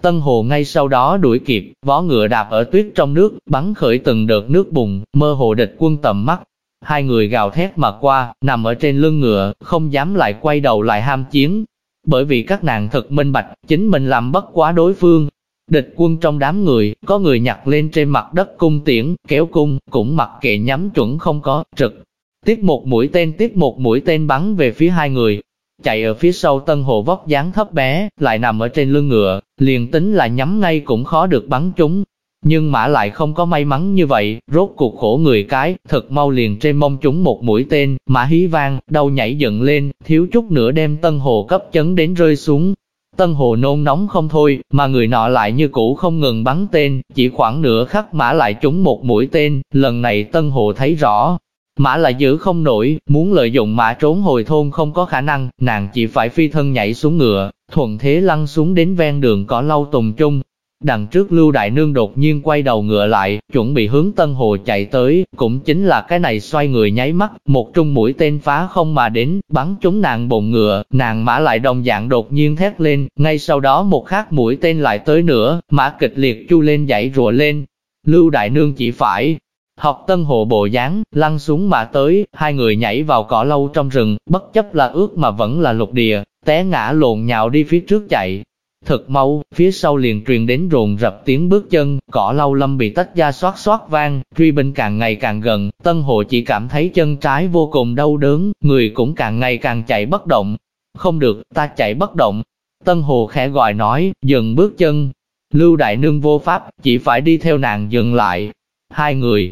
Tân Hồ ngay sau đó đuổi kịp, vó ngựa đạp ở tuyết trong nước, bắn khởi từng đợt nước bùng, mơ hồ địch quân tầm mắt. Hai người gào thét mà qua, nằm ở trên lưng ngựa, không dám lại quay đầu lại ham chiến. Bởi vì các nàng thật minh bạch, chính mình làm bất quá đối phương. Địch quân trong đám người, có người nhặt lên trên mặt đất cung tiễn, kéo cung, cũng mặc kệ nhắm chuẩn không có, trực. Tiếp một mũi tên tiếp một mũi tên bắn về phía hai người, chạy ở phía sau tân hồ vóc dáng thấp bé, lại nằm ở trên lưng ngựa, liền tính là nhắm ngay cũng khó được bắn chúng. Nhưng mã lại không có may mắn như vậy, rốt cuộc khổ người cái, thật mau liền trên mông chúng một mũi tên, mã hí vang, đầu nhảy dựng lên, thiếu chút nữa đem tân hồ cấp chấn đến rơi xuống. Tân hồ nôn nóng không thôi, mà người nọ lại như cũ không ngừng bắn tên, chỉ khoảng nửa khắc mã lại trúng một mũi tên, lần này tân hồ thấy rõ, Mã lại giữ không nổi, muốn lợi dụng mã trốn hồi thôn không có khả năng, nàng chỉ phải phi thân nhảy xuống ngựa, thuận thế lăn xuống đến ven đường cỏ lau tùng trung. Đằng trước Lưu Đại Nương đột nhiên quay đầu ngựa lại, chuẩn bị hướng Tân Hồ chạy tới, cũng chính là cái này xoay người nháy mắt, một trung mũi tên phá không mà đến, bắn trúng nàng bụng ngựa, nàng mã lại đồng dạng đột nhiên thét lên, ngay sau đó một khác mũi tên lại tới nữa, mã kịch liệt chu lên dãy rùa lên. Lưu Đại Nương chỉ phải, Học tân hộ bộ dáng, lăn xuống mà tới, hai người nhảy vào cỏ lâu trong rừng, bất chấp là ướt mà vẫn là lục địa, té ngã lộn nhào đi phía trước chạy. Thật mau, phía sau liền truyền đến rồn rập tiếng bước chân, cỏ lâu lâm bị tách ra xoát xoát vang, truy binh càng ngày càng gần, tân hộ chỉ cảm thấy chân trái vô cùng đau đớn, người cũng càng ngày càng chạy bất động. Không được, ta chạy bất động. Tân hồ khẽ gọi nói, dừng bước chân. Lưu đại nương vô pháp, chỉ phải đi theo nàng dừng lại. Hai người,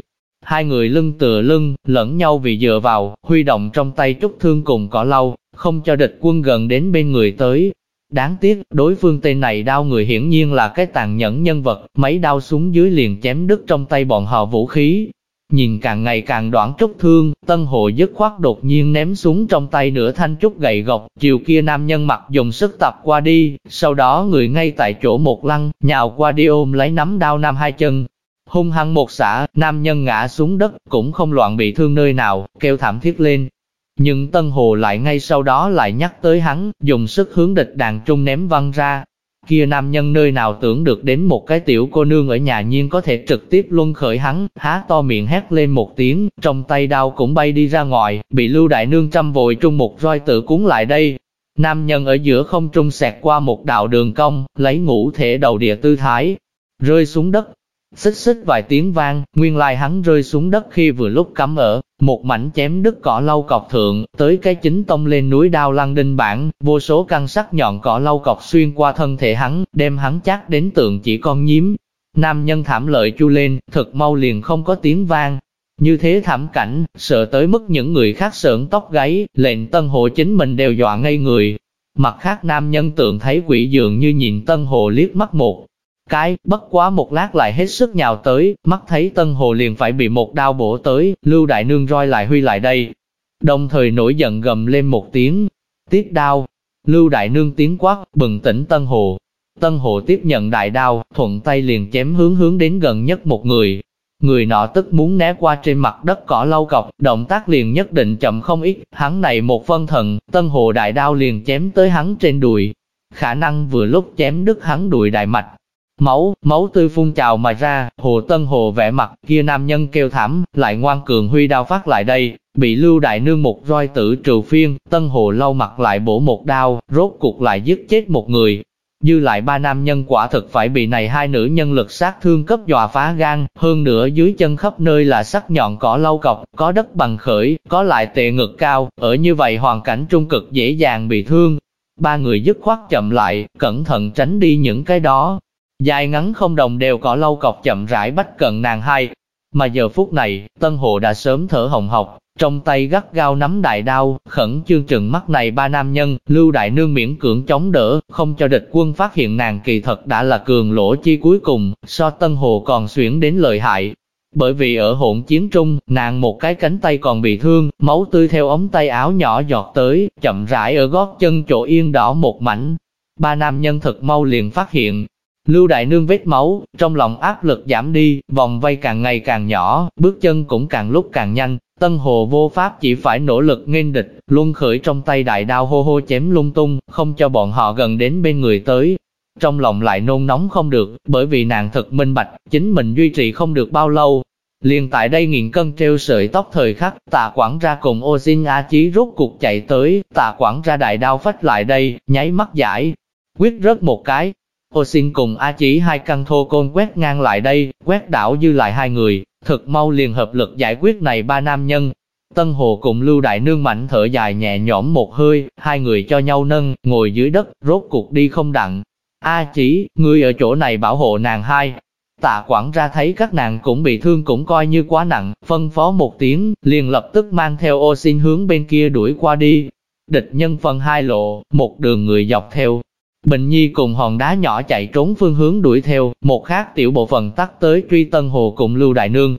Hai người lưng tựa lưng, lẫn nhau vì dựa vào, huy động trong tay trúc thương cùng cỏ lau, không cho địch quân gần đến bên người tới. Đáng tiếc, đối phương tên này đau người hiển nhiên là cái tàn nhẫn nhân vật, mấy đao xuống dưới liền chém đứt trong tay bọn họ vũ khí. Nhìn càng ngày càng đoạn trúc thương, tân hộ dứt khoát đột nhiên ném xuống trong tay nửa thanh trúc gậy gộc, chiều kia nam nhân mặt dùng sức tập qua đi, sau đó người ngay tại chỗ một lăng, nhào qua đi ôm lấy nắm đao nam hai chân, hung hăng một xả, nam nhân ngã xuống đất, cũng không loạn bị thương nơi nào, kêu thảm thiết lên. Nhưng Tân Hồ lại ngay sau đó lại nhắc tới hắn, dùng sức hướng địch đàn trung ném văng ra. Kia nam nhân nơi nào tưởng được đến một cái tiểu cô nương ở nhà nhiên có thể trực tiếp luân khởi hắn, há to miệng hét lên một tiếng, trong tay đao cũng bay đi ra ngoài, bị lưu đại nương trăm vội trung một roi tự cuốn lại đây. Nam nhân ở giữa không trung xẹt qua một đạo đường cong, lấy ngũ thể đầu địa tư thái, rơi xuống đất, Xích xích vài tiếng vang, nguyên lai hắn rơi xuống đất khi vừa lúc cắm ở, một mảnh chém đứt cỏ lau cọc thượng, tới cái chính tông lên núi đao lăng đinh bản, vô số căn sắc nhọn cỏ lau cọc xuyên qua thân thể hắn, đem hắn chắc đến tượng chỉ con nhím. Nam nhân thảm lợi chu lên, thật mau liền không có tiếng vang. Như thế thảm cảnh, sợ tới mức những người khác sợn tóc gáy, lệnh tân hộ chính mình đều dọa ngây người. Mặt khác nam nhân tượng thấy quỷ dường như nhìn tân hồ liếc mắt một, cái, bất quá một lát lại hết sức nhào tới, mắt thấy Tân Hồ liền phải bị một đao bổ tới, Lưu Đại Nương roi lại huy lại đây. Đồng thời nổi giận gầm lên một tiếng, tiếp đao. Lưu Đại Nương tiếng quát, bừng tỉnh Tân Hồ. Tân Hồ tiếp nhận đại đao, thuận tay liền chém hướng hướng đến gần nhất một người. Người nọ tức muốn né qua trên mặt đất cỏ lau cọc, động tác liền nhất định chậm không ít, hắn này một phân thần, Tân Hồ đại đao liền chém tới hắn trên đùi. Khả năng vừa lúc chém đứt hắn đùi đại mạch, Máu, máu tươi phun trào mà ra, hồ tân hồ vẽ mặt, kia nam nhân kêu thảm, lại ngoan cường huy đao phát lại đây, bị lưu đại nương một roi tử trừ phiên, tân hồ lau mặt lại bổ một đao, rốt cuộc lại giết chết một người. Dư lại ba nam nhân quả thực phải bị này hai nữ nhân lực sát thương cấp dọa phá gan, hơn nữa dưới chân khắp nơi là sắc nhọn cỏ lau cọc, có đất bằng khởi, có lại tệ ngực cao, ở như vậy hoàn cảnh trung cực dễ dàng bị thương. Ba người dứt khoát chậm lại, cẩn thận tránh đi những cái đó. Dài ngắn không đồng đều cỏ lâu cọc chậm rãi bách cận nàng hai. Mà giờ phút này, Tân Hồ đã sớm thở hồng học, trong tay gắt gao nắm đại đao, khẩn chương trừng mắt này ba nam nhân, lưu đại nương miễn cưỡng chống đỡ, không cho địch quân phát hiện nàng kỳ thật đã là cường lỗ chi cuối cùng, so tân hồ còn xuyển đến lợi hại. Bởi vì ở hỗn chiến trung, nàng một cái cánh tay còn bị thương, máu tươi theo ống tay áo nhỏ giọt tới, chậm rãi ở gót chân chỗ yên đỏ một mảnh. Ba nam nhân thật mau liền phát hiện, Lưu Đại Nương vết máu, trong lòng áp lực giảm đi, vòng vây càng ngày càng nhỏ, bước chân cũng càng lúc càng nhanh, Tân Hồ vô pháp chỉ phải nỗ lực nghênh địch, luôn khởi trong tay đại đao hô hô chém lung tung, không cho bọn họ gần đến bên người tới. Trong lòng lại nôn nóng không được, bởi vì nàng thật minh bạch, chính mình duy trì không được bao lâu. Liền tại đây nghiền cân treo sợi tóc thời khắc, tạ quảng ra cùng ô xin A Chí rút cuộc chạy tới, tạ quảng ra đại đao phách lại đây, nháy mắt giải, quyết rớt một cái. Ô xin cùng A Chí hai căn thô côn quét ngang lại đây, quét đảo dư lại hai người, thực mau liền hợp lực giải quyết này ba nam nhân. Tân Hồ cùng Lưu Đại Nương mạnh thở dài nhẹ nhõm một hơi, hai người cho nhau nâng, ngồi dưới đất, rốt cuộc đi không đặng. A chỉ, ngươi ở chỗ này bảo hộ nàng hai. Tạ quản ra thấy các nàng cũng bị thương cũng coi như quá nặng, phân phó một tiếng, liền lập tức mang theo ô xin hướng bên kia đuổi qua đi. Địch nhân phân hai lộ, một đường người dọc theo, Bình Nhi cùng hòn đá nhỏ chạy trốn phương hướng đuổi theo, một khác tiểu bộ phận tắt tới truy Tân Hồ cùng Lưu Đại Nương.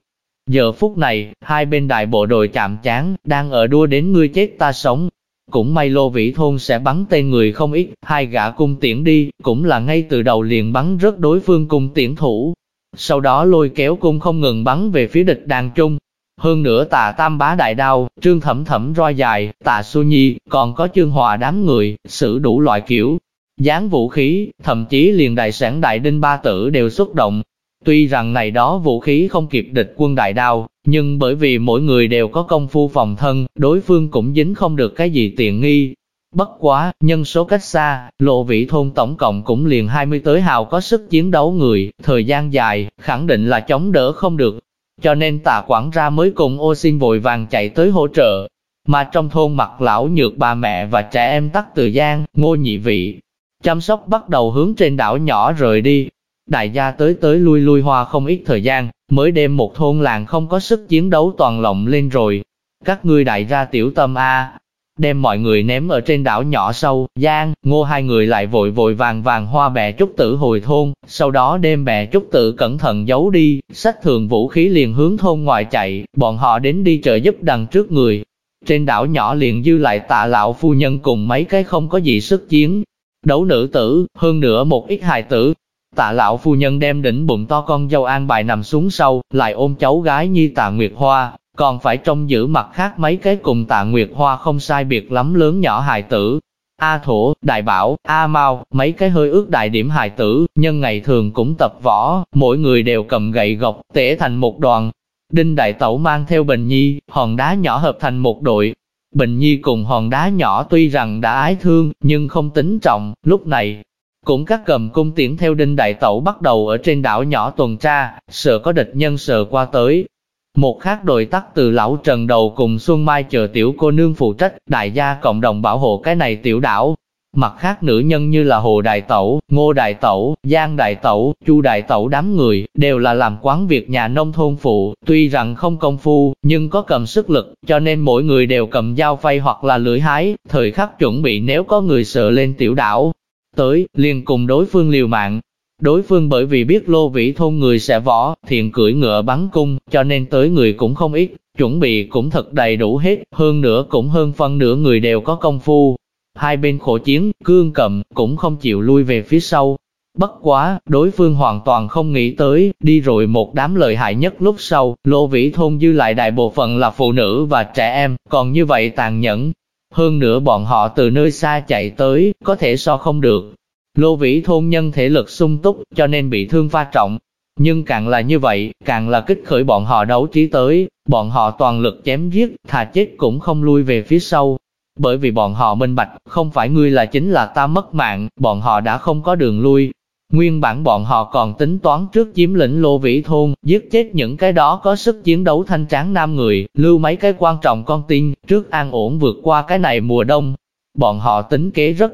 Giờ phút này, hai bên đại bộ đội chạm chán, đang ở đua đến ngươi chết ta sống. Cũng may lô vĩ thôn sẽ bắn tên người không ít, hai gã cung tiễn đi, cũng là ngay từ đầu liền bắn rất đối phương cung tiễn thủ. Sau đó lôi kéo cung không ngừng bắn về phía địch đàn trung. Hơn nữa tà tam bá đại đao, trương thẩm thẩm roi dài, tà su nhi, còn có chương hòa đám người, xử đủ loại kiểu, dán vũ khí, thậm chí liền đại sản đại đinh ba tử đều xuất động. Tuy rằng này đó vũ khí không kịp địch quân đại đao, nhưng bởi vì mỗi người đều có công phu phòng thân, đối phương cũng dính không được cái gì tiện nghi. Bất quá, nhân số cách xa, lộ vị thôn tổng cộng cũng liền 20 tới hào có sức chiến đấu người, thời gian dài, khẳng định là chống đỡ không được. Cho nên tà quản ra mới cùng ô xin vội vàng chạy tới hỗ trợ. Mà trong thôn mặt lão nhược bà mẹ và trẻ em tắc từ gian, ngô nhị vị, Chăm sóc bắt đầu hướng trên đảo nhỏ rời đi. Đại gia tới tới lui lui hoa không ít thời gian, mới đem một thôn làng không có sức chiến đấu toàn lộng lên rồi. Các ngươi đại gia tiểu tâm A, đem mọi người ném ở trên đảo nhỏ sâu, Giang, Ngô hai người lại vội vội vàng vàng hoa bè trúc tử hồi thôn, sau đó đem bè trúc tử cẩn thận giấu đi, sách thường vũ khí liền hướng thôn ngoài chạy, bọn họ đến đi trợ giúp đằng trước người. Trên đảo nhỏ liền dư lại tạ lão phu nhân cùng mấy cái không có gì sức chiến, đấu nữ tử, hơn nữa một ít hài tử. Tạ lão phu nhân đem đỉnh bụng to con dâu an bài nằm xuống sau, lại ôm cháu gái như tạ Nguyệt Hoa, còn phải trông giữ mặt khác mấy cái cùng tạ Nguyệt Hoa không sai biệt lắm lớn nhỏ hài tử. A Thổ, Đại Bảo, A Mau, mấy cái hơi ước đại điểm hài tử, nhân ngày thường cũng tập võ, mỗi người đều cầm gậy gộc, tể thành một đoàn. Đinh Đại Tẩu mang theo Bình Nhi, hòn đá nhỏ hợp thành một đội, Bình Nhi cùng hòn đá nhỏ tuy rằng đã ái thương, nhưng không tính trọng, lúc này, cũng các cầm cung tiễn theo đinh đại tẩu bắt đầu ở trên đảo nhỏ tuần tra, sợ có địch nhân sợ qua tới. Một khác đội tắc từ lão Trần Đầu cùng Xuân Mai chờ tiểu cô nương phụ trách, đại gia cộng đồng bảo hộ cái này tiểu đảo, Mặt khác nữ nhân như là Hồ Đại Tẩu, Ngô Đại Tẩu, Giang Đại Tẩu, Chu Đại Tẩu đám người, đều là làm quán việc nhà nông thôn phụ, tuy rằng không công phu, nhưng có cầm sức lực, cho nên mỗi người đều cầm dao phay hoặc là lưỡi hái, thời khắc chuẩn bị nếu có người sợ lên tiểu đảo. Tới, liền cùng đối phương liều mạng. Đối phương bởi vì biết lô vĩ thôn người sẽ võ, thiện cưỡi ngựa bắn cung, cho nên tới người cũng không ít, chuẩn bị cũng thật đầy đủ hết, hơn nữa cũng hơn phân nửa người đều có công phu, Hai bên khổ chiến, cương cầm, cũng không chịu lui về phía sau. Bất quá, đối phương hoàn toàn không nghĩ tới, đi rồi một đám lợi hại nhất lúc sau, lô vĩ thôn dư lại đại bộ phận là phụ nữ và trẻ em, còn như vậy tàn nhẫn. Hơn nữa bọn họ từ nơi xa chạy tới, có thể so không được. Lô vĩ thôn nhân thể lực sung túc, cho nên bị thương pha trọng. Nhưng càng là như vậy, càng là kích khởi bọn họ đấu trí tới, bọn họ toàn lực chém giết, thà chết cũng không lui về phía sau, bởi vì bọn họ minh bạch, không phải ngươi là chính là ta mất mạng, bọn họ đã không có đường lui. Nguyên bản bọn họ còn tính toán trước chiếm lĩnh lô vĩ thôn, giết chết những cái đó có sức chiến đấu thanh tráng nam người, lưu mấy cái quan trọng con tin, trước an ổn vượt qua cái này mùa đông. Bọn họ tính kế rất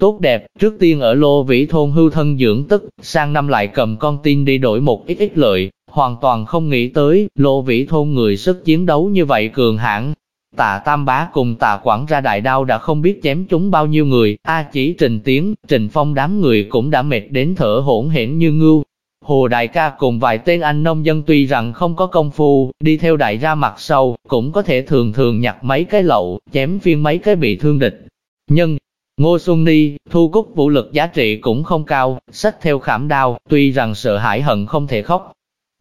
tốt đẹp, trước tiên ở lô vĩ thôn hưu thân dưỡng tức, sang năm lại cầm con tin đi đổi một ít ít lợi, hoàn toàn không nghĩ tới, lô vĩ thôn người sức chiến đấu như vậy cường hãn. Tạ Tam Bá cùng Tạ Quảng ra đại đao đã không biết chém chúng bao nhiêu người, A chỉ Trình Tiến, Trình Phong đám người cũng đã mệt đến thở hỗn hển như ngưu. Hồ Đại ca cùng vài tên anh nông dân tuy rằng không có công phu, đi theo đại ra mặt sâu, cũng có thể thường thường nhặt mấy cái lậu, chém phiên mấy cái bị thương địch. Nhưng, Ngô Xuân Ni, thu cúc vũ lực giá trị cũng không cao, sách theo khảm đao, tuy rằng sợ hãi hận không thể khóc.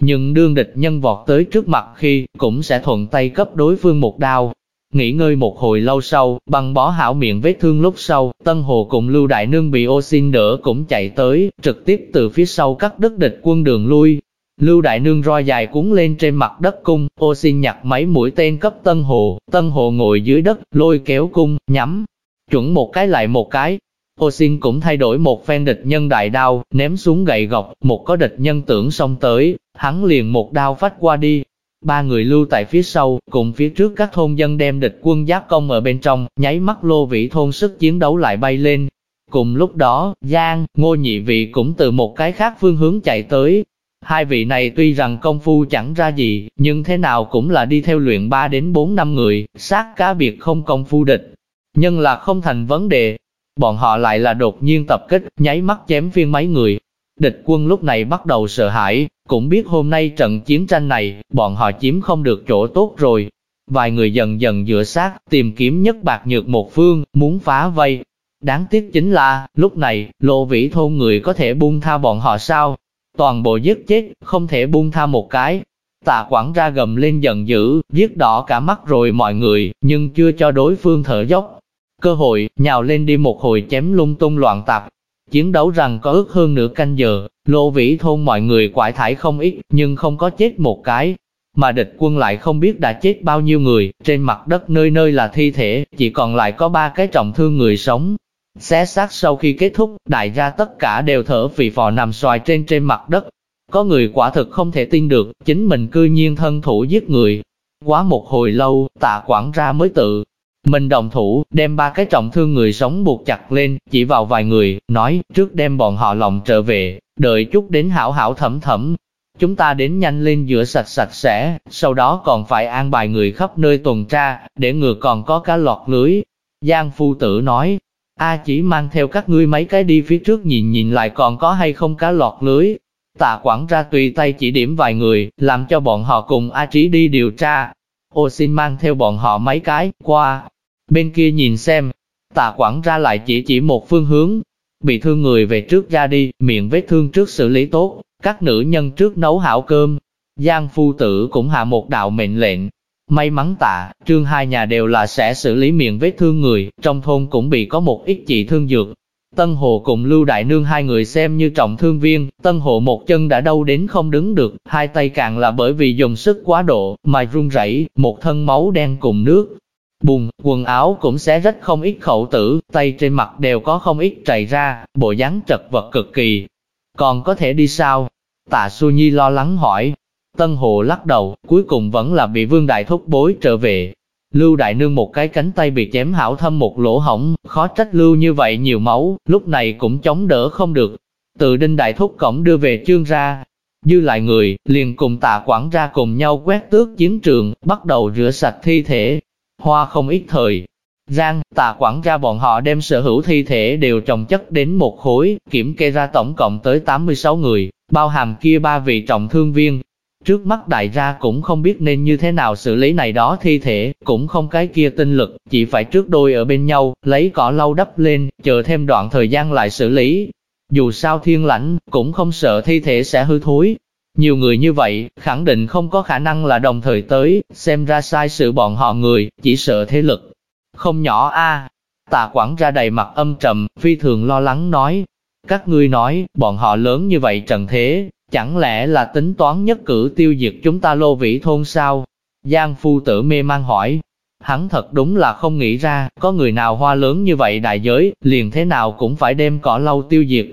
Nhưng đương địch nhân vọt tới trước mặt khi, cũng sẽ thuận tay cấp đối phương một đao. Nghỉ ngơi một hồi lâu sau, băng bó hảo miệng vết thương lúc sau, Tân Hồ cùng Lưu Đại Nương bị ô xin đỡ cũng chạy tới, trực tiếp từ phía sau cắt đứt địch quân đường lui. Lưu Đại Nương roi dài cuốn lên trên mặt đất cung, ô xin nhặt mấy mũi tên cấp Tân Hồ, Tân Hồ ngồi dưới đất, lôi kéo cung, nhắm, chuẩn một cái lại một cái. Ô xin cũng thay đổi một phen địch nhân đại đao, ném xuống gậy gọc, một có địch nhân tưởng xông tới, hắn liền một đao phách qua đi. Ba người lưu tại phía sau, cùng phía trước các thôn dân đem địch quân giáp công ở bên trong, nháy mắt lô vĩ thôn sức chiến đấu lại bay lên. Cùng lúc đó, Giang, Ngô Nhị Vị cũng từ một cái khác phương hướng chạy tới. Hai vị này tuy rằng công phu chẳng ra gì, nhưng thế nào cũng là đi theo luyện 3 đến 4 năm người, sát cá biệt không công phu địch, nhưng là không thành vấn đề. Bọn họ lại là đột nhiên tập kích, nháy mắt chém phiên mấy người. Địch quân lúc này bắt đầu sợ hãi, cũng biết hôm nay trận chiến tranh này, bọn họ chiếm không được chỗ tốt rồi. Vài người dần dần dựa sát, tìm kiếm nhất bạc nhược một phương, muốn phá vây. Đáng tiếc chính là, lúc này, lộ vĩ thôn người có thể buông tha bọn họ sao? Toàn bộ giết chết, không thể buông tha một cái, Tạ quảng ra gầm lên giận dữ, giết đỏ cả mắt rồi mọi người, nhưng chưa cho đối phương thở dốc cơ hội, nhào lên đi một hồi chém lung tung loạn tạp. Chiến đấu rằng có ước hơn nửa canh giờ, lô vĩ thôn mọi người quải thải không ít, nhưng không có chết một cái. Mà địch quân lại không biết đã chết bao nhiêu người, trên mặt đất nơi nơi là thi thể, chỉ còn lại có ba cái trọng thương người sống. Xé xác sau khi kết thúc, đại gia tất cả đều thở vì phò nằm xoài trên trên mặt đất. Có người quả thực không thể tin được, chính mình cư nhiên thân thủ giết người. Quá một hồi lâu, tạ quảng ra mới tự mình đồng thủ, đem ba cái trọng thương người sống buộc chặt lên, chỉ vào vài người, nói, trước đem bọn họ lòng trở về, đợi chút đến hảo hảo thẩm thẩm. Chúng ta đến nhanh lên rửa sạch sạch sẽ, sau đó còn phải an bài người khắp nơi tuần tra, để ngừa còn có cá lọt lưới. Giang phu tử nói, A chỉ mang theo các ngươi mấy cái đi phía trước nhìn nhìn lại còn có hay không cá lọt lưới. Tạ quản ra tùy tay chỉ điểm vài người, làm cho bọn họ cùng A trí đi điều tra. Ô xin mang theo bọn họ mấy cái, qua, Bên kia nhìn xem, tạ quảng ra lại chỉ chỉ một phương hướng, bị thương người về trước ra đi, miệng vết thương trước xử lý tốt, các nữ nhân trước nấu hảo cơm. Giang phu tử cũng hạ một đạo mệnh lệnh. May mắn tạ, trương hai nhà đều là sẽ xử lý miệng vết thương người, trong thôn cũng bị có một ít trị thương dược. Tân Hồ cùng Lưu Đại Nương hai người xem như trọng thương viên, Tân Hồ một chân đã đau đến không đứng được, hai tay càng là bởi vì dùng sức quá độ, mà run rẩy, một thân máu đen cùng nước, Bùn, quần áo cũng sẽ rất không ít khẩu tử, tay trên mặt đều có không ít chảy ra, bộ dáng trật vật cực kỳ. Còn có thể đi sao? Tạ Xu Nhi lo lắng hỏi. Tân Hồ lắc đầu, cuối cùng vẫn là bị Vương Đại Thúc bối trở về. Lưu Đại Nương một cái cánh tay bị chém hảo thâm một lỗ hỏng khó trách Lưu như vậy nhiều máu, lúc này cũng chống đỡ không được. Từ Đinh Đại Thúc cổng đưa về chương ra, dư lại người, liền cùng tạ quản ra cùng nhau quét tước chiến trường, bắt đầu rửa sạch thi thể, hoa không ít thời. Giang, tà quản ra bọn họ đem sở hữu thi thể đều trồng chất đến một khối, kiểm kê ra tổng cộng tới 86 người, bao hàm kia ba vị trọng thương viên. Trước mắt đại gia cũng không biết nên như thế nào xử lý này đó thi thể, cũng không cái kia tinh lực, chỉ phải trước đôi ở bên nhau, lấy cỏ lau đắp lên, chờ thêm đoạn thời gian lại xử lý. Dù sao thiên lãnh, cũng không sợ thi thể sẽ hư thối, nhiều người như vậy, khẳng định không có khả năng là đồng thời tới, xem ra sai sự bọn họ người, chỉ sợ thế lực. Không nhỏ a à, Tạ quản ra đầy mặt âm trầm, phi thường lo lắng nói. Các ngươi nói, bọn họ lớn như vậy trần thế, chẳng lẽ là tính toán nhất cử tiêu diệt chúng ta lô vĩ thôn sao? Giang phu tử mê mang hỏi. Hắn thật đúng là không nghĩ ra, có người nào hoa lớn như vậy đại giới, liền thế nào cũng phải đem cỏ lau tiêu diệt.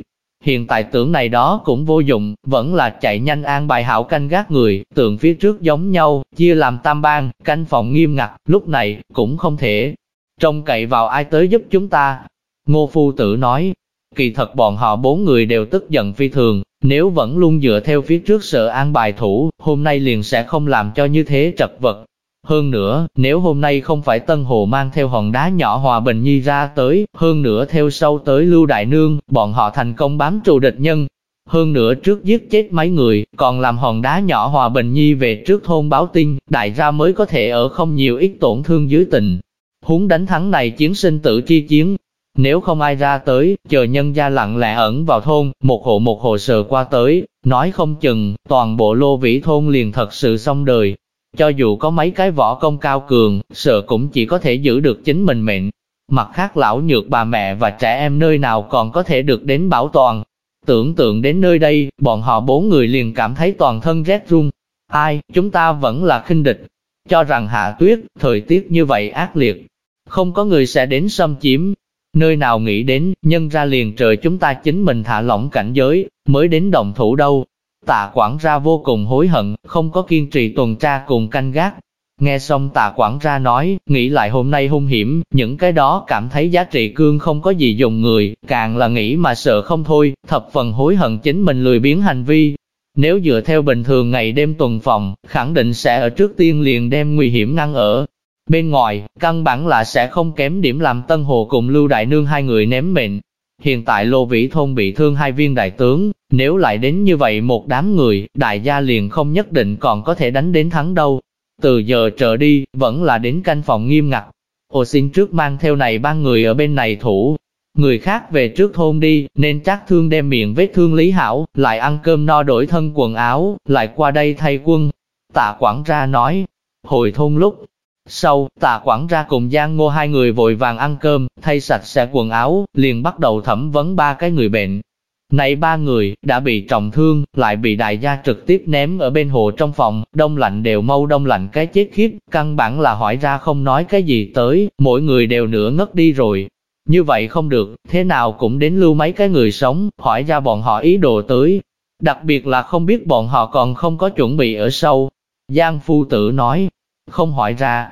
Hiện tại tưởng này đó cũng vô dụng, vẫn là chạy nhanh an bài hảo canh gác người, tượng phía trước giống nhau, chia làm tam bang, canh phòng nghiêm ngặt, lúc này, cũng không thể trông cậy vào ai tới giúp chúng ta. Ngô Phu Tử nói, kỳ thật bọn họ bốn người đều tức giận phi thường, nếu vẫn luôn dựa theo phía trước sợ an bài thủ, hôm nay liền sẽ không làm cho như thế trật vật. Hơn nữa, nếu hôm nay không phải Tân Hồ mang theo hòn đá nhỏ Hòa Bình Nhi ra tới, hơn nữa theo sâu tới Lưu Đại Nương, bọn họ thành công bám trụ địch nhân. Hơn nữa trước giết chết mấy người, còn làm hòn đá nhỏ Hòa Bình Nhi về trước thôn báo tin, đại gia mới có thể ở không nhiều ít tổn thương dưới tình. Húng đánh thắng này chiến sinh tử chi chiến, nếu không ai ra tới, chờ nhân gia lặng lẽ ẩn vào thôn, một hộ một hộ sờ qua tới, nói không chừng, toàn bộ lô vĩ thôn liền thật sự xong đời. Cho dù có mấy cái võ công cao cường, sợ cũng chỉ có thể giữ được chính mình mệnh. Mặt khác lão nhược bà mẹ và trẻ em nơi nào còn có thể được đến bảo toàn. Tưởng tượng đến nơi đây, bọn họ bốn người liền cảm thấy toàn thân rét run. Ai, chúng ta vẫn là khinh địch. Cho rằng hạ tuyết, thời tiết như vậy ác liệt. Không có người sẽ đến xâm chiếm, Nơi nào nghĩ đến, nhân ra liền trời chúng ta chính mình thả lỏng cảnh giới, mới đến đồng thủ đâu. Tạ quản ra vô cùng hối hận, không có kiên trì tuần tra cùng canh gác. Nghe xong tạ quản ra nói, nghĩ lại hôm nay hung hiểm, những cái đó cảm thấy giá trị cương không có gì dùng người, càng là nghĩ mà sợ không thôi, thập phần hối hận chính mình lười biến hành vi. Nếu dựa theo bình thường ngày đêm tuần phòng, khẳng định sẽ ở trước tiên liền đem nguy hiểm ngăn ở, Bên ngoài, căn bản là sẽ không kém điểm làm Tân Hồ cùng Lưu Đại Nương hai người ném mệnh. Hiện tại Lô Vĩ Thôn bị thương hai viên đại tướng, nếu lại đến như vậy một đám người, đại gia liền không nhất định còn có thể đánh đến thắng đâu. Từ giờ trở đi, vẫn là đến canh phòng nghiêm ngặt. Ô xin trước mang theo này ba người ở bên này thủ. Người khác về trước thôn đi, nên chắc thương đem miệng vết thương lý hảo, lại ăn cơm no đổi thân quần áo, lại qua đây thay quân. Tạ quản ra nói, hồi thôn lúc, sau, tạ quản ra cùng Giang Ngô hai người vội vàng ăn cơm, thay sạch sẽ quần áo, liền bắt đầu thẩm vấn ba cái người bệnh. Này ba người, đã bị trọng thương, lại bị đại gia trực tiếp ném ở bên hồ trong phòng, đông lạnh đều mau đông lạnh cái chết khiếp, căn bản là hỏi ra không nói cái gì tới, mỗi người đều nửa ngất đi rồi. Như vậy không được, thế nào cũng đến lưu mấy cái người sống, hỏi ra bọn họ ý đồ tới. Đặc biệt là không biết bọn họ còn không có chuẩn bị ở sâu. Giang phu tử nói, không hỏi ra.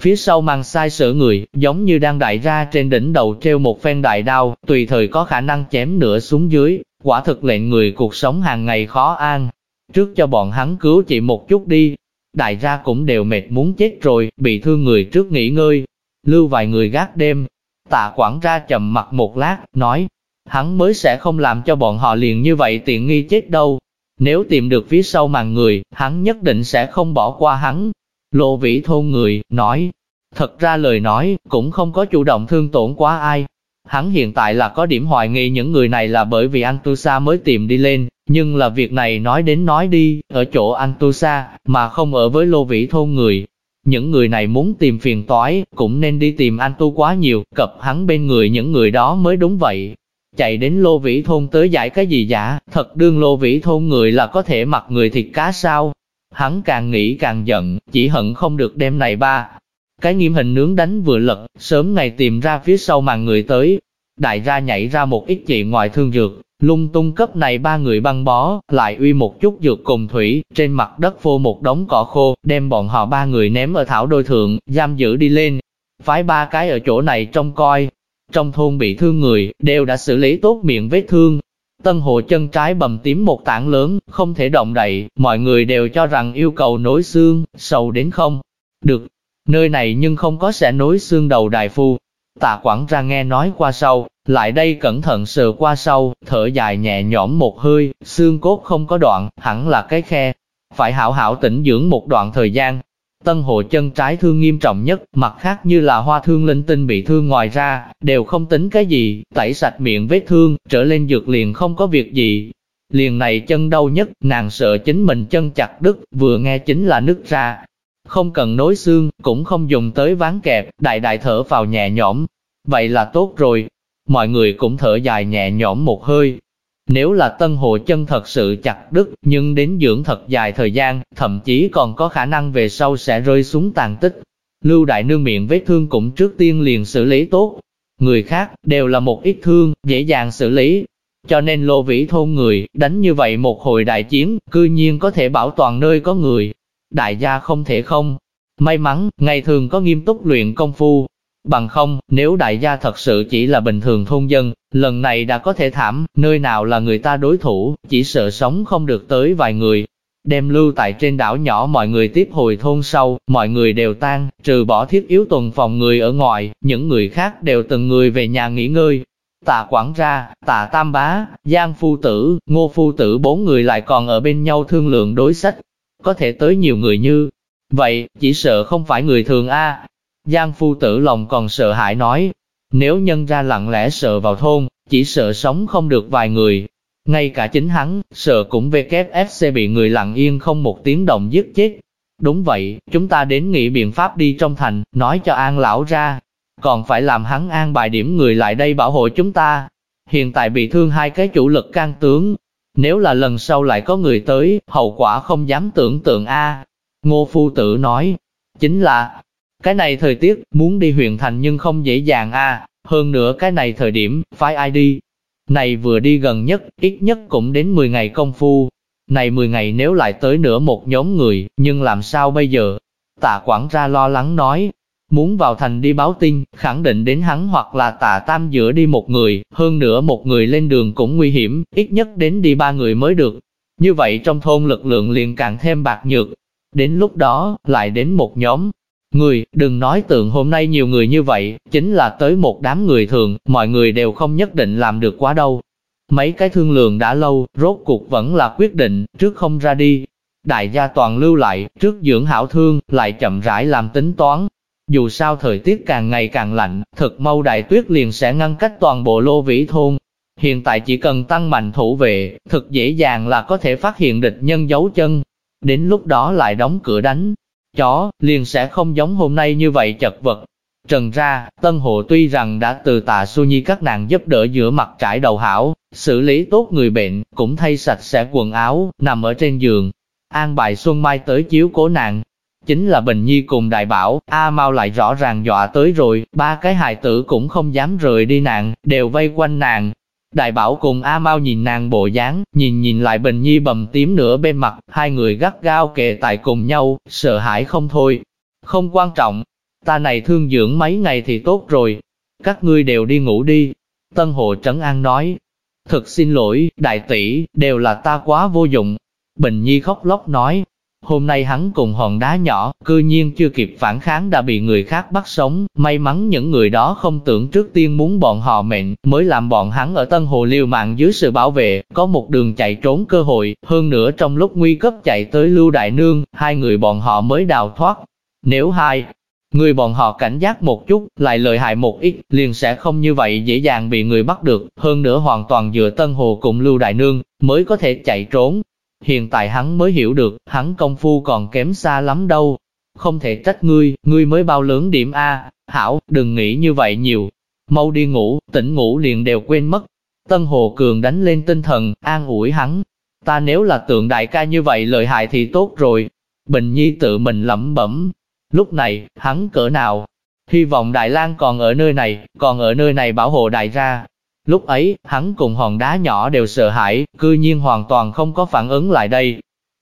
Phía sau mang sai sở người, giống như đang đại ra trên đỉnh đầu treo một phen đại đao, tùy thời có khả năng chém nửa xuống dưới, quả thực lệnh người cuộc sống hàng ngày khó an. Trước cho bọn hắn cứu chị một chút đi, đại gia cũng đều mệt muốn chết rồi, bị thương người trước nghỉ ngơi, lưu vài người gác đêm. Tạ quản ra chầm mặt một lát, nói, hắn mới sẽ không làm cho bọn họ liền như vậy tiện nghi chết đâu. Nếu tìm được phía sau màn người, hắn nhất định sẽ không bỏ qua hắn, Lộ vĩ thôn người, nói, thật ra lời nói, cũng không có chủ động thương tổn quá ai. Hắn hiện tại là có điểm hoài nghi những người này là bởi vì Antusa mới tìm đi lên, nhưng là việc này nói đến nói đi, ở chỗ Antusa, mà không ở với lô vĩ thôn người. Những người này muốn tìm phiền toái, cũng nên đi tìm Antu quá nhiều, cập hắn bên người những người đó mới đúng vậy. Chạy đến lô vĩ thôn tới giải cái gì giả, thật đương lô vĩ thôn người là có thể mặc người thịt cá sao, Hắn càng nghĩ càng giận, chỉ hận không được đem này ba. Cái nghiêm hình nướng đánh vừa lật, sớm ngày tìm ra phía sau màn người tới. Đại ra nhảy ra một ít chị ngoài thương dược, lung tung cấp này ba người băng bó, lại uy một chút dược cùng thủy, trên mặt đất phô một đống cỏ khô, đem bọn họ ba người ném ở thảo đôi thượng, giam giữ đi lên. Phái ba cái ở chỗ này trông coi. Trong thôn bị thương người, đều đã xử lý tốt miệng vết thương, Tân hộ chân trái bầm tím một tảng lớn, không thể động đậy, mọi người đều cho rằng yêu cầu nối xương, sầu đến không. Được, nơi này nhưng không có sẽ nối xương đầu đại phu. Tạ quảng ra nghe nói qua sau, lại đây cẩn thận sờ qua sau, thở dài nhẹ nhõm một hơi, xương cốt không có đoạn, hẳn là cái khe. Phải hảo hảo tĩnh dưỡng một đoạn thời gian, Tân hộ chân trái thương nghiêm trọng nhất, mặt khác như là hoa thương linh tinh bị thương ngoài ra, đều không tính cái gì, tẩy sạch miệng vết thương, trở lên dược liền không có việc gì. Liền này chân đau nhất, nàng sợ chính mình chân chặt đứt, vừa nghe chính là nứt ra. Không cần nối xương, cũng không dùng tới ván kẹp, đại đại thở vào nhẹ nhõm. Vậy là tốt rồi. Mọi người cũng thở dài nhẹ nhõm một hơi, nếu là tân hồ chân thật sự chặt đứt, nhưng đến dưỡng thật dài thời gian, thậm chí còn có khả năng về sau sẽ rơi xuống tàn tích. Lưu Đại Nương miệng vết thương cũng trước tiên liền xử lý tốt. Người khác, đều là một ít thương, dễ dàng xử lý. Cho nên lô vĩ thôn người, đánh như vậy một hồi đại chiến, cư nhiên có thể bảo toàn nơi có người. Đại gia không thể không. May mắn, ngày thường có nghiêm túc luyện công phu. Bằng không, nếu đại gia thật sự chỉ là bình thường thôn dân, lần này đã có thể thảm, nơi nào là người ta đối thủ, chỉ sợ sống không được tới vài người, đem lưu tại trên đảo nhỏ mọi người tiếp hồi thôn sau, mọi người đều tan, trừ bỏ thiết yếu tuần phòng người ở ngoài, những người khác đều từng người về nhà nghỉ ngơi. Tạ quản ra, tạ tam bá, giang phu tử, ngô phu tử bốn người lại còn ở bên nhau thương lượng đối sách. Có thể tới nhiều người như vậy, chỉ sợ không phải người thường a. Giang phu tử lòng còn sợ hãi nói, nếu nhân ra lặng lẽ sợ vào thôn, chỉ sợ sống không được vài người, ngay cả chính hắn, sợ cũng WFC bị người lặng yên không một tiếng động giết chết. Đúng vậy, chúng ta đến nghĩ biện pháp đi trong thành, nói cho an lão ra. Còn phải làm hắn an bài điểm người lại đây bảo hộ chúng ta. Hiện tại bị thương hai cái chủ lực can tướng. Nếu là lần sau lại có người tới, hậu quả không dám tưởng tượng a. Ngô Phu Tử nói, chính là, cái này thời tiết, muốn đi huyện thành nhưng không dễ dàng a. Hơn nữa cái này thời điểm, phải ai đi, này vừa đi gần nhất, ít nhất cũng đến 10 ngày công phu. Này 10 ngày nếu lại tới nữa một nhóm người, nhưng làm sao bây giờ? Tạ quản ra lo lắng nói, muốn vào thành đi báo tin, khẳng định đến hắn hoặc là tạ tam giữa đi một người, hơn nữa một người lên đường cũng nguy hiểm, ít nhất đến đi ba người mới được. Như vậy trong thôn lực lượng liền càng thêm bạc nhược. Đến lúc đó, lại đến một nhóm, Người, đừng nói tượng hôm nay nhiều người như vậy, chính là tới một đám người thường, mọi người đều không nhất định làm được quá đâu. Mấy cái thương lượng đã lâu, rốt cuộc vẫn là quyết định, trước không ra đi. Đại gia toàn lưu lại, trước dưỡng hảo thương, lại chậm rãi làm tính toán. Dù sao thời tiết càng ngày càng lạnh, thực mau đại tuyết liền sẽ ngăn cách toàn bộ lô vĩ thôn. Hiện tại chỉ cần tăng mạnh thủ vệ, thật dễ dàng là có thể phát hiện địch nhân dấu chân. Đến lúc đó lại đóng cửa đánh, chó, liền sẽ không giống hôm nay như vậy chật vật. Trần ra, Tân Hộ tuy rằng đã từ tạ su nhi các nàng giúp đỡ giữa mặt trải đầu hảo, xử lý tốt người bệnh, cũng thay sạch sẽ quần áo, nằm ở trên giường. An bài Xuân Mai tới chiếu cố nàng. Chính là Bình Nhi cùng đại bảo, A Mau lại rõ ràng dọa tới rồi, ba cái hài tử cũng không dám rời đi nàng, đều vây quanh nàng, Đại bảo cùng A Mau nhìn nàng bộ dáng, nhìn nhìn lại Bình Nhi bầm tím nửa bên mặt, hai người gắt gao kề tại cùng nhau, sợ hãi không thôi. Không quan trọng, ta này thương dưỡng mấy ngày thì tốt rồi, các ngươi đều đi ngủ đi. Tân Hồ Trấn An nói, thực xin lỗi, đại tỷ, đều là ta quá vô dụng. Bình Nhi khóc lóc nói, Hôm nay hắn cùng hòn đá nhỏ, cư nhiên chưa kịp phản kháng đã bị người khác bắt sống, may mắn những người đó không tưởng trước tiên muốn bọn họ mệnh, mới làm bọn hắn ở Tân Hồ liều mạng dưới sự bảo vệ, có một đường chạy trốn cơ hội, hơn nữa trong lúc nguy cấp chạy tới Lưu Đại Nương, hai người bọn họ mới đào thoát. Nếu hai, người bọn họ cảnh giác một chút, lại lợi hại một ít, liền sẽ không như vậy dễ dàng bị người bắt được, hơn nữa hoàn toàn dựa Tân Hồ cùng Lưu Đại Nương, mới có thể chạy trốn. Hiện tại hắn mới hiểu được, hắn công phu còn kém xa lắm đâu. Không thể trách ngươi, ngươi mới bao lớn điểm A, hảo, đừng nghĩ như vậy nhiều. Mau đi ngủ, tỉnh ngủ liền đều quên mất. Tân Hồ Cường đánh lên tinh thần, an ủi hắn. Ta nếu là tượng đại ca như vậy lợi hại thì tốt rồi. Bình Nhi tự mình lẩm bẩm. Lúc này, hắn cỡ nào? Hy vọng Đại lang còn ở nơi này, còn ở nơi này bảo hộ đại gia, Lúc ấy, hắn cùng hòn đá nhỏ đều sợ hãi, cư nhiên hoàn toàn không có phản ứng lại đây.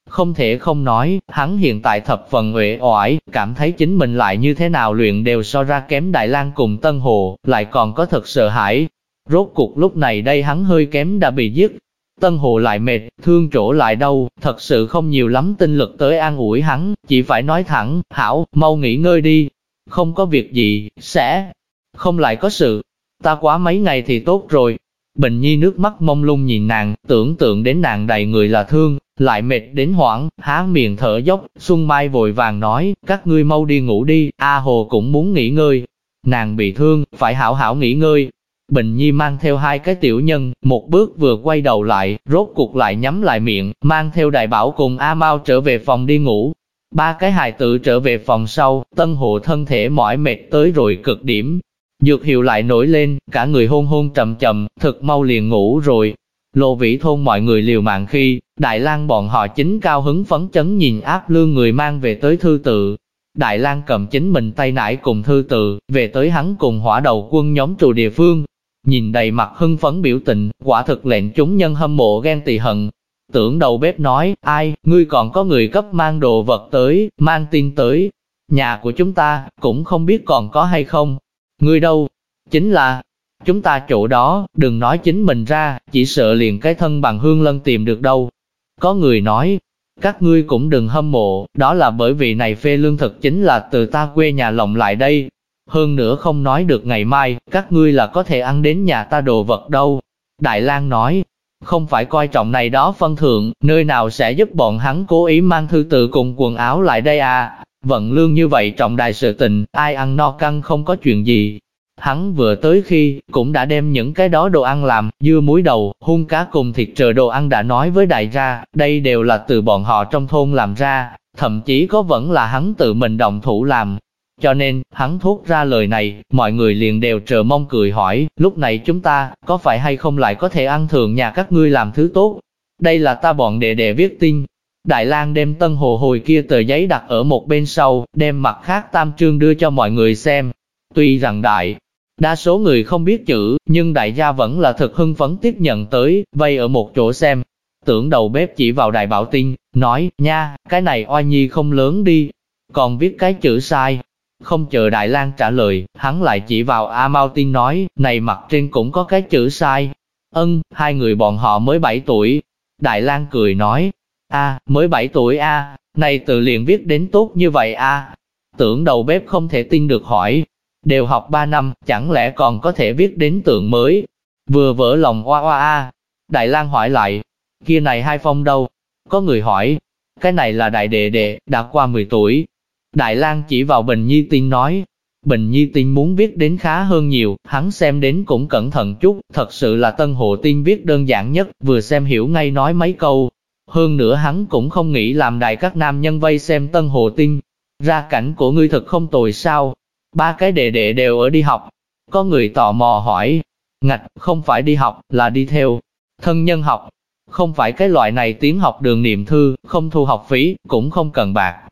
Không thể không nói, hắn hiện tại thập phần uể oải, cảm thấy chính mình lại như thế nào luyện đều so ra kém Đại lang cùng Tân Hồ, lại còn có thật sợ hãi. Rốt cuộc lúc này đây hắn hơi kém đã bị giết. Tân Hồ lại mệt, thương chỗ lại đâu, thật sự không nhiều lắm tinh lực tới an ủi hắn, chỉ phải nói thẳng, hảo, mau nghỉ ngơi đi. Không có việc gì, sẽ không lại có sự, ta quá mấy ngày thì tốt rồi. Bình Nhi nước mắt mông lung nhìn nàng, tưởng tượng đến nàng đầy người là thương, lại mệt đến hoảng, há miệng thở dốc, Xuân Mai vội vàng nói, các ngươi mau đi ngủ đi, A Hồ cũng muốn nghỉ ngơi. Nàng bị thương, phải hảo hảo nghỉ ngơi. Bình Nhi mang theo hai cái tiểu nhân, một bước vừa quay đầu lại, rốt cuộc lại nhắm lại miệng, mang theo đại bảo cùng A Mau trở về phòng đi ngủ. Ba cái hài tử trở về phòng sau, tân hộ thân thể mỏi mệt tới rồi cực điểm, Dược hiệu lại nổi lên, cả người hôn hôn trầm trầm, thật mau liền ngủ rồi. Lô vĩ thôn mọi người liều mạng khi, Đại lang bọn họ chính cao hứng phấn chấn nhìn áp lương người mang về tới thư tự. Đại Lang cầm chính mình tay nải cùng thư tự về tới hắn cùng hỏa đầu quân nhóm trù địa phương. Nhìn đầy mặt hưng phấn biểu tình, quả thực lệnh chúng nhân hâm mộ ghen tị hận. Tưởng đầu bếp nói, ai, ngươi còn có người cấp mang đồ vật tới, mang tin tới. Nhà của chúng ta, cũng không biết còn có hay không. Ngươi đâu? Chính là, chúng ta chỗ đó, đừng nói chính mình ra, chỉ sợ liền cái thân bằng hương lân tìm được đâu. Có người nói, các ngươi cũng đừng hâm mộ, đó là bởi vì này phê lương thực chính là từ ta quê nhà lộng lại đây. Hơn nữa không nói được ngày mai, các ngươi là có thể ăn đến nhà ta đồ vật đâu. Đại lang nói, không phải coi trọng này đó phân thượng, nơi nào sẽ giúp bọn hắn cố ý mang thư tự cùng quần áo lại đây à. Vận lương như vậy trọng đại sự tình, ai ăn no căng không có chuyện gì, Hắn vừa tới khi, cũng đã đem những cái đó đồ ăn làm, dưa muối đầu, hung cá cùng thịt trời đồ ăn đã nói với đại gia, đây đều là từ bọn họ trong thôn làm ra, thậm chí có vẫn là hắn tự mình động thủ làm. Cho nên, hắn thốt ra lời này, mọi người liền đều chờ mong cười hỏi, lúc này chúng ta, có phải hay không lại có thể ăn thường nhà các ngươi làm thứ tốt? Đây là ta bọn đệ đệ viết tin. Đại lang đem tân hồ hồi kia tờ giấy đặt ở một bên sau, đem mặt khác tam trương đưa cho mọi người xem. Tuy rằng đại, Đa số người không biết chữ, nhưng đại gia vẫn là thật hưng phấn tiếp nhận tới, vây ở một chỗ xem. Tưởng đầu bếp chỉ vào đại bảo tinh, nói, nha, cái này oai nhi không lớn đi, còn viết cái chữ sai. Không chờ Đại lang trả lời, hắn lại chỉ vào A Mau Tinh nói, này mặt trên cũng có cái chữ sai. Ân, hai người bọn họ mới 7 tuổi. Đại lang cười nói, a mới 7 tuổi a này tự liền viết đến tốt như vậy a Tưởng đầu bếp không thể tin được hỏi, Đều học 3 năm, chẳng lẽ còn có thể viết đến tượng mới? Vừa vỡ lòng oa oa a. Đại lang hỏi lại, kia này hai phong đâu? Có người hỏi, cái này là đại đệ đệ, đã qua 10 tuổi. Đại lang chỉ vào Bình Nhi Tinh nói, Bình Nhi Tinh muốn viết đến khá hơn nhiều, hắn xem đến cũng cẩn thận chút, thật sự là Tân Hồ Tiên viết đơn giản nhất, vừa xem hiểu ngay nói mấy câu. Hơn nữa hắn cũng không nghĩ làm đại các nam nhân vây xem Tân Hồ Tinh. Ra cảnh của ngươi thật không tồi sao, Ba cái đệ đệ đều ở đi học. Có người tò mò hỏi, ngạch, không phải đi học, là đi theo. Thân nhân học, không phải cái loại này tiếng học đường niệm thư, không thu học phí, cũng không cần bạc.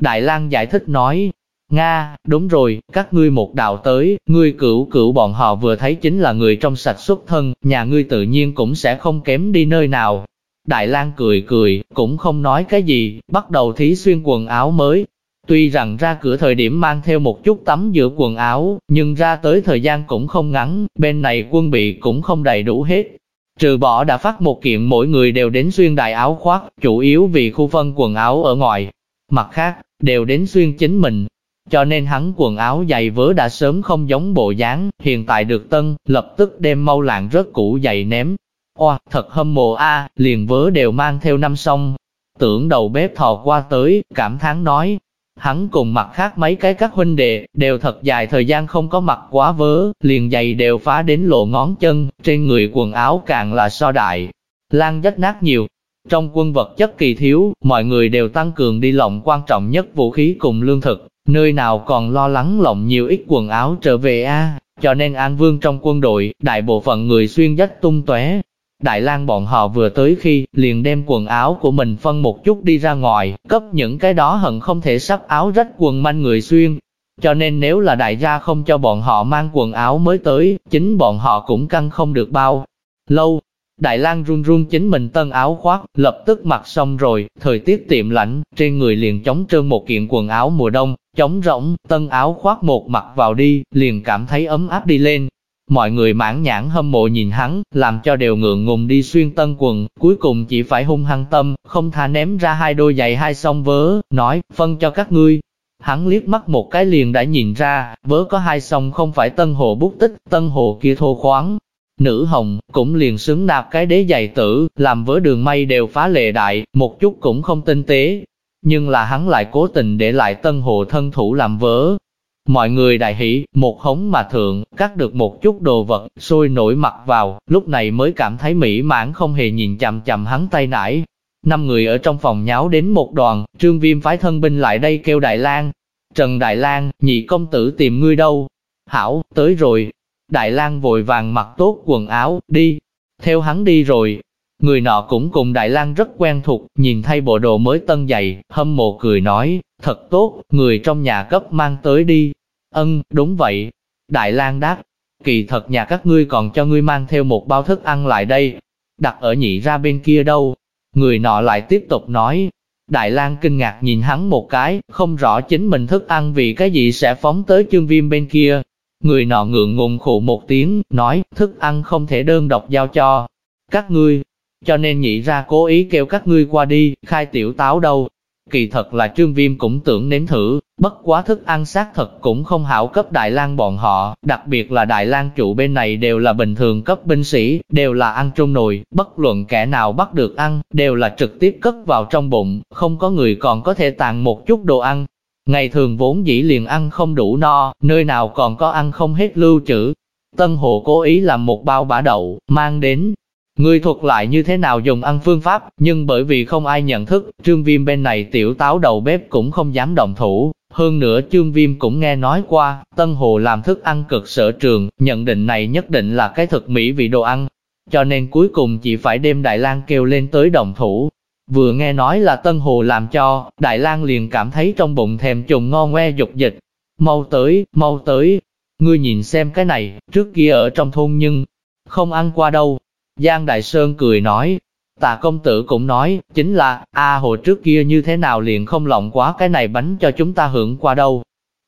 Đại lang giải thích nói, Nga, đúng rồi, các ngươi một đạo tới, ngươi cửu cửu bọn họ vừa thấy chính là người trong sạch xuất thân, nhà ngươi tự nhiên cũng sẽ không kém đi nơi nào. Đại lang cười cười, cũng không nói cái gì, bắt đầu thí xuyên quần áo mới, Tuy rằng ra cửa thời điểm mang theo một chút tắm giữa quần áo, nhưng ra tới thời gian cũng không ngắn, bên này quân bị cũng không đầy đủ hết. Trừ bỏ đã phát một kiện mỗi người đều đến xuyên đại áo khoác, chủ yếu vì khu phân quần áo ở ngoài. Mặt khác, đều đến xuyên chính mình. Cho nên hắn quần áo dày vớ đã sớm không giống bộ dáng, hiện tại được tân, lập tức đem mau lạng rất cũ dày ném. Oa, thật hâm mộ a, liền vớ đều mang theo năm xong. Tưởng đầu bếp thò qua tới, cảm thán nói, Hắn cùng mặt khác mấy cái các huynh đệ, đều thật dài thời gian không có mặc quá vớ, liền giày đều phá đến lộ ngón chân, trên người quần áo càng là so đại. Lan rách nát nhiều. Trong quân vật chất kỳ thiếu, mọi người đều tăng cường đi lộng quan trọng nhất vũ khí cùng lương thực, nơi nào còn lo lắng lộng nhiều ít quần áo trở về a cho nên An Vương trong quân đội, đại bộ phận người xuyên dách tung tóe, Đại lang bọn họ vừa tới khi, liền đem quần áo của mình phân một chút đi ra ngoài, cấp những cái đó hận không thể sắp áo rách quần manh người xuyên. Cho nên nếu là đại gia không cho bọn họ mang quần áo mới tới, chính bọn họ cũng căng không được bao. Lâu, Đại lang run run chính mình tân áo khoác, lập tức mặc xong rồi, thời tiết tiệm lạnh, trên người liền chống trơn một kiện quần áo mùa đông, chống rỗng, tân áo khoác một mặc vào đi, liền cảm thấy ấm áp đi lên, Mọi người mãn nhãn hâm mộ nhìn hắn, làm cho đều ngượng ngùng đi xuyên tân quần, cuối cùng chỉ phải hung hăng tâm, không tha ném ra hai đôi giày hai song vớ, nói, phân cho các ngươi. Hắn liếc mắt một cái liền đã nhìn ra, vớ có hai song không phải tân hồ bút tích, tân hồ kia thô khoáng. Nữ hồng, cũng liền xứng nạp cái đế giày tử, làm vớ đường may đều phá lệ đại, một chút cũng không tinh tế. Nhưng là hắn lại cố tình để lại tân hồ thân thủ làm vớ, Mọi người đại hỷ, một hống mà thượng, cắt được một chút đồ vật, sôi nổi mặt vào, lúc này mới cảm thấy mỹ mãn không hề nhìn chằm chằm hắn tay nải. Năm người ở trong phòng nháo đến một đoàn, trương viêm phái thân binh lại đây kêu Đại lang Trần Đại lang nhị công tử tìm ngươi đâu? Hảo, tới rồi. Đại lang vội vàng mặc tốt quần áo, đi. Theo hắn đi rồi. Người nọ cũng cùng Đại lang rất quen thuộc, nhìn thay bộ đồ mới tân dày, hâm mộ cười nói, Thật tốt, người trong nhà cấp mang tới đi. Ân, đúng vậy. Đại lang đáp, kỳ thật nhà các ngươi còn cho ngươi mang theo một bao thức ăn lại đây. Đặt ở nhị ra bên kia đâu. Người nọ lại tiếp tục nói. Đại lang kinh ngạc nhìn hắn một cái, không rõ chính mình thức ăn vì cái gì sẽ phóng tới chương viêm bên kia. Người nọ ngượng ngùng khụ một tiếng, nói, thức ăn không thể đơn độc giao cho các ngươi, cho nên nhị ra cố ý kêu các ngươi qua đi, khai tiểu táo đâu. Kỳ thật là trương viêm cũng tưởng nếm thử, bất quá thức ăn xác thật cũng không hảo cấp Đại lang bọn họ, đặc biệt là Đại lang chủ bên này đều là bình thường cấp binh sĩ, đều là ăn trung nồi, bất luận kẻ nào bắt được ăn, đều là trực tiếp cất vào trong bụng, không có người còn có thể tàn một chút đồ ăn. Ngày thường vốn dĩ liền ăn không đủ no, nơi nào còn có ăn không hết lưu trữ. Tân Hồ cố ý làm một bao bả đậu, mang đến, Người thuật lại như thế nào dùng ăn phương pháp, nhưng bởi vì không ai nhận thức, trương viêm bên này tiểu táo đầu bếp cũng không dám động thủ. Hơn nữa trương viêm cũng nghe nói qua, Tân Hồ làm thức ăn cực sở trường, nhận định này nhất định là cái thực mỹ vị đồ ăn. Cho nên cuối cùng chỉ phải đem Đại lang kêu lên tới đồng thủ. Vừa nghe nói là Tân Hồ làm cho, Đại lang liền cảm thấy trong bụng thèm trùng ngon ngoe dục dịch. Mau tới, mau tới, ngươi nhìn xem cái này, trước kia ở trong thôn nhưng không ăn qua đâu, Giang Đại Sơn cười nói, Tạ công tử cũng nói, chính là, a hồ trước kia như thế nào liền không lộng quá cái này bánh cho chúng ta hưởng qua đâu.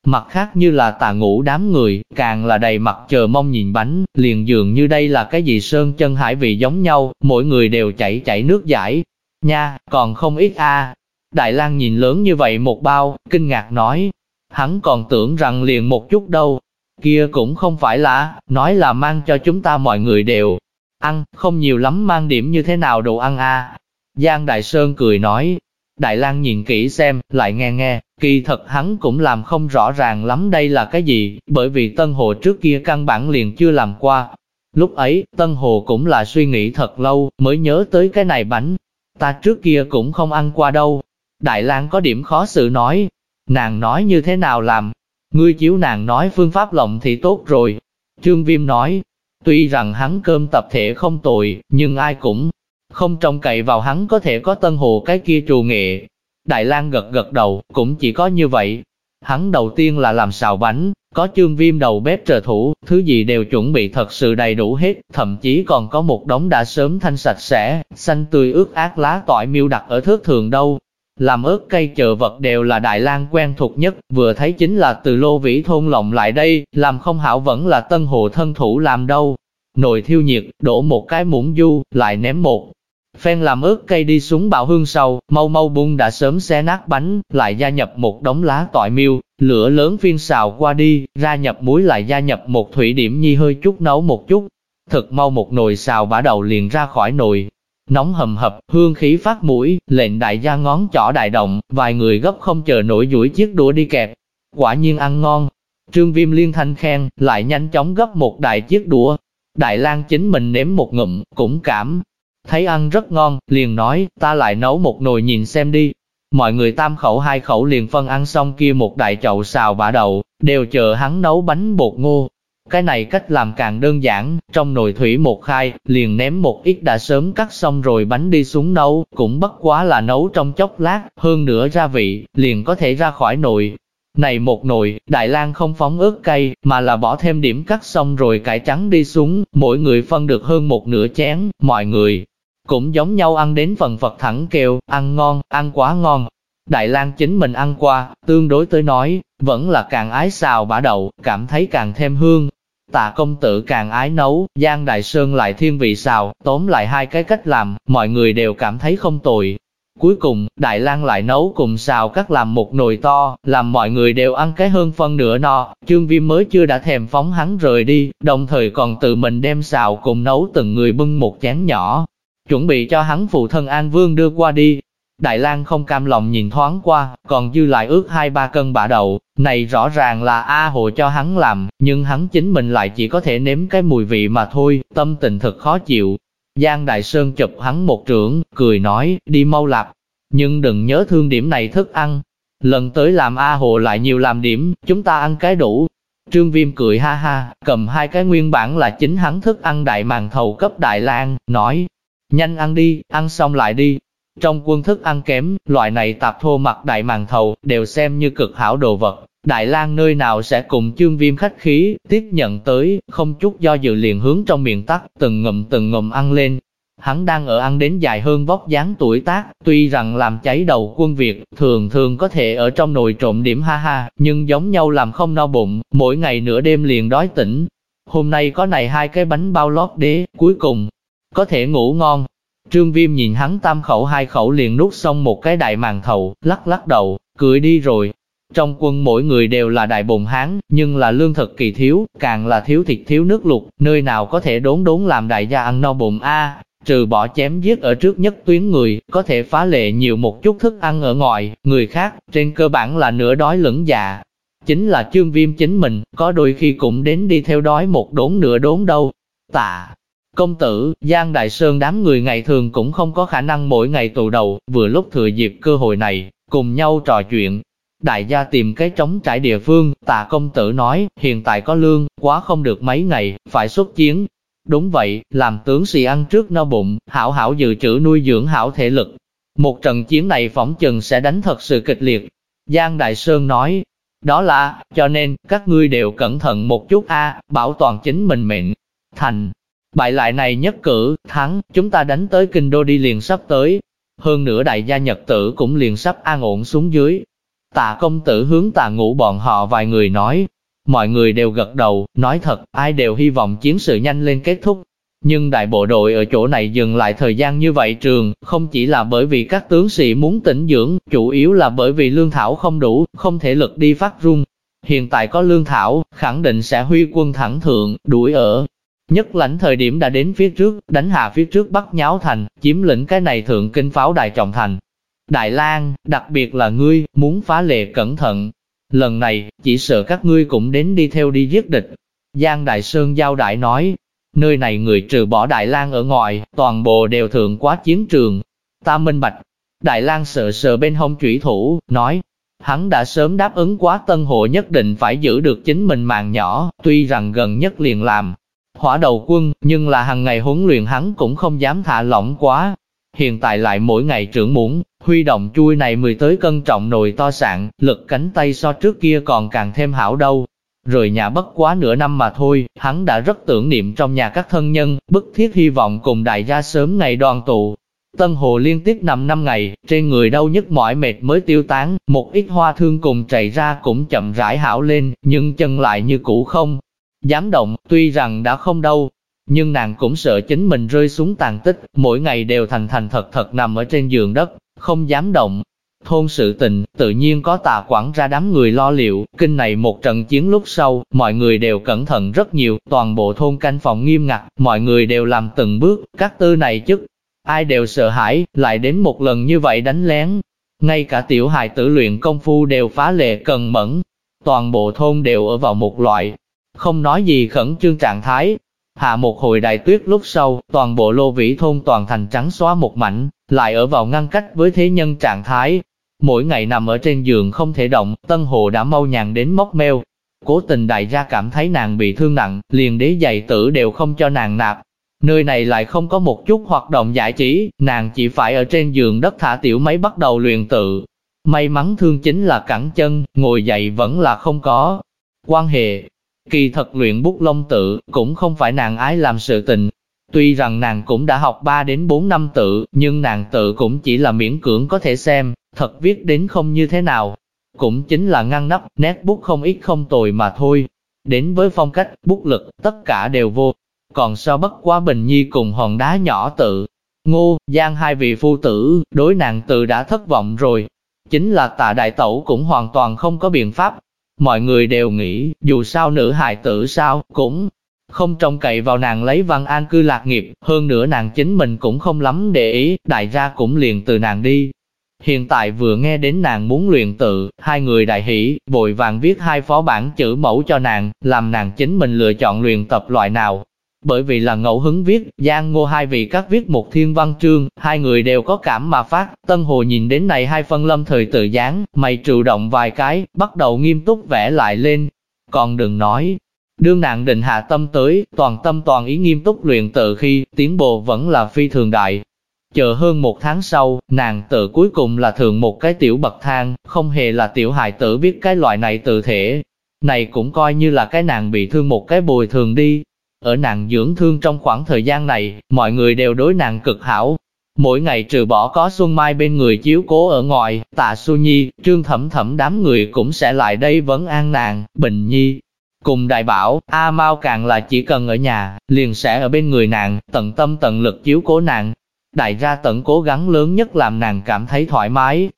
Mặt khác như là tà ngủ đám người, càng là đầy mặt chờ mong nhìn bánh, liền dường như đây là cái gì sơn chân hải vị giống nhau, mỗi người đều chảy chảy nước giải. Nha, còn không ít a. Đại lang nhìn lớn như vậy một bao, kinh ngạc nói, hắn còn tưởng rằng liền một chút đâu. Kia cũng không phải là, nói là mang cho chúng ta mọi người đều, Ăn, không nhiều lắm mang điểm như thế nào đồ ăn a Giang Đại Sơn cười nói. Đại lang nhìn kỹ xem, lại nghe nghe, kỳ thật hắn cũng làm không rõ ràng lắm đây là cái gì, bởi vì Tân Hồ trước kia căn bản liền chưa làm qua. Lúc ấy, Tân Hồ cũng là suy nghĩ thật lâu, mới nhớ tới cái này bánh. Ta trước kia cũng không ăn qua đâu. Đại lang có điểm khó xử nói. Nàng nói như thế nào làm? Ngươi chiếu nàng nói phương pháp lộng thì tốt rồi. Trương Viêm nói, Tuy rằng hắn cơm tập thể không tồi, nhưng ai cũng không trông cậy vào hắn có thể có tân hồ cái kia trù nghệ. Đại lang gật gật đầu, cũng chỉ có như vậy. Hắn đầu tiên là làm xào bánh, có chương viêm đầu bếp trợ thủ, thứ gì đều chuẩn bị thật sự đầy đủ hết, thậm chí còn có một đống đã sớm thanh sạch sẽ, xanh tươi ướt ác lá tỏi miêu đặt ở thước thường đâu. Làm ớt cây chợ vật đều là Đại lang quen thuộc nhất, vừa thấy chính là từ lô vĩ thôn lộng lại đây, làm không hảo vẫn là tân hồ thân thủ làm đâu. Nồi thiêu nhiệt, đổ một cái muỗng du, lại ném một. Phen làm ớt cây đi xuống bạo hương sau, mau mau bung đã sớm xé nát bánh, lại gia nhập một đống lá tỏi miêu, lửa lớn phiên xào qua đi, ra nhập muối lại gia nhập một thủy điểm nhi hơi chút nấu một chút. Thực mau một nồi xào bả đầu liền ra khỏi nồi, nóng hầm hập, hương khí phát mũi, lệnh đại gia ngón trỏ đại động, vài người gấp không chờ nổi duỗi chiếc đũa đi kẹp. Quả nhiên ăn ngon. Trương Viêm liên thanh khen, lại nhanh chóng gấp một đại chiếc đũa. Đại lang chính mình nếm một ngụm, cũng cảm. Thấy ăn rất ngon, liền nói, ta lại nấu một nồi nhìn xem đi. Mọi người tam khẩu hai khẩu liền phân ăn xong kia một đại chậu xào bả đậu, đều chờ hắn nấu bánh bột ngô, cái này cách làm càng đơn giản, trong nồi thủy một khai, liền ném một ít đã sớm cắt xong rồi bánh đi xuống nấu, cũng bất quá là nấu trong chốc lát, hơn nữa gia vị, liền có thể ra khỏi nồi. Này một nồi, Đại lang không phóng ớt cay, mà là bỏ thêm điểm cắt xong rồi cải trắng đi xuống, mỗi người phân được hơn một nửa chén, mọi người cũng giống nhau ăn đến phần Phật thẳng kêu, ăn ngon, ăn quá ngon. Đại lang chính mình ăn qua, tương đối tới nói, vẫn là càng ái xào bả đậu, cảm thấy càng thêm hương, Tạ công tử càng ái nấu, Giang Đại Sơn lại thiên vị xào, tóm lại hai cái cách làm, mọi người đều cảm thấy không tồi. Cuối cùng, Đại lang lại nấu cùng xào cắt làm một nồi to, làm mọi người đều ăn cái hơn phân nửa no, Trương Viêm mới chưa đã thèm phóng hắn rời đi, đồng thời còn tự mình đem xào cùng nấu từng người bưng một chén nhỏ, chuẩn bị cho hắn phụ thân An Vương đưa qua đi, Đại lang không cam lòng nhìn thoáng qua, còn dư lại ước hai ba cân bả đậu, này rõ ràng là A Hồ cho hắn làm, nhưng hắn chính mình lại chỉ có thể nếm cái mùi vị mà thôi, tâm tình thật khó chịu. Giang Đại Sơn chụp hắn một trưởng, cười nói, đi mau lạp, nhưng đừng nhớ thương điểm này thức ăn. Lần tới làm A Hồ lại nhiều làm điểm, chúng ta ăn cái đủ. Trương Viêm cười ha ha, cầm hai cái nguyên bản là chính hắn thức ăn đại màn thầu cấp Đại lang nói, nhanh ăn đi, ăn xong lại đi, trong quân thức ăn kém, loại này tạp thô mặt đại màn thầu, đều xem như cực hảo đồ vật. Đại lang nơi nào sẽ cùng chương viêm khách khí, tiếp nhận tới, không chút do dự liền hướng trong miệng tắt, từng ngụm từng ngụm ăn lên. Hắn đang ở ăn đến dài hơn vóc dáng tuổi tác, tuy rằng làm cháy đầu quân Việt, thường thường có thể ở trong nồi trộm điểm ha ha, nhưng giống nhau làm không no bụng, mỗi ngày nửa đêm liền đói tỉnh. Hôm nay có này hai cái bánh bao lót đế, cuối cùng, có thể ngủ ngon. Trương Viêm nhìn hắn tam khẩu hai khẩu liền nuốt xong một cái đại màn thầu, lắc lắc đầu, cười đi rồi. Trong quân mỗi người đều là đại bồn hán, nhưng là lương thực kỳ thiếu, càng là thiếu thịt thiếu nước lục, nơi nào có thể đốn đốn làm đại gia ăn no bụng a trừ bỏ chém giết ở trước nhất tuyến người, có thể phá lệ nhiều một chút thức ăn ở ngoài, người khác, trên cơ bản là nửa đói lẫn dạ. Chính là Trương viêm chính mình, có đôi khi cũng đến đi theo đói một đốn nửa đốn đâu. Tạ, công tử, Giang Đại Sơn đám người ngày thường cũng không có khả năng mỗi ngày tù đầu, vừa lúc thừa dịp cơ hội này, cùng nhau trò chuyện. Đại gia tìm cái trống trải địa phương, tạ công tử nói, hiện tại có lương, quá không được mấy ngày, phải xuất chiến, Đúng vậy, làm tướng sĩ ăn trước no bụng, hảo hảo dự trữ nuôi dưỡng hảo thể lực. Một trận chiến này phỏng chừng sẽ đánh thật sự kịch liệt. Giang Đại Sơn nói, đó là, cho nên, các ngươi đều cẩn thận một chút a, bảo toàn chính mình mệnh. Thành, bại lại này nhất cử, thắng, chúng ta đánh tới kinh đô đi liền sắp tới. Hơn nữa đại gia nhật tử cũng liền sắp an ổn xuống dưới. Tạ công tử hướng tạ ngủ bọn họ vài người nói, Mọi người đều gật đầu, nói thật, ai đều hy vọng chiến sự nhanh lên kết thúc. Nhưng đại bộ đội ở chỗ này dừng lại thời gian như vậy trường, không chỉ là bởi vì các tướng sĩ muốn tĩnh dưỡng, chủ yếu là bởi vì lương thảo không đủ, không thể lực đi phát rung. Hiện tại có lương thảo, khẳng định sẽ huy quân thẳng thượng, đuổi ở. Nhất lãnh thời điểm đã đến phía trước, đánh hạ phía trước bắt nháo thành, chiếm lĩnh cái này thượng kinh pháo đài trọng thành. Đại lang đặc biệt là ngươi, muốn phá lệ cẩn thận, Lần này, chỉ sợ các ngươi cũng đến đi theo đi giết địch. Giang Đại Sơn giao đại nói, nơi này người trừ bỏ Đại lang ở ngoài, toàn bộ đều thượng quá chiến trường. Ta minh bạch, Đại lang sợ sợ bên hông chủy thủ, nói, hắn đã sớm đáp ứng quá tân hộ nhất định phải giữ được chính mình màng nhỏ, tuy rằng gần nhất liền làm. Hỏa đầu quân, nhưng là hàng ngày huấn luyện hắn cũng không dám thả lỏng quá. Hiện tại lại mỗi ngày trưởng muốn, Huy động chui này mười tới cân trọng nồi to sạn, lực cánh tay so trước kia còn càng thêm hảo đâu. Rồi nhà bất quá nửa năm mà thôi, hắn đã rất tưởng niệm trong nhà các thân nhân, bức thiết hy vọng cùng đại gia sớm ngày đoàn tụ. Tân Hồ liên tiếp 5 năm ngày, trên người đau nhức mỏi mệt mới tiêu tán, một ít hoa thương cùng chạy ra cũng chậm rãi hảo lên, nhưng chân lại như cũ không. Dám động, tuy rằng đã không đau, nhưng nàng cũng sợ chính mình rơi xuống tàn tích, mỗi ngày đều thành thành thật thật nằm ở trên giường đất, không dám động. Thôn sự tình, tự nhiên có tà quản ra đám người lo liệu, kinh này một trận chiến lúc sau, mọi người đều cẩn thận rất nhiều, toàn bộ thôn canh phòng nghiêm ngặt, mọi người đều làm từng bước, các tư này chức. Ai đều sợ hãi, lại đến một lần như vậy đánh lén. Ngay cả tiểu hài tử luyện công phu đều phá lệ cần mẫn. Toàn bộ thôn đều ở vào một loại, không nói gì khẩn trương trạng thái, Hạ một hồi đại tuyết lúc sau, toàn bộ lô vĩ thôn toàn thành trắng xóa một mảnh, lại ở vào ngăn cách với thế nhân trạng thái. Mỗi ngày nằm ở trên giường không thể động, Tân Hồ đã mau nhàn đến móc meo. Cố tình đại gia cảm thấy nàng bị thương nặng, liền đế giày tử đều không cho nàng nạp. Nơi này lại không có một chút hoạt động giải trí, nàng chỉ phải ở trên giường đất thả tiểu máy bắt đầu luyện tự. May mắn thương chính là cẳng chân, ngồi dậy vẫn là không có. Quan hệ, Kỳ thật luyện bút lông tự, cũng không phải nàng ái làm sự tình. Tuy rằng nàng cũng đã học 3 đến 4 năm tự, nhưng nàng tự cũng chỉ là miễn cưỡng có thể xem, thật viết đến không như thế nào. Cũng chính là ngăn nắp, nét bút không ít không tồi mà thôi. Đến với phong cách, bút lực, tất cả đều vô. Còn sao bất quá bình nhi cùng hòn đá nhỏ tự. Ngô, Giang hai vị phu tử, đối nàng tự đã thất vọng rồi. Chính là tạ đại tẩu cũng hoàn toàn không có biện pháp, Mọi người đều nghĩ, dù sao nữ hài tử sao, cũng không trông cậy vào nàng lấy văn an cư lạc nghiệp, hơn nữa nàng chính mình cũng không lắm để ý, đại gia cũng liền từ nàng đi. Hiện tại vừa nghe đến nàng muốn luyện tự, hai người đại hỷ, vội vàng viết hai phó bản chữ mẫu cho nàng, làm nàng chính mình lựa chọn luyện tập loại nào, bởi vì là ngẫu hứng viết, Giang Ngô hai vị các viết một thiên văn chương, hai người đều có cảm mà phát, Tân Hồ nhìn đến này hai phân lâm thời tự dáng, mày trụ động vài cái, bắt đầu nghiêm túc vẽ lại lên. Còn đừng nói, đương nạn định hạ tâm tới, toàn tâm toàn ý nghiêm túc luyện tự khi, tiến bộ vẫn là phi thường đại. Chờ hơn một tháng sau, nàng tự cuối cùng là thường một cái tiểu bậc thang, không hề là tiểu hài tử biết cái loại này tự thể. Này cũng coi như là cái nàng bị thương một cái bồi thường đi. Ở nàng dưỡng thương trong khoảng thời gian này, mọi người đều đối nàng cực hảo. Mỗi ngày trừ bỏ có Xuân Mai bên người chiếu cố ở ngoài, tạ Xu Nhi, trương thẩm thẩm đám người cũng sẽ lại đây vấn an nàng, Bình Nhi, Cùng đại bảo, A Mao càng là chỉ cần ở nhà, liền sẽ ở bên người nàng, tận tâm tận lực chiếu cố nàng. Đại gia tận cố gắng lớn nhất làm nàng cảm thấy thoải mái.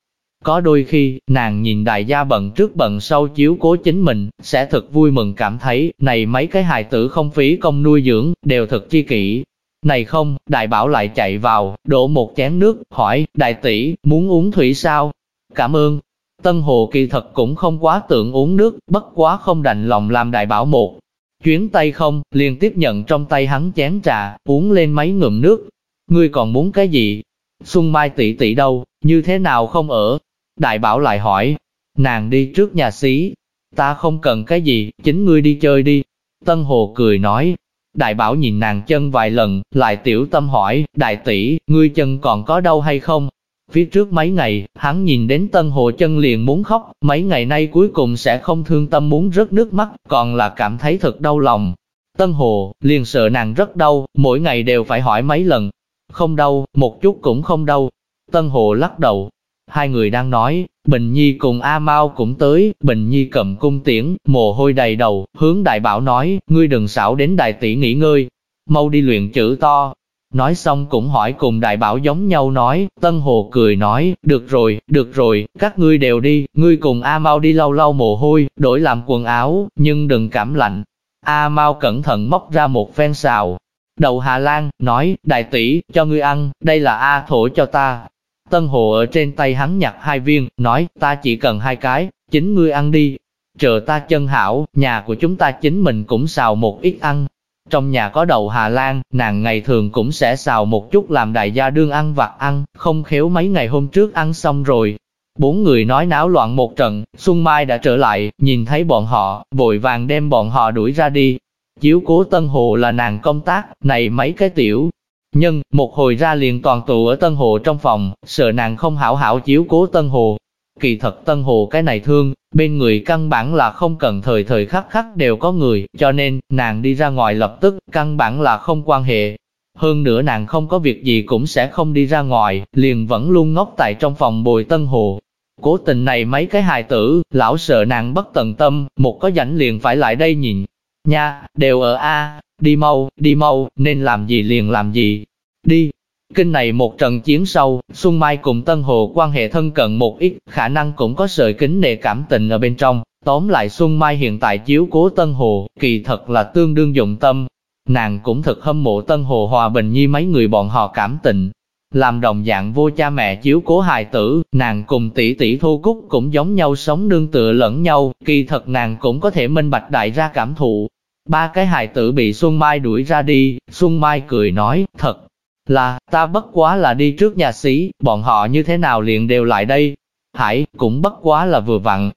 Có đôi khi, nàng nhìn đại gia bận trước bận sau chiếu cố chính mình, sẽ thật vui mừng cảm thấy, này mấy cái hài tử không phí công nuôi dưỡng, đều thật chi kỷ. Này không, đại bảo lại chạy vào, đổ một chén nước, hỏi, đại tỷ, muốn uống thủy sao? Cảm ơn, Tân Hồ kỳ thật cũng không quá tưởng uống nước, bất quá không đành lòng làm đại bảo một. Chuyến tay không, liền tiếp nhận trong tay hắn chén trà, uống lên mấy ngụm nước. Ngươi còn muốn cái gì? Xuân Mai tỷ tỷ đâu, như thế nào không ở? Đại bảo lại hỏi, nàng đi trước nhà xí. Ta không cần cái gì, chính ngươi đi chơi đi. Tân Hồ cười nói, Đại bảo nhìn nàng chân vài lần, lại tiểu tâm hỏi, đại tỷ, ngươi chân còn có đau hay không? Phía trước mấy ngày, hắn nhìn đến Tân Hồ chân liền muốn khóc, mấy ngày nay cuối cùng sẽ không thương tâm muốn rớt nước mắt, còn là cảm thấy thật đau lòng. Tân Hồ, liền sợ nàng rất đau, mỗi ngày đều phải hỏi mấy lần. Không đau, một chút cũng không đau. Tân Hồ lắc đầu. Hai người đang nói, Bình Nhi cùng A Mau cũng tới, Bình Nhi cầm cung tiễn, mồ hôi đầy đầu, hướng đại bảo nói, ngươi đừng xảo đến đại tỷ nghỉ ngơi, mau đi luyện chữ to, Nói xong cũng hỏi cùng đại bảo giống nhau nói, Tân Hồ cười nói, được rồi, được rồi, các ngươi đều đi, ngươi cùng A Mau đi lau lau mồ hôi, đổi làm quần áo, nhưng đừng cảm lạnh. A Mau cẩn thận móc ra một phen xào. Đầu Hà Lan, nói, đại tỷ, cho ngươi ăn, đây là A thổ cho ta. Tân Hồ ở trên tay hắn nhặt hai viên, nói, ta chỉ cần hai cái, chính ngươi ăn đi. Chờ ta chân hảo, nhà của chúng ta chính mình cũng xào một ít ăn, trong nhà có đầu Hà Lan, nàng ngày thường cũng sẽ xào một chút làm đại gia đương ăn vặt ăn, không khéo mấy ngày hôm trước ăn xong rồi. Bốn người nói náo loạn một trận, Xuân Mai đã trở lại, nhìn thấy bọn họ, vội vàng đem bọn họ đuổi ra đi. Chiếu cố Tân Hồ là nàng công tác, này mấy cái tiểu. Nhưng, một hồi ra liền toàn tụ ở Tân Hồ trong phòng, sợ nàng không hảo hảo chiếu cố Tân Hồ, Kỳ thật Tân Hồ cái này thương, bên người căn bản là không cần thời thời khắc khắc đều có người, cho nên, nàng đi ra ngoài lập tức, căn bản là không quan hệ. Hơn nữa nàng không có việc gì cũng sẽ không đi ra ngoài, liền vẫn luôn ngốc tại trong phòng bồi Tân Hồ. Cố tình này mấy cái hài tử, lão sợ nàng bất tận tâm, một có rảnh liền phải lại đây nhìn. Nha, đều ở A, đi mau, đi mau, nên làm gì liền làm gì. Đi, Kinh này một trận chiến sâu, Xuân Mai cùng Tân Hồ quan hệ thân cận một ít, khả năng cũng có sợi kính nệ cảm tình ở bên trong. Tóm lại Xuân Mai hiện tại chiếu cố Tân Hồ, kỳ thật là tương đương dụng tâm. Nàng cũng thật hâm mộ Tân Hồ Hòa Bình Nhi mấy người bọn họ cảm tình. Làm đồng dạng vô cha mẹ chiếu cố hài tử, nàng cùng tỷ tỷ thu cúc cũng giống nhau sống nương tựa lẫn nhau, kỳ thật nàng cũng có thể minh bạch đại ra cảm thụ. Ba cái hài tử bị Xuân Mai đuổi ra đi, Xuân Mai cười nói, thật là, ta bất quá là đi trước nhà sĩ, bọn họ như thế nào liền đều lại đây. Hải, cũng bất quá là vừa vặn.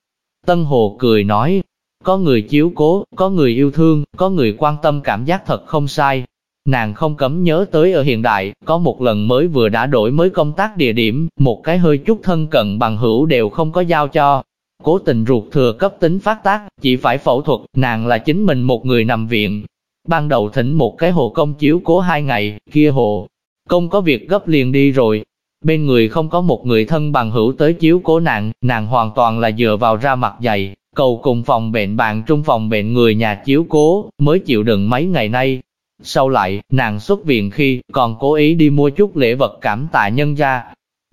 Tân Hồ cười nói, có người chiếu cố, có người yêu thương, có người quan tâm cảm giác thật không sai. Nàng không cấm nhớ tới ở hiện đại, có một lần mới vừa đã đổi mới công tác địa điểm, một cái hơi chút thân cận bằng hữu đều không có giao cho. Cố tình ruột thừa cấp tính phát tác, chỉ phải phẫu thuật, nàng là chính mình một người nằm viện. Ban đầu thỉnh một cái hồ công chiếu cố hai ngày, kia hồ, Công có việc gấp liền đi rồi. Bên người không có một người thân bằng hữu tới chiếu cố nàng, nàng hoàn toàn là dựa vào ra mặt dày, cầu cùng phòng bệnh bạn trung phòng bệnh người nhà chiếu cố, mới chịu đựng mấy ngày nay. Sau lại, nàng xuất viện khi, còn cố ý đi mua chút lễ vật cảm tạ nhân gia.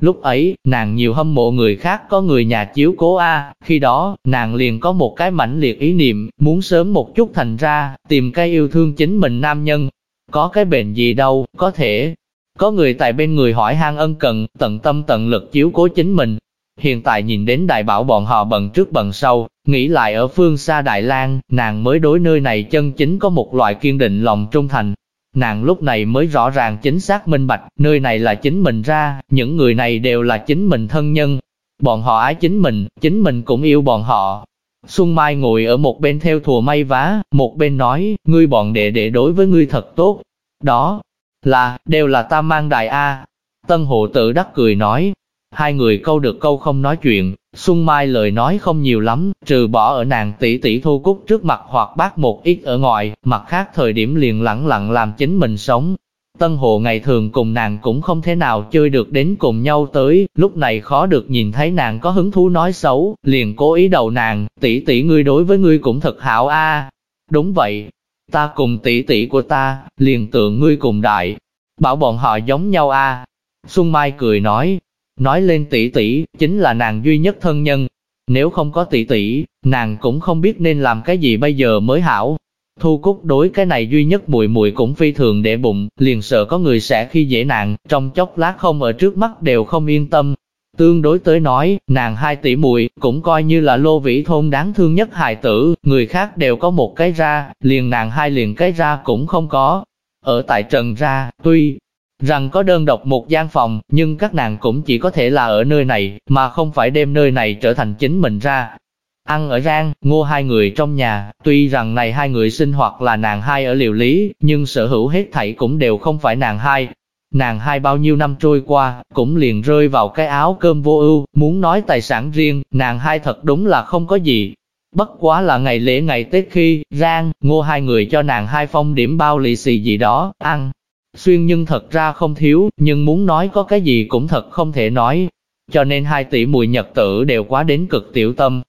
Lúc ấy, nàng nhiều hâm mộ người khác có người nhà chiếu cố A, khi đó, nàng liền có một cái mãnh liệt ý niệm, muốn sớm một chút thành ra, tìm cái yêu thương chính mình nam nhân. Có cái bệnh gì đâu, có thể, có người tại bên người hỏi han ân cần, tận tâm tận lực chiếu cố chính mình. Hiện tại nhìn đến đại bảo bọn họ bận trước bận sau, nghĩ lại ở phương xa Đại lang nàng mới đối nơi này chân chính có một loại kiên định lòng trung thành. Nàng lúc này mới rõ ràng chính xác minh bạch, nơi này là chính mình ra, những người này đều là chính mình thân nhân. Bọn họ ái chính mình, chính mình cũng yêu bọn họ. Xuân Mai ngồi ở một bên theo thùa may vá, một bên nói, ngươi bọn đệ đệ đối với ngươi thật tốt. Đó, là, đều là ta mang đại A. Tân hộ tự đắc cười nói, hai người câu được câu không nói chuyện, Xuân Mai lời nói không nhiều lắm, trừ bỏ ở nàng tỷ tỷ thu cúc trước mặt hoặc bác một ít ở ngoài, mặt khác thời điểm liền lặng lặng làm chính mình sống. Tân Hồ ngày thường cùng nàng cũng không thể nào chơi được đến cùng nhau tới, lúc này khó được nhìn thấy nàng có hứng thú nói xấu, liền cố ý đầu nàng, tỷ tỷ ngươi đối với ngươi cũng thật hảo a. Đúng vậy, ta cùng tỷ tỷ của ta, liền tượng ngươi cùng đại, bảo bọn họ giống nhau a. Xuân Mai cười nói, nói lên tỷ tỷ, chính là nàng duy nhất thân nhân. Nếu không có tỷ tỷ, nàng cũng không biết nên làm cái gì bây giờ mới hảo. Thu Cúc đối cái này duy nhất mùi mùi cũng phi thường để bụng, liền sợ có người sẽ khi dễ nàng, trong chốc lát không ở trước mắt đều không yên tâm. Tương đối tới nói, nàng hai tỷ muội cũng coi như là lô vĩ thôn đáng thương nhất hài tử, người khác đều có một cái ra, liền nàng hai liền cái ra cũng không có. Ở tại trần ra, tuy rằng có đơn độc một gian phòng, nhưng các nàng cũng chỉ có thể là ở nơi này, mà không phải đem nơi này trở thành chính mình ra. Ăn ở rang, ngô hai người trong nhà, tuy rằng này hai người sinh hoạt là nàng hai ở liều lý, nhưng sở hữu hết thảy cũng đều không phải nàng hai. Nàng hai bao nhiêu năm trôi qua, cũng liền rơi vào cái áo cơm vô ưu, muốn nói tài sản riêng, nàng hai thật đúng là không có gì. Bất quá là ngày lễ ngày Tết khi, rang, ngô hai người cho nàng hai phong điểm bao lì xì gì đó, ăn, Xuyên nhưng thật ra không thiếu, nhưng muốn nói có cái gì cũng thật không thể nói. Cho nên hai tỷ mùi nhật tử đều quá đến cực tiểu tâm.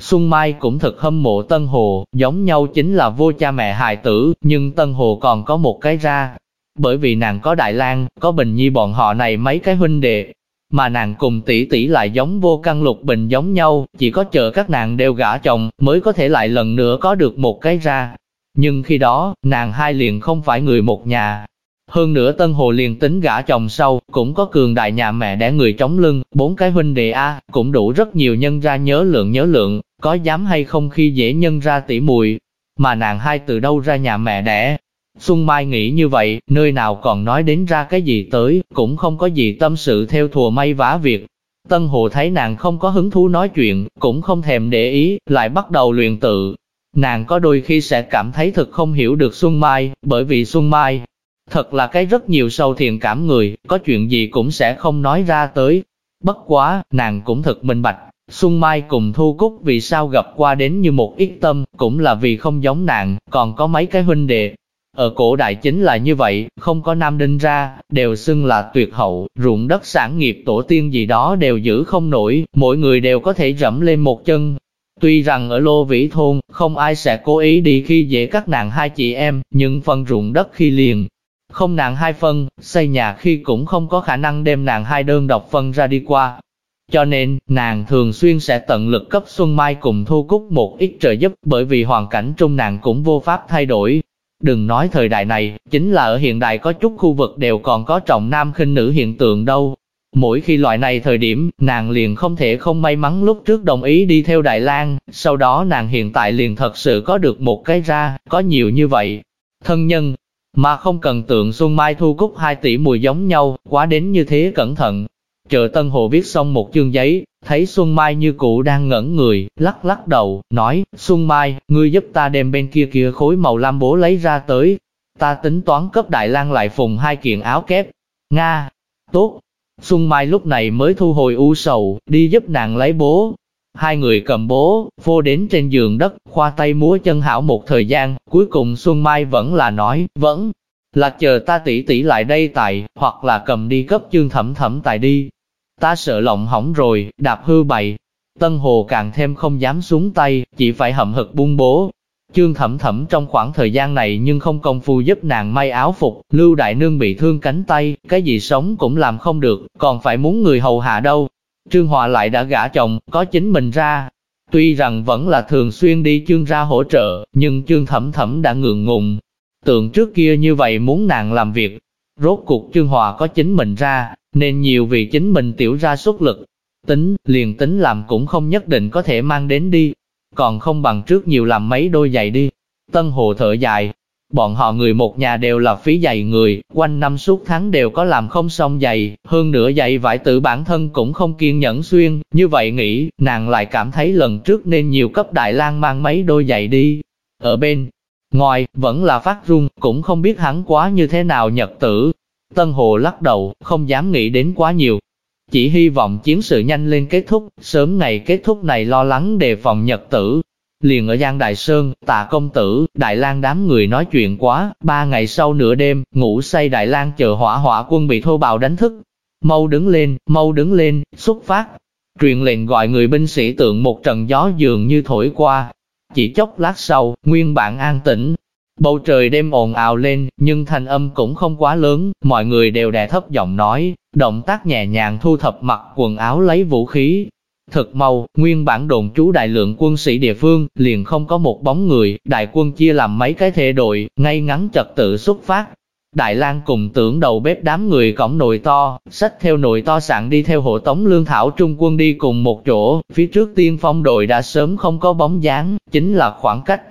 Xuân Mai cũng thật hâm mộ Tân Hồ, giống nhau chính là vô cha mẹ hài tử, nhưng Tân Hồ còn có một cái ra. Bởi vì nàng có Đại lang có Bình Nhi bọn họ này mấy cái huynh đệ, mà nàng cùng tỷ tỷ lại giống vô căn lục bình giống nhau, chỉ có chờ các nàng đều gả chồng, mới có thể lại lần nữa có được một cái ra. Nhưng khi đó, nàng hai liền không phải người một nhà, hơn nữa Tân Hồ liền tính gả chồng sau, cũng có cường đại nhà mẹ đẻ người chống lưng, bốn cái huynh đệ A, cũng đủ rất nhiều nhân ra nhớ lượng nhớ lượng, có dám hay không khi dễ nhân ra tỉ mùi. Mà nàng hai từ đâu ra nhà mẹ đẻ. Xuân Mai nghĩ như vậy, nơi nào còn nói đến ra cái gì tới, cũng không có gì tâm sự theo thùa may vá việc. Tân Hồ thấy nàng không có hứng thú nói chuyện, cũng không thèm để ý, lại bắt đầu luyện tự. Nàng có đôi khi sẽ cảm thấy thật không hiểu được Xuân Mai, bởi vì Xuân Mai, Thật là cái rất nhiều sâu thiện cảm người, có chuyện gì cũng sẽ không nói ra tới. Bất quá, nàng cũng thật minh bạch, Xuân Mai cùng Thu Cúc vì sao gặp qua đến như một ít tâm, cũng là vì không giống nàng, còn có mấy cái huynh đệ. Ở cổ đại chính là như vậy, không có nam đinh ra, đều xưng là tuyệt hậu, ruộng đất sản nghiệp tổ tiên gì đó đều giữ không nổi, mỗi người đều có thể dẫm lên một chân. Tuy rằng ở Lô Vĩ Thôn, không ai sẽ cố ý đi khi dễ các nàng hai chị em, nhưng phần ruộng đất khi liền, không nàng hai phân, xây nhà khi cũng không có khả năng đem nàng hai đơn độc phân ra đi qua. Cho nên, nàng thường xuyên sẽ tận lực cấp Xuân Mai cùng Thu Cúc một ít trợ giúp bởi vì hoàn cảnh trong nàng cũng vô pháp thay đổi. Đừng nói thời đại này, chính là ở hiện đại có chút khu vực đều còn có trọng nam khinh nữ hiện tượng đâu. Mỗi khi loại này thời điểm, nàng liền không thể không may mắn lúc trước đồng ý đi theo Đại lang sau đó nàng hiện tại liền thật sự có được một cái ra, có nhiều như vậy. Thân nhân, mà không cần tượng Xuân Mai thu cúc hai tỷ mùi giống nhau, quá đến như thế cẩn thận. Chợ Tân Hồ viết xong một chương giấy, thấy Xuân Mai như cũ đang ngẩn người, lắc lắc đầu, nói, Xuân Mai, ngươi giúp ta đem bên kia kia khối màu lam bố lấy ra tới. Ta tính toán cấp Đại lang lại phùng hai kiện áo kép. Nga, tốt. Xuân Mai lúc này mới thu hồi u sầu, đi giúp nàng lấy bố, Hai người cầm bố, vô đến trên giường đất, khoa tay múa chân hảo một thời gian, cuối cùng Xuân Mai vẫn là nói, vẫn là chờ ta tỷ tỷ lại đây tại, hoặc là cầm đi cấp chương thẩm thẩm tại đi. Ta sợ lộng hỏng rồi, đạp hư bậy. Tân Hồ càng thêm không dám xuống tay, chỉ phải hậm hực buông bố. Chương thẩm thẩm trong khoảng thời gian này nhưng không công phu giúp nàng may áo phục, Lưu Đại Nương bị thương cánh tay, cái gì sống cũng làm không được, còn phải muốn người hầu hạ đâu. Trương Hòa lại đã gả chồng, có chính mình ra. Tuy rằng vẫn là thường xuyên đi chương ra hỗ trợ, nhưng Trương thẩm thẩm đã ngượng ngùng. Tượng trước kia như vậy muốn nàng làm việc. Rốt cuộc Trương Hòa có chính mình ra, nên nhiều vì chính mình tiểu ra xuất lực. Tính, liền tính làm cũng không nhất định có thể mang đến đi. Còn không bằng trước nhiều làm mấy đôi giày đi. Tân Hồ thở dài, Bọn họ người một nhà đều là phí giày người, quanh năm suốt tháng đều có làm không xong giày, hơn nữa giày vải tự bản thân cũng không kiên nhẫn xuyên, như vậy nghĩ, nàng lại cảm thấy lần trước nên nhiều cấp Đại lang mang mấy đôi giày đi. Ở bên ngoài, vẫn là phát run, cũng không biết hắn quá như thế nào nhật tử. Tân Hồ lắc đầu, không dám nghĩ đến quá nhiều. Chỉ hy vọng chiến sự nhanh lên kết thúc, sớm ngày kết thúc này lo lắng đề phòng nhật tử. Liền ở Giang Đại Sơn, tạ công tử, Đại lang đám người nói chuyện quá, ba ngày sau nửa đêm, ngủ say Đại lang chờ hỏa hỏa quân bị thô bạo đánh thức. Mau đứng lên, mau đứng lên, xuất phát. Truyền lệnh gọi người binh sĩ tượng một trận gió dường như thổi qua. Chỉ chốc lát sau, nguyên bản an tĩnh, Bầu trời đêm ồn ào lên, nhưng thanh âm cũng không quá lớn, mọi người đều đè thấp giọng nói, động tác nhẹ nhàng thu thập mặc quần áo lấy vũ khí. Thực mau, nguyên bản đồn trú đại lượng quân sĩ địa phương, liền không có một bóng người, đại quân chia làm mấy cái thể đội, ngay ngắn trật tự xuất phát. Đại lang cùng tưởng đầu bếp đám người cổng nồi to, xách theo nồi to sẵn đi theo hộ tống lương thảo trung quân đi cùng một chỗ, phía trước tiên phong đội đã sớm không có bóng dáng, chính là khoảng cách,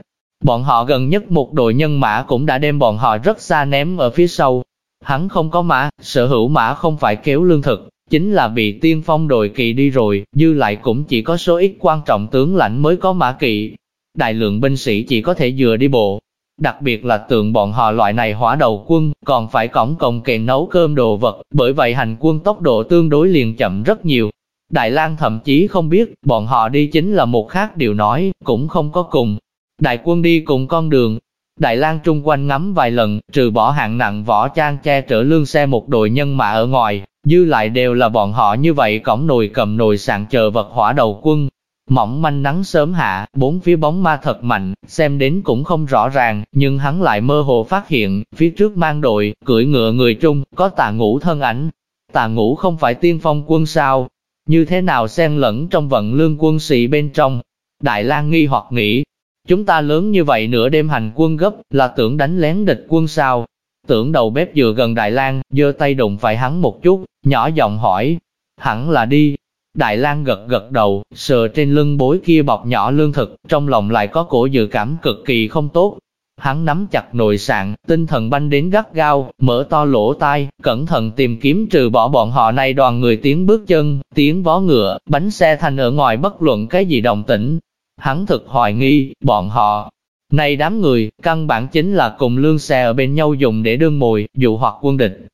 Bọn họ gần nhất một đội nhân mã cũng đã đem bọn họ rất xa ném ở phía sau. Hắn không có mã, sở hữu mã không phải kéo lương thực, chính là bị tiên phong đội kỵ đi rồi, dư lại cũng chỉ có số ít quan trọng tướng lãnh mới có mã kỵ. Đại lượng binh sĩ chỉ có thể dừa đi bộ. Đặc biệt là tượng bọn họ loại này hỏa đầu quân, còn phải cõng cồng kềnh nấu cơm đồ vật, bởi vậy hành quân tốc độ tương đối liền chậm rất nhiều. Đại lang thậm chí không biết, bọn họ đi chính là một khác điều nói, cũng không có cùng, Đại quân đi cùng con đường, Đại lang trung quanh ngắm vài lần, trừ bỏ hạng nặng võ trang che chở lương xe một đội nhân mã ở ngoài, dư lại đều là bọn họ như vậy cổng nồi cầm nồi sạn chờ vật hỏa đầu quân. Mỏng manh nắng sớm hạ, bốn phía bóng ma thật mạnh, xem đến cũng không rõ ràng, nhưng hắn lại mơ hồ phát hiện, phía trước mang đội, cưỡi ngựa người trung, có tà ngũ thân ảnh. Tà ngũ không phải tiên phong quân sao? Như thế nào xen lẫn trong vận lương quân sĩ bên trong? Đại lang nghi hoặc nghĩ, Chúng ta lớn như vậy nửa đêm hành quân gấp, là tưởng đánh lén địch quân sao? Tưởng đầu bếp dựa gần Đại lang giơ tay đụng phải hắn một chút, nhỏ giọng hỏi. Hẳn là đi. Đại lang gật gật đầu, sờ trên lưng bối kia bọc nhỏ lương thực, trong lòng lại có cổ dự cảm cực kỳ không tốt. Hắn nắm chặt nồi sạn, tinh thần banh đến gắt gao, mở to lỗ tai, cẩn thận tìm kiếm trừ bỏ bọn họ này đoàn người tiếng bước chân, tiếng vó ngựa, bánh xe thanh ở ngoài bất luận cái gì đồng tĩnh, Hắn thực hoài nghi, bọn họ, này đám người, căn bản chính là cùng lương xe ở bên nhau dùng để đương mồi, dụ hoặc quân địch.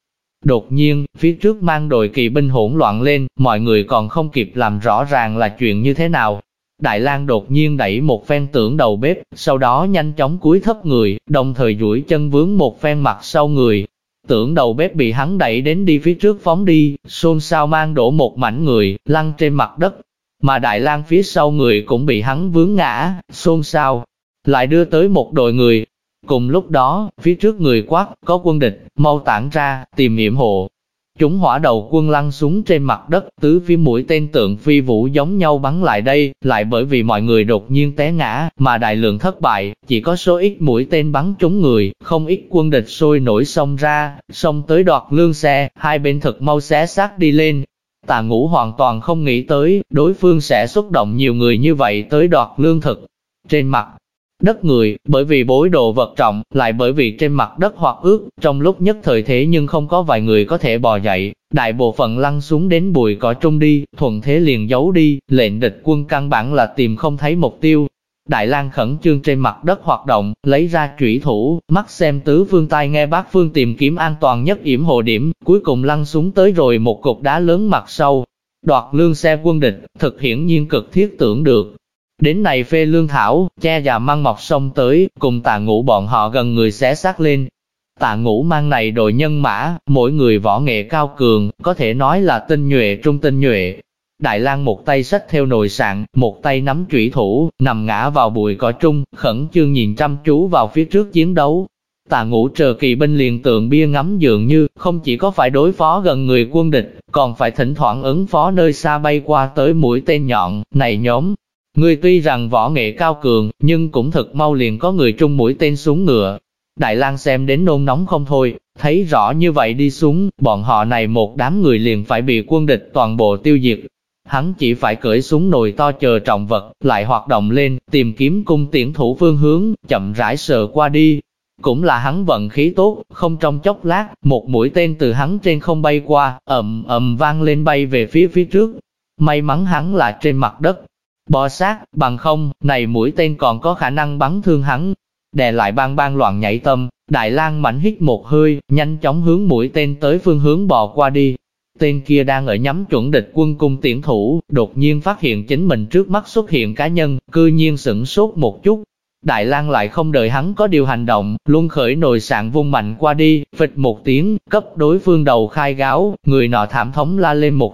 Đột nhiên, phía trước mang đội kỳ binh hỗn loạn lên, mọi người còn không kịp làm rõ ràng là chuyện như thế nào. Đại lang đột nhiên đẩy một phen tưởng đầu bếp, sau đó nhanh chóng cúi thấp người, đồng thời duỗi chân vướng một phen mặt sau người. Tưởng đầu bếp bị hắn đẩy đến đi phía trước phóng đi, xôn xao mang đổ một mảnh người, lăn trên mặt đất, mà Đại lang phía sau người cũng bị hắn vướng ngã, xôn xao, lại đưa tới một đội người. Cùng lúc đó, phía trước người quát, có quân địch, mau tản ra, tìm hiểm hộ. Chúng hỏa đầu quân lăn xuống trên mặt đất, tứ phía mũi tên tượng phi vũ giống nhau bắn lại đây, lại bởi vì mọi người đột nhiên té ngã, mà đại lượng thất bại, chỉ có số ít mũi tên bắn trúng người, không ít quân địch sôi nổi xông ra, xông tới đoạt lương xe, hai bên thật mau xé xác đi lên, Tà ngũ hoàn toàn không nghĩ tới, đối phương sẽ xúc động nhiều người như vậy tới đoạt lương thực. Trên mặt đất người, bởi vì bối đồ vật trọng, lại bởi vì trên mặt đất hoặc ướt, trong lúc nhất thời thế nhưng không có vài người có thể bò dậy, đại bộ phận lăn xuống đến bụi cỏ trung đi, thuận thế liền giấu đi, lệnh địch quân căn bản là tìm không thấy mục tiêu, Đại lang khẩn trương trên mặt đất hoạt động, lấy ra trụy thủ, mắt xem tứ phương tai nghe bác phương tìm kiếm an toàn nhất yểm hồ điểm, cuối cùng lăn xuống tới rồi một cục đá lớn mặt sâu. Đoạt lương xe quân địch, thực hiển nhiên cực thiết tưởng được. Đến này phê lương thảo, che và măng mọc sông tới, cùng tà ngũ bọn họ gần người xé xác lên. Tà ngũ mang này đội nhân mã, mỗi người võ nghệ cao cường, có thể nói là tinh nhuệ trung tinh nhuệ, Đại lang một tay xách theo nồi sạn, một tay nắm chủy thủ, nằm ngã vào bụi cỏ trung, khẩn trương nhìn chăm chú vào phía trước chiến đấu. Tà ngũ trờ kỳ binh liền tượng bia ngắm dường như, không chỉ có phải đối phó gần người quân địch, còn phải thỉnh thoảng ứng phó nơi xa bay qua tới mũi tên nhọn, này nhóm. Người tuy rằng võ nghệ cao cường, nhưng cũng thật mau liền có người trung mũi tên xuống ngựa. Đại lang xem đến nôn nóng không thôi, thấy rõ như vậy đi xuống, bọn họ này một đám người liền phải bị quân địch toàn bộ tiêu diệt, hắn chỉ phải cởi súng nồi to chờ trọng vật, lại hoạt động lên, tìm kiếm cung tiễn thủ phương hướng, chậm rãi sờ qua đi. Cũng là hắn vận khí tốt, không trong chốc lát, một mũi tên từ hắn trên không bay qua, ầm ầm vang lên bay về phía phía trước. May mắn hắn là trên mặt đất, bò sát, bằng không, này mũi tên còn có khả năng bắn thương hắn. Đè lại bang bang loạn nhảy tâm, Đại lang mảnh hít một hơi, nhanh chóng hướng mũi tên tới phương hướng bò qua đi. Tên kia đang ở nhắm chuẩn địch quân cung tiễn thủ, đột nhiên phát hiện chính mình trước mắt xuất hiện cá nhân, cư nhiên sửng sốt một chút. Đại lang lại không đợi hắn có điều hành động, luôn khởi nồi sạn vung mạnh qua đi, phịch một tiếng, cấp đối phương đầu khai gáo, người nọ thảm thống la lên một